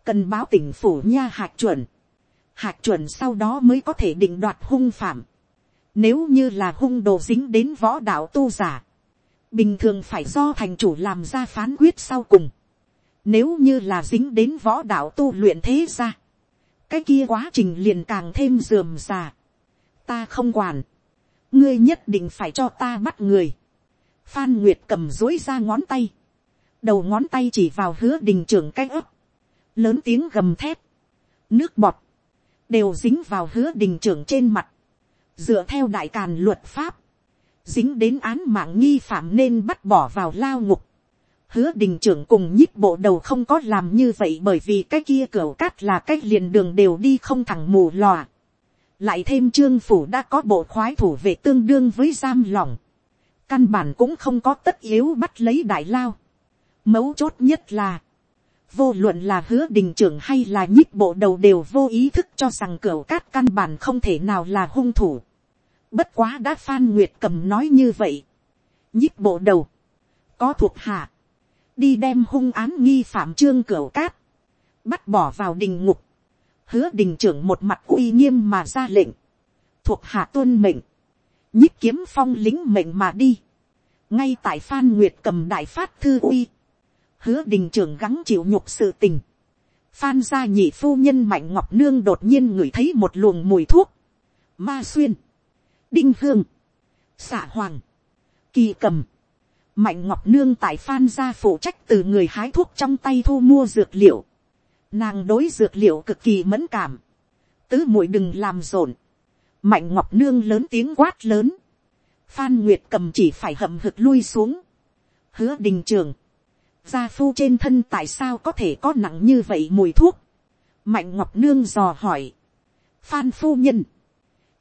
Cần báo tỉnh phủ nha hạt chuẩn. Hạt chuẩn sau đó mới có thể định đoạt hung phạm nếu như là hung đồ dính đến võ đạo tu giả. Bình thường phải do thành chủ làm ra phán quyết sau cùng. Nếu như là dính đến võ đạo tu luyện thế ra. Cái kia quá trình liền càng thêm dườm già. Ta không quản. Ngươi nhất định phải cho ta bắt người. Phan Nguyệt cầm dối ra ngón tay. Đầu ngón tay chỉ vào hứa đình trưởng cái ấp. Lớn tiếng gầm thép. Nước bọt. Đều dính vào hứa đình trưởng trên mặt dựa theo đại càn luật pháp, dính đến án mạng nghi phạm nên bắt bỏ vào lao ngục. Hứa đình trưởng cùng nhíp bộ đầu không có làm như vậy bởi vì cái kia cửa cát là cái liền đường đều đi không thẳng mù lòa. Lại thêm trương phủ đã có bộ khoái thủ về tương đương với giam lỏng. Căn bản cũng không có tất yếu bắt lấy đại lao. Mấu chốt nhất là vô luận là hứa đình trưởng hay là nhích bộ đầu đều vô ý thức cho rằng cửa cát căn bản không thể nào là hung thủ. Bất quá đã phan nguyệt cầm nói như vậy. nhích bộ đầu. Có thuộc hạ. Đi đem hung án nghi phạm trương cửa cát. Bắt bỏ vào đình ngục. Hứa đình trưởng một mặt uy nghiêm mà ra lệnh. Thuộc hạ tuân mệnh. nhích kiếm phong lính mệnh mà đi. Ngay tại phan nguyệt cầm đại phát thư uy hứa đình trưởng gắng chịu nhục sự tình. Phan gia nhị phu nhân mạnh ngọc nương đột nhiên ngửi thấy một luồng mùi thuốc. Ma xuyên. Đinh hương. xạ hoàng. Kỳ cầm. Mạnh ngọc nương tại phan gia phụ trách từ người hái thuốc trong tay thu mua dược liệu. Nàng đối dược liệu cực kỳ mẫn cảm. Tứ muội đừng làm rộn. Mạnh ngọc nương lớn tiếng quát lớn. Phan Nguyệt cầm chỉ phải hậm hực lui xuống. Hứa đình trường gia phu trên thân tại sao có thể có nặng như vậy mùi thuốc. mạnh ngọc nương dò hỏi. phan phu nhân,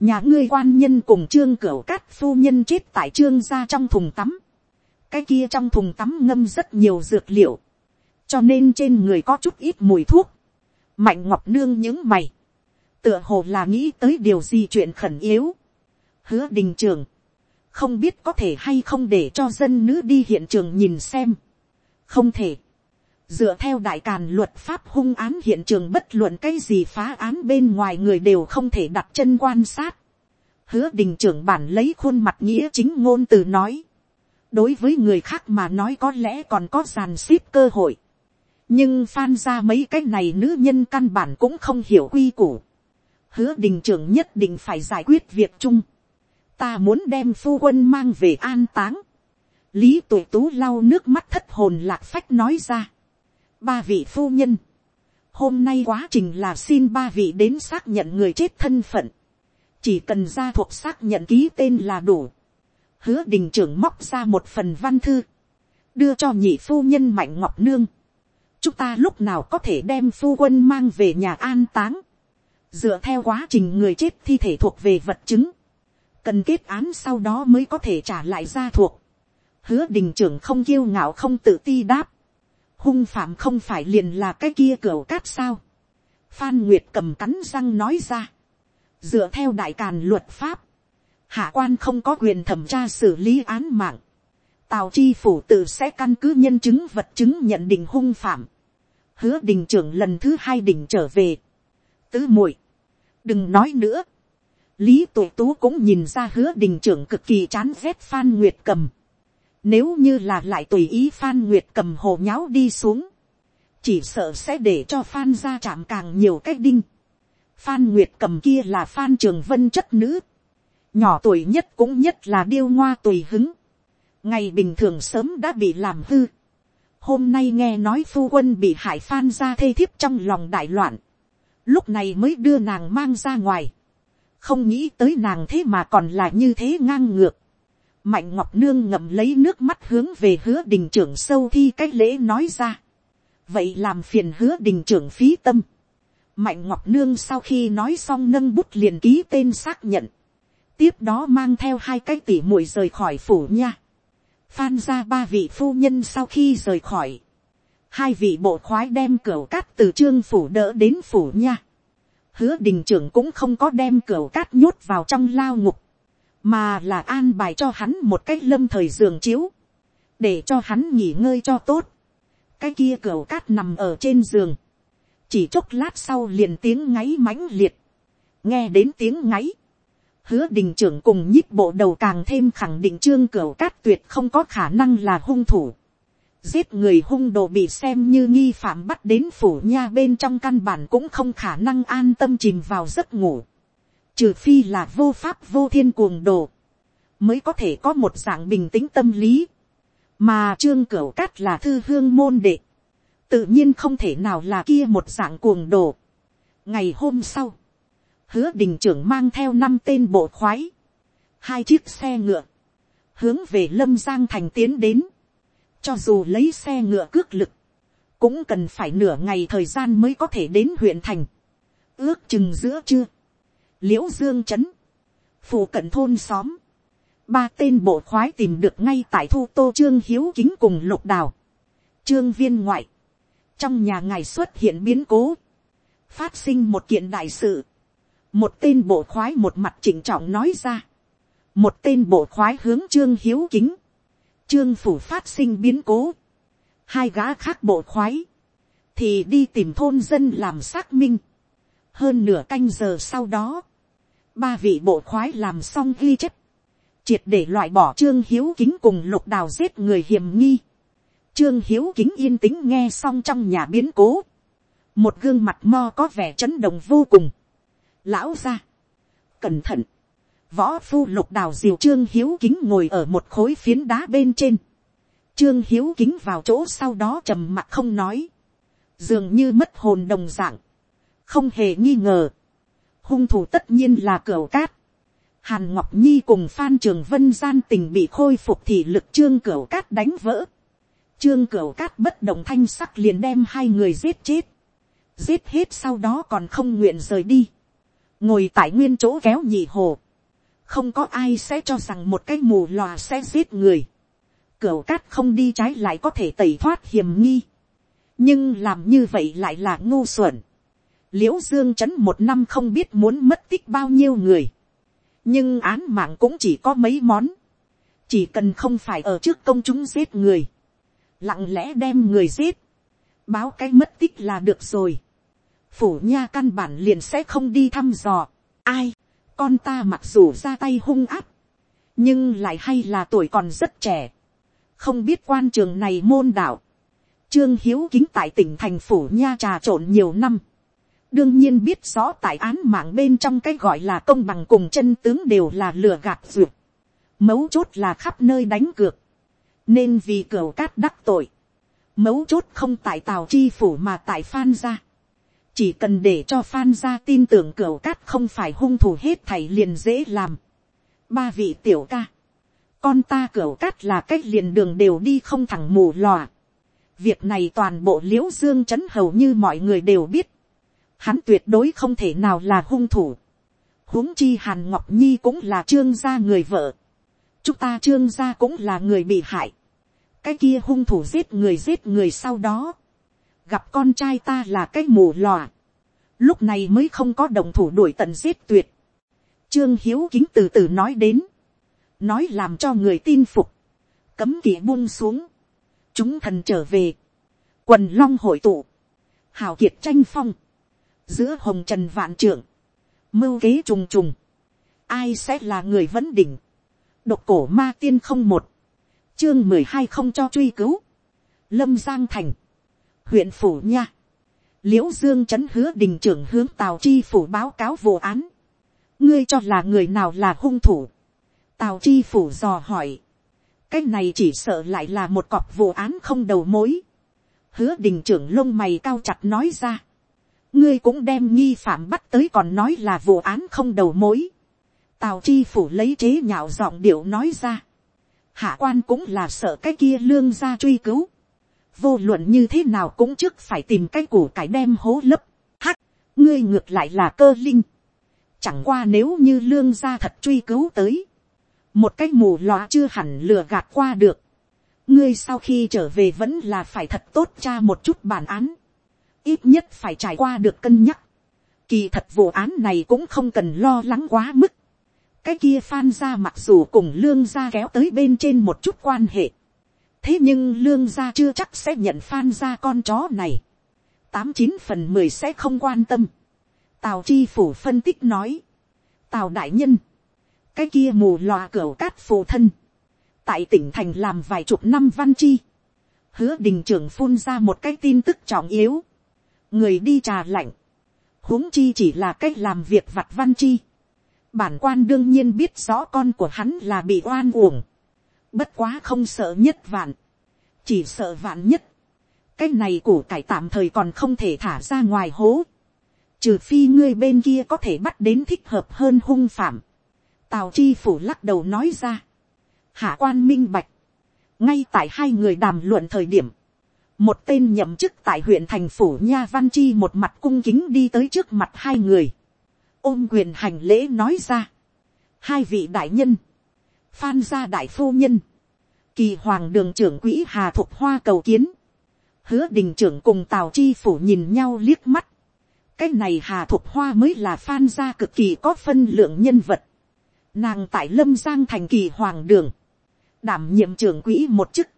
nhà ngươi quan nhân cùng trương cửu cát phu nhân chết tại trương gia trong thùng tắm, cái kia trong thùng tắm ngâm rất nhiều dược liệu, cho nên trên người có chút ít mùi thuốc, mạnh ngọc nương những mày, tựa hồ là nghĩ tới điều gì chuyện khẩn yếu, hứa đình trường, không biết có thể hay không để cho dân nữ đi hiện trường nhìn xem, không thể, dựa theo đại càn luật pháp hung án hiện trường bất luận cái gì phá án bên ngoài người đều không thể đặt chân quan sát. Hứa đình trưởng bản lấy khuôn mặt nghĩa chính ngôn từ nói. đối với người khác mà nói có lẽ còn có giàn xếp cơ hội. nhưng phan ra mấy cái này nữ nhân căn bản cũng không hiểu quy củ. hứa đình trưởng nhất định phải giải quyết việc chung. ta muốn đem phu quân mang về an táng lý tuổi tú lau nước mắt thất hồn lạc phách nói ra ba vị phu nhân. Hôm nay quá trình là xin ba vị đến xác nhận người chết thân phận. Chỉ cần ra thuộc xác nhận ký tên là đủ. Hứa đình trưởng móc ra một phần văn thư. Đưa cho nhị phu nhân Mạnh Ngọc Nương. Chúng ta lúc nào có thể đem phu quân mang về nhà an táng. Dựa theo quá trình người chết thi thể thuộc về vật chứng. Cần kết án sau đó mới có thể trả lại ra thuộc. Hứa đình trưởng không kiêu ngạo không tự ti đáp hung phạm không phải liền là cái kia cửa cát sao. Phan Nguyệt cầm cắn răng nói ra. Dựa theo đại càn luật pháp. Hạ quan không có quyền thẩm tra xử lý án mạng. Tào chi phủ tự sẽ căn cứ nhân chứng vật chứng nhận định hung phạm. Hứa đình trưởng lần thứ hai đình trở về. Tứ muội, Đừng nói nữa. Lý tụ tú cũng nhìn ra hứa đình trưởng cực kỳ chán ghét Phan Nguyệt cầm nếu như là lại tùy ý Phan Nguyệt cầm hồ nháo đi xuống. Chỉ sợ sẽ để cho Phan ra chạm càng nhiều cách đinh. Phan Nguyệt cầm kia là Phan Trường Vân chất nữ. Nhỏ tuổi nhất cũng nhất là điêu ngoa tùy hứng. Ngày bình thường sớm đã bị làm hư. Hôm nay nghe nói phu quân bị hại Phan ra thê thiếp trong lòng đại loạn. Lúc này mới đưa nàng mang ra ngoài. Không nghĩ tới nàng thế mà còn là như thế ngang ngược Mạnh Ngọc Nương ngậm lấy nước mắt hướng về hứa đình trưởng sâu thi cách lễ nói ra. Vậy làm phiền hứa đình trưởng phí tâm. Mạnh Ngọc Nương sau khi nói xong nâng bút liền ký tên xác nhận. Tiếp đó mang theo hai cái tỉ muội rời khỏi phủ nha. Phan ra ba vị phu nhân sau khi rời khỏi. Hai vị bộ khoái đem cửa cát từ trương phủ đỡ đến phủ nha. Hứa đình trưởng cũng không có đem cửa cát nhốt vào trong lao ngục mà là an bài cho hắn một cái lâm thời giường chiếu, để cho hắn nghỉ ngơi cho tốt. cái kia cửa cát nằm ở trên giường, chỉ chốc lát sau liền tiếng ngáy mãnh liệt, nghe đến tiếng ngáy, hứa đình trưởng cùng nhích bộ đầu càng thêm khẳng định trương cửa cát tuyệt không có khả năng là hung thủ. Giết người hung đồ bị xem như nghi phạm bắt đến phủ nha bên trong căn bản cũng không khả năng an tâm chìm vào giấc ngủ trừ phi là vô pháp vô thiên cuồng đồ, mới có thể có một dạng bình tĩnh tâm lý, mà trương cửu cát là thư hương môn đệ, tự nhiên không thể nào là kia một dạng cuồng đồ. ngày hôm sau, hứa đình trưởng mang theo năm tên bộ khoái, hai chiếc xe ngựa, hướng về lâm giang thành tiến đến, cho dù lấy xe ngựa cước lực, cũng cần phải nửa ngày thời gian mới có thể đến huyện thành, ước chừng giữa trưa, liễu dương trấn, phủ cận thôn xóm, ba tên bộ khoái tìm được ngay tại thu tô trương hiếu kính cùng lục đào, trương viên ngoại, trong nhà ngài xuất hiện biến cố, phát sinh một kiện đại sự, một tên bộ khoái một mặt chỉnh trọng nói ra, một tên bộ khoái hướng trương hiếu kính, trương phủ phát sinh biến cố, hai gã khác bộ khoái, thì đi tìm thôn dân làm xác minh, hơn nửa canh giờ sau đó, ba vị bộ khoái làm xong ghi chép, triệt để loại bỏ trương hiếu kính cùng lục đào giết người hiểm nghi. trương hiếu kính yên tĩnh nghe xong trong nhà biến cố, một gương mặt mo có vẻ chấn động vô cùng. lão ra, cẩn thận, võ phu lục đào diều trương hiếu kính ngồi ở một khối phiến đá bên trên. trương hiếu kính vào chỗ sau đó trầm mặt không nói, dường như mất hồn đồng dạng, không hề nghi ngờ hung thủ tất nhiên là cửa cát. Hàn Ngọc Nhi cùng Phan Trường Vân gian tình bị khôi phục thì lực trương cửa cát đánh vỡ. Trương cửa cát bất động thanh sắc liền đem hai người giết chết. Giết hết sau đó còn không nguyện rời đi. ngồi tại nguyên chỗ kéo nhị hồ, không có ai sẽ cho rằng một cái mù lòa sẽ giết người, cửu cát không đi trái lại có thể tẩy thoát hiểm nghi, nhưng làm như vậy lại là ngu xuẩn, l i ễ u dương trấn một năm không biết muốn mất tích bao nhiêu người, nhưng án mạng cũng chỉ có mấy món, chỉ cần không phải ở trước công chúng giết người, lặng lẽ đem người giết, báo cái mất tích là được rồi, phủ nha căn bản liền sẽ không đi thăm dò, ai, con ta mặc dù ra tay hung áp, nhưng lại hay là tuổi còn rất trẻ, không biết quan trường này môn đạo, trương hiếu kính tại tỉnh thành phủ nha trà trộn nhiều năm, đương nhiên biết rõ tại án mạng bên trong cái gọi là công bằng cùng chân tướng đều là lừa gạt duyệt. Mấu chốt là khắp nơi đánh cược. Nên vì cửa cát đắc tội. Mấu chốt không tại tàu chi phủ mà tại phan gia. Chỉ cần để cho phan gia tin tưởng cửa cát không phải hung thủ hết thảy liền dễ làm. Ba vị tiểu ca. Con ta cửa cát là cách liền đường đều đi không thẳng mù lòa. Việc này toàn bộ liễu dương chấn hầu như mọi người đều biết hắn tuyệt đối không thể nào là hung thủ. huống chi hàn ngọc nhi cũng là trương gia người vợ. chúng ta trương gia cũng là người bị hại. cái kia hung thủ giết người giết người sau đó. gặp con trai ta là cái mù lòa. lúc này mới không có đồng thủ đuổi tận giết tuyệt. trương hiếu kính từ từ nói đến. nói làm cho người tin phục. cấm kỵ buông xuống. chúng thần trở về. quần long hội tụ. hào kiệt tranh phong giữa hồng trần vạn trưởng, mưu kế trùng trùng, ai sẽ là người vấn đỉnh, độc cổ ma tiên không một, chương mười hai không cho truy cứu, lâm giang thành, huyện phủ nha, l i ễ u dương c h ấ n hứa đình trưởng hướng tào chi phủ báo cáo vụ án, ngươi cho là người nào là hung thủ, tào chi phủ dò hỏi, cái này chỉ sợ lại là một cọp vụ án không đầu mối, hứa đình trưởng lông mày cao chặt nói ra, ngươi cũng đem nghi phạm bắt tới còn nói là vụ án không đầu mối. tào chi phủ lấy chế nhạo giọng điệu nói ra. hạ quan cũng là sợ cái kia lương ra truy cứu. vô luận như thế nào cũng trước phải tìm cái củ cải đem hố lấp. hắc, ngươi ngược lại là cơ linh. chẳng qua nếu như lương ra thật truy cứu tới. một cái mù lòa chưa hẳn lừa gạt qua được. ngươi sau khi trở về vẫn là phải thật tốt cha một chút bản án ít nhất phải trải qua được cân nhắc. Kỳ thật vụ án này cũng không cần lo lắng quá mức. Cái kia phan ra mặc dù cùng lương gia kéo tới bên trên một chút quan hệ. Thế nhưng lương gia chưa chắc sẽ nhận phan ra con chó này. Tám chín phần mười sẽ không quan tâm. Tào chi phủ phân tích nói. Tào đại nhân. Cái kia mù lòa cửa cát phù thân. Tại tỉnh thành làm vài chục năm văn chi. Hứa đình trưởng phun ra một cái tin tức trọng yếu người đi trà lạnh, huống chi chỉ là cách làm việc vặt văn chi. bản quan đương nhiên biết rõ con của hắn là bị oan uổng, bất quá không sợ nhất vạn, chỉ sợ vạn nhất. cái này củ cải tạm thời còn không thể thả ra ngoài hố, trừ phi ngươi bên kia có thể bắt đến thích hợp hơn hung phạm. tào chi phủ lắc đầu nói ra, hạ quan minh bạch, ngay tại hai người đàm luận thời điểm, một tên nhậm chức tại huyện thành phủ nha văn chi một mặt cung kính đi tới trước mặt hai người, ôm quyền hành lễ nói ra, hai vị đại nhân, phan gia đại phu nhân, kỳ hoàng đường trưởng quỹ hà thục hoa cầu kiến, hứa đình trưởng cùng tào chi phủ nhìn nhau liếc mắt, cái này hà thục hoa mới là phan gia cực kỳ có phân lượng nhân vật, nàng tại lâm giang thành kỳ hoàng đường, đảm nhiệm trưởng quỹ một chức,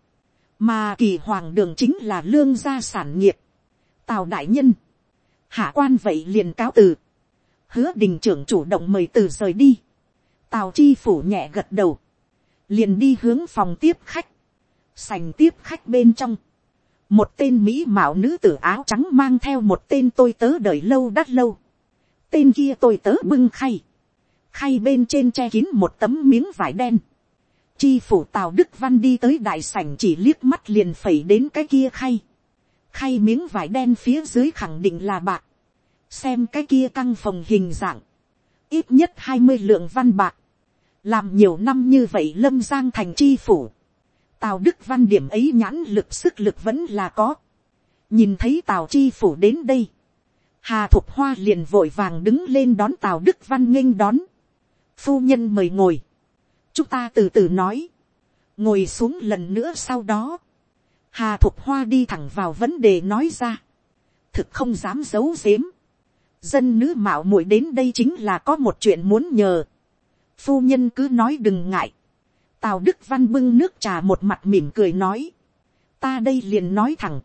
mà kỳ hoàng đường chính là lương gia sản nghiệp, tào đại nhân, hạ quan vậy liền cáo từ, hứa đình trưởng chủ động mời từ rời đi, tào chi phủ nhẹ gật đầu, liền đi hướng phòng tiếp khách, sành tiếp khách bên trong, một tên mỹ mạo nữ tử áo trắng mang theo một tên tôi tớ đợi lâu đắt lâu, tên kia tôi tớ bưng khay, khay bên trên che kín một tấm miếng vải đen, chi phủ tào đức văn đi tới đại sảnh chỉ liếc mắt liền phẩy đến cái kia khay. khay miếng vải đen phía dưới khẳng định là bạc. xem cái kia căng phòng hình dạng. ít nhất hai mươi lượng văn bạc. làm nhiều năm như vậy lâm giang thành chi phủ. tào đức văn điểm ấy nhãn lực sức lực vẫn là có. nhìn thấy tào chi phủ đến đây. hà thục hoa liền vội vàng đứng lên đón tào đức văn nghênh đón, phu nhân mời ngồi, chúng ta từ từ nói, ngồi xuống lần nữa sau đó, hà thục hoa đi thẳng vào vấn đề nói ra, thực không dám giấu giếm, dân nữ mạo muội đến đây chính là có một chuyện muốn nhờ, phu nhân cứ nói đừng ngại, tào đức văn bưng nước trà một mặt mỉm cười nói, ta đây liền nói thẳng,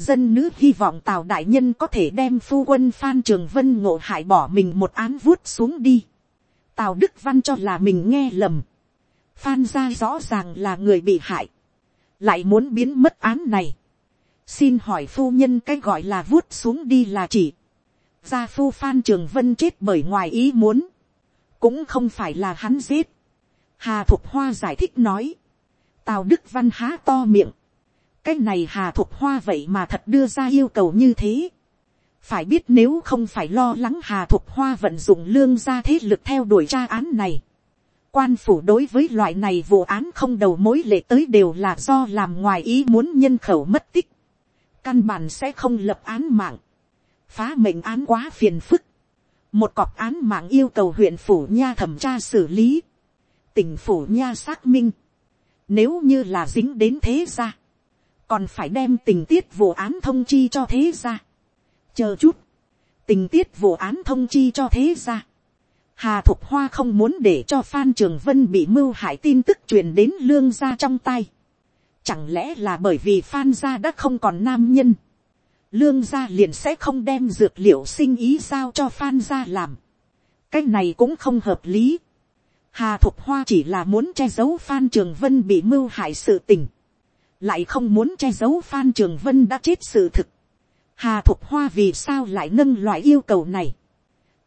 dân nữ hy vọng tào đại nhân có thể đem phu quân phan trường vân ngộ hại bỏ mình một án vuốt xuống đi. tào đức văn cho là mình nghe lầm phan gia rõ ràng là người bị hại. lại muốn biến mất án này. xin hỏi phu nhân cái gọi là vuốt xuống đi là chỉ. gia phu phan trường vân chết bởi ngoài ý muốn. cũng không phải là hắn giết. hà thục hoa giải thích nói. tào đức văn há to miệng cái này hà thục hoa vậy mà thật đưa ra yêu cầu như thế. phải biết nếu không phải lo lắng hà thục hoa vận dụng lương ra thế lực theo đuổi tra án này quan phủ đối với loại này vụ án không đầu mối lệ tới đều là do làm ngoài ý muốn nhân khẩu mất tích. căn bản sẽ không lập án mạng. phá mệnh án quá phiền phức. một cọc án mạng yêu cầu huyện phủ nha thẩm tra xử lý. tỉnh phủ nha xác minh. nếu như là dính đến thế ra còn phải đem tình tiết vụ án thông chi cho thế ra. chờ chút, tình tiết vụ án thông chi cho thế ra. Hà Thục Hoa không muốn để cho Phan Trường Vân bị mưu hại tin tức truyền đến lương gia trong tay. Chẳng lẽ là bởi vì Phan gia đã không còn nam nhân. Lương gia liền sẽ không đem dược liệu sinh ý sao cho Phan gia làm. Cái này cũng không hợp lý. Hà Thục Hoa chỉ là muốn che giấu Phan Trường Vân bị mưu hại sự tình lại không muốn che giấu phan trường vân đã chết sự thực. hà thục hoa vì sao lại nâng loại yêu cầu này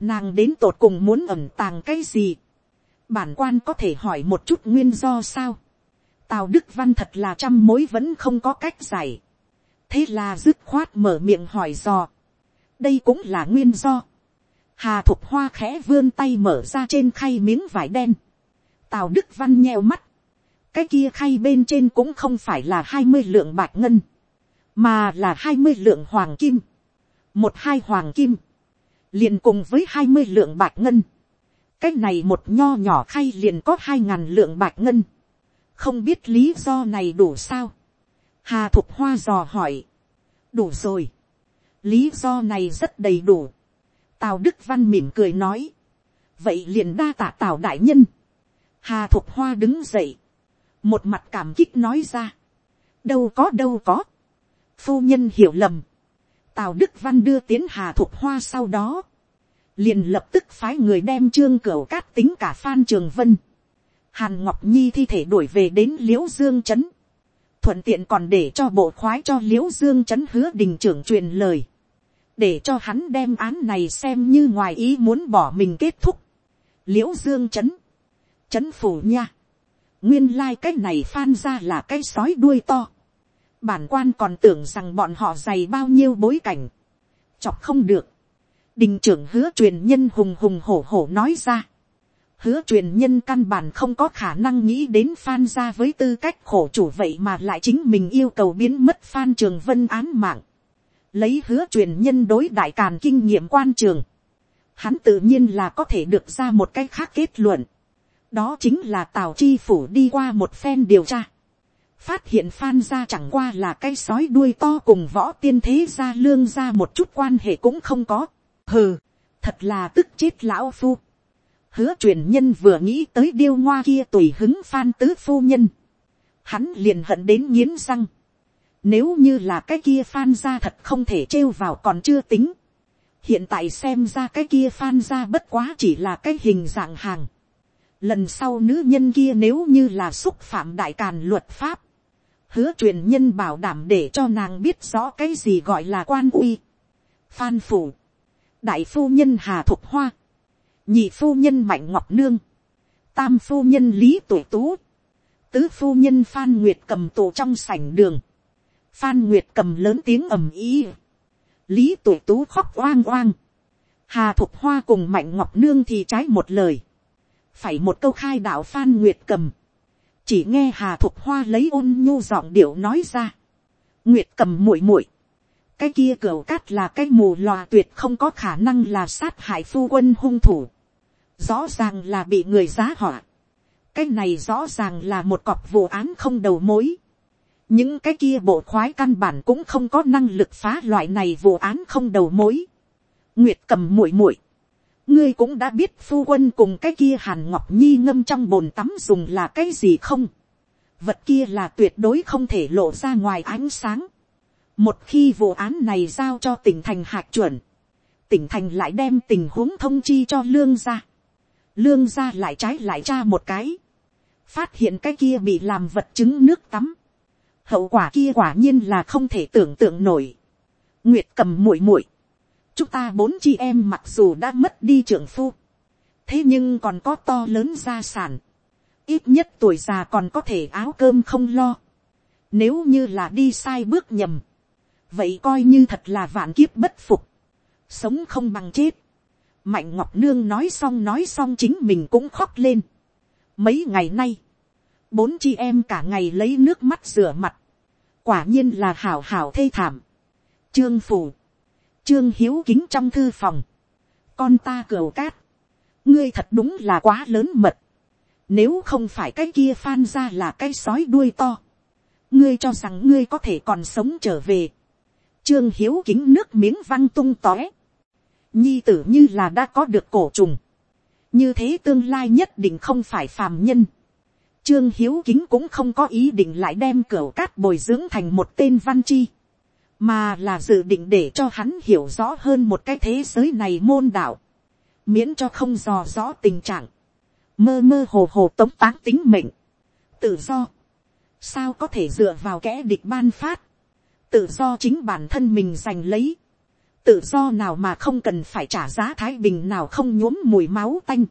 nàng đến tột cùng muốn ẩm tàng cái gì. bản quan có thể hỏi một chút nguyên do sao. tào đức văn thật là trăm mối vẫn không có cách giải. thế là dứt khoát mở miệng hỏi dò. đây cũng là nguyên do. hà thục hoa khẽ vươn tay mở ra trên khay miếng vải đen. tào đức văn nheo mắt cái kia khay bên trên cũng không phải là hai mươi lượng bạc ngân, mà là hai mươi lượng hoàng kim, một hai hoàng kim, liền cùng với hai mươi lượng bạc ngân, cái này một nho nhỏ khay liền có hai ngàn lượng bạc ngân, không biết lý do này đủ sao, hà thục hoa dò hỏi, đủ rồi, lý do này rất đầy đủ, tào đức văn mỉm cười nói, vậy liền đa tạ tào đại nhân, hà thục hoa đứng dậy, một mặt cảm kích nói ra, đâu có đâu có, phu nhân hiểu lầm, tào đức văn đưa tiến hà thục hoa sau đó, liền lập tức phái người đem trương cửu cát tính cả phan trường vân, hàn ngọc nhi thi thể đuổi về đến l i ễ u dương trấn. Thuận tiện còn để cho bộ khoái cho l i ễ u dương trấn hứa đình trưởng truyền lời, để cho hắn đem án này xem như ngoài ý muốn bỏ mình kết thúc, l i ễ u dương trấn. Trấn phủ nha, nguyên lai cách này phan ra là cái sói đuôi to bản quan còn tưởng rằng bọn họ dày bao nhiêu bối cảnh. chọc không được. đình trưởng hứa truyền nhân hùng hùng hổ hổ nói ra. hứa truyền nhân căn bản không có khả năng nghĩ đến phan ra với tư cách khổ chủ vậy mà lại chính mình yêu cầu biến mất phan trường vân án mạng. lấy hứa truyền nhân đối đại càn kinh nghiệm quan trường. hắn tự nhiên là có thể được ra một cái khác kết luận đó chính là tào chi phủ đi qua một phen điều tra, phát hiện phan gia chẳng qua là cái sói đuôi to cùng võ tiên thế gia lương gia một chút quan hệ cũng không có, hừ, thật là tức chết lão phu. hứa truyền nhân vừa nghĩ tới điêu ngoa kia tùy hứng phan tứ phu nhân, hắn liền hận đến nghiến răng, nếu như là cái kia phan gia thật không thể trêu vào còn chưa tính, hiện tại xem ra cái kia phan gia bất quá chỉ là cái hình dạng hàng, Lần sau nữ nhân kia nếu như là xúc phạm đại càn luật pháp. Hứa truyền nhân bảo đảm để cho nàng biết rõ cái gì gọi là quan uy. Phan phủ. Đại phu nhân Hà Thục Hoa. Nhị phu nhân Mạnh Ngọc Nương. Tam phu nhân Lý Tuổi Tú. Tứ phu nhân Phan Nguyệt cầm tổ trong sảnh đường. Phan Nguyệt cầm lớn tiếng ầm ý. Lý Tuổi Tú khóc oang oang. Hà Thục Hoa cùng Mạnh Ngọc Nương thì trái một lời phải một câu khai đạo phan nguyệt cầm, chỉ nghe hà thục hoa lấy ôn nhu giọng điệu nói ra, nguyệt cầm muội muội, cái kia cửa cát là cái mù lòa tuyệt không có khả năng là sát hại phu quân hung thủ. Rõ ràng là bị người giá họa. Cái này rõ ràng là một cọc vụ án không đầu mối. Những cái kia bộ khoái căn bản cũng không có năng lực phá loại này vụ án không đầu mối. Nguyệt cầm muội muội ngươi cũng đã biết phu quân cùng cái kia hàn ngọc nhi ngâm trong bồn tắm dùng là cái gì không. vật kia là tuyệt đối không thể lộ ra ngoài ánh sáng. một khi vụ án này giao cho tỉnh thành hạc chuẩn, tỉnh thành lại đem tình huống thông chi cho lương gia. lương gia lại trái lại tra một cái. phát hiện cái kia bị làm vật chứng nước tắm. hậu quả kia quả nhiên là không thể tưởng tượng nổi. nguyệt cầm muội muội chúng ta bốn chị em mặc dù đã mất đi trưởng phu, thế nhưng còn có to lớn gia sản, ít nhất tuổi già còn có thể áo cơm không lo, nếu như là đi sai bước nhầm, vậy coi như thật là vạn kiếp bất phục, sống không bằng chết, mạnh ngọc nương nói xong nói xong chính mình cũng khóc lên. mấy ngày nay, bốn chị em cả ngày lấy nước mắt rửa mặt, quả nhiên là hảo hảo thê thảm. trương phủ, Trương Hiếu kính trong thư phòng. Con ta cửa cát. Ngươi thật đúng là quá lớn mật. Nếu không phải cái kia phan ra là cái sói đuôi to. Ngươi cho rằng ngươi có thể còn sống trở về. Trương Hiếu kính nước miếng văng tung tóe. Nhi tử như là đã có được cổ trùng. Như thế tương lai nhất định không phải phàm nhân. Trương Hiếu kính cũng không có ý định lại đem cửa cát bồi dưỡng thành một tên văn chi mà là dự định để cho hắn hiểu rõ hơn một cái thế giới này môn đạo, miễn cho không dò rõ tình trạng, mơ mơ hồ hồ tống táng tính mệnh, tự do, sao có thể dựa vào kẻ địch ban phát, tự do chính bản thân mình giành lấy, tự do nào mà không cần phải trả giá thái bình nào không nhuốm mùi máu tanh,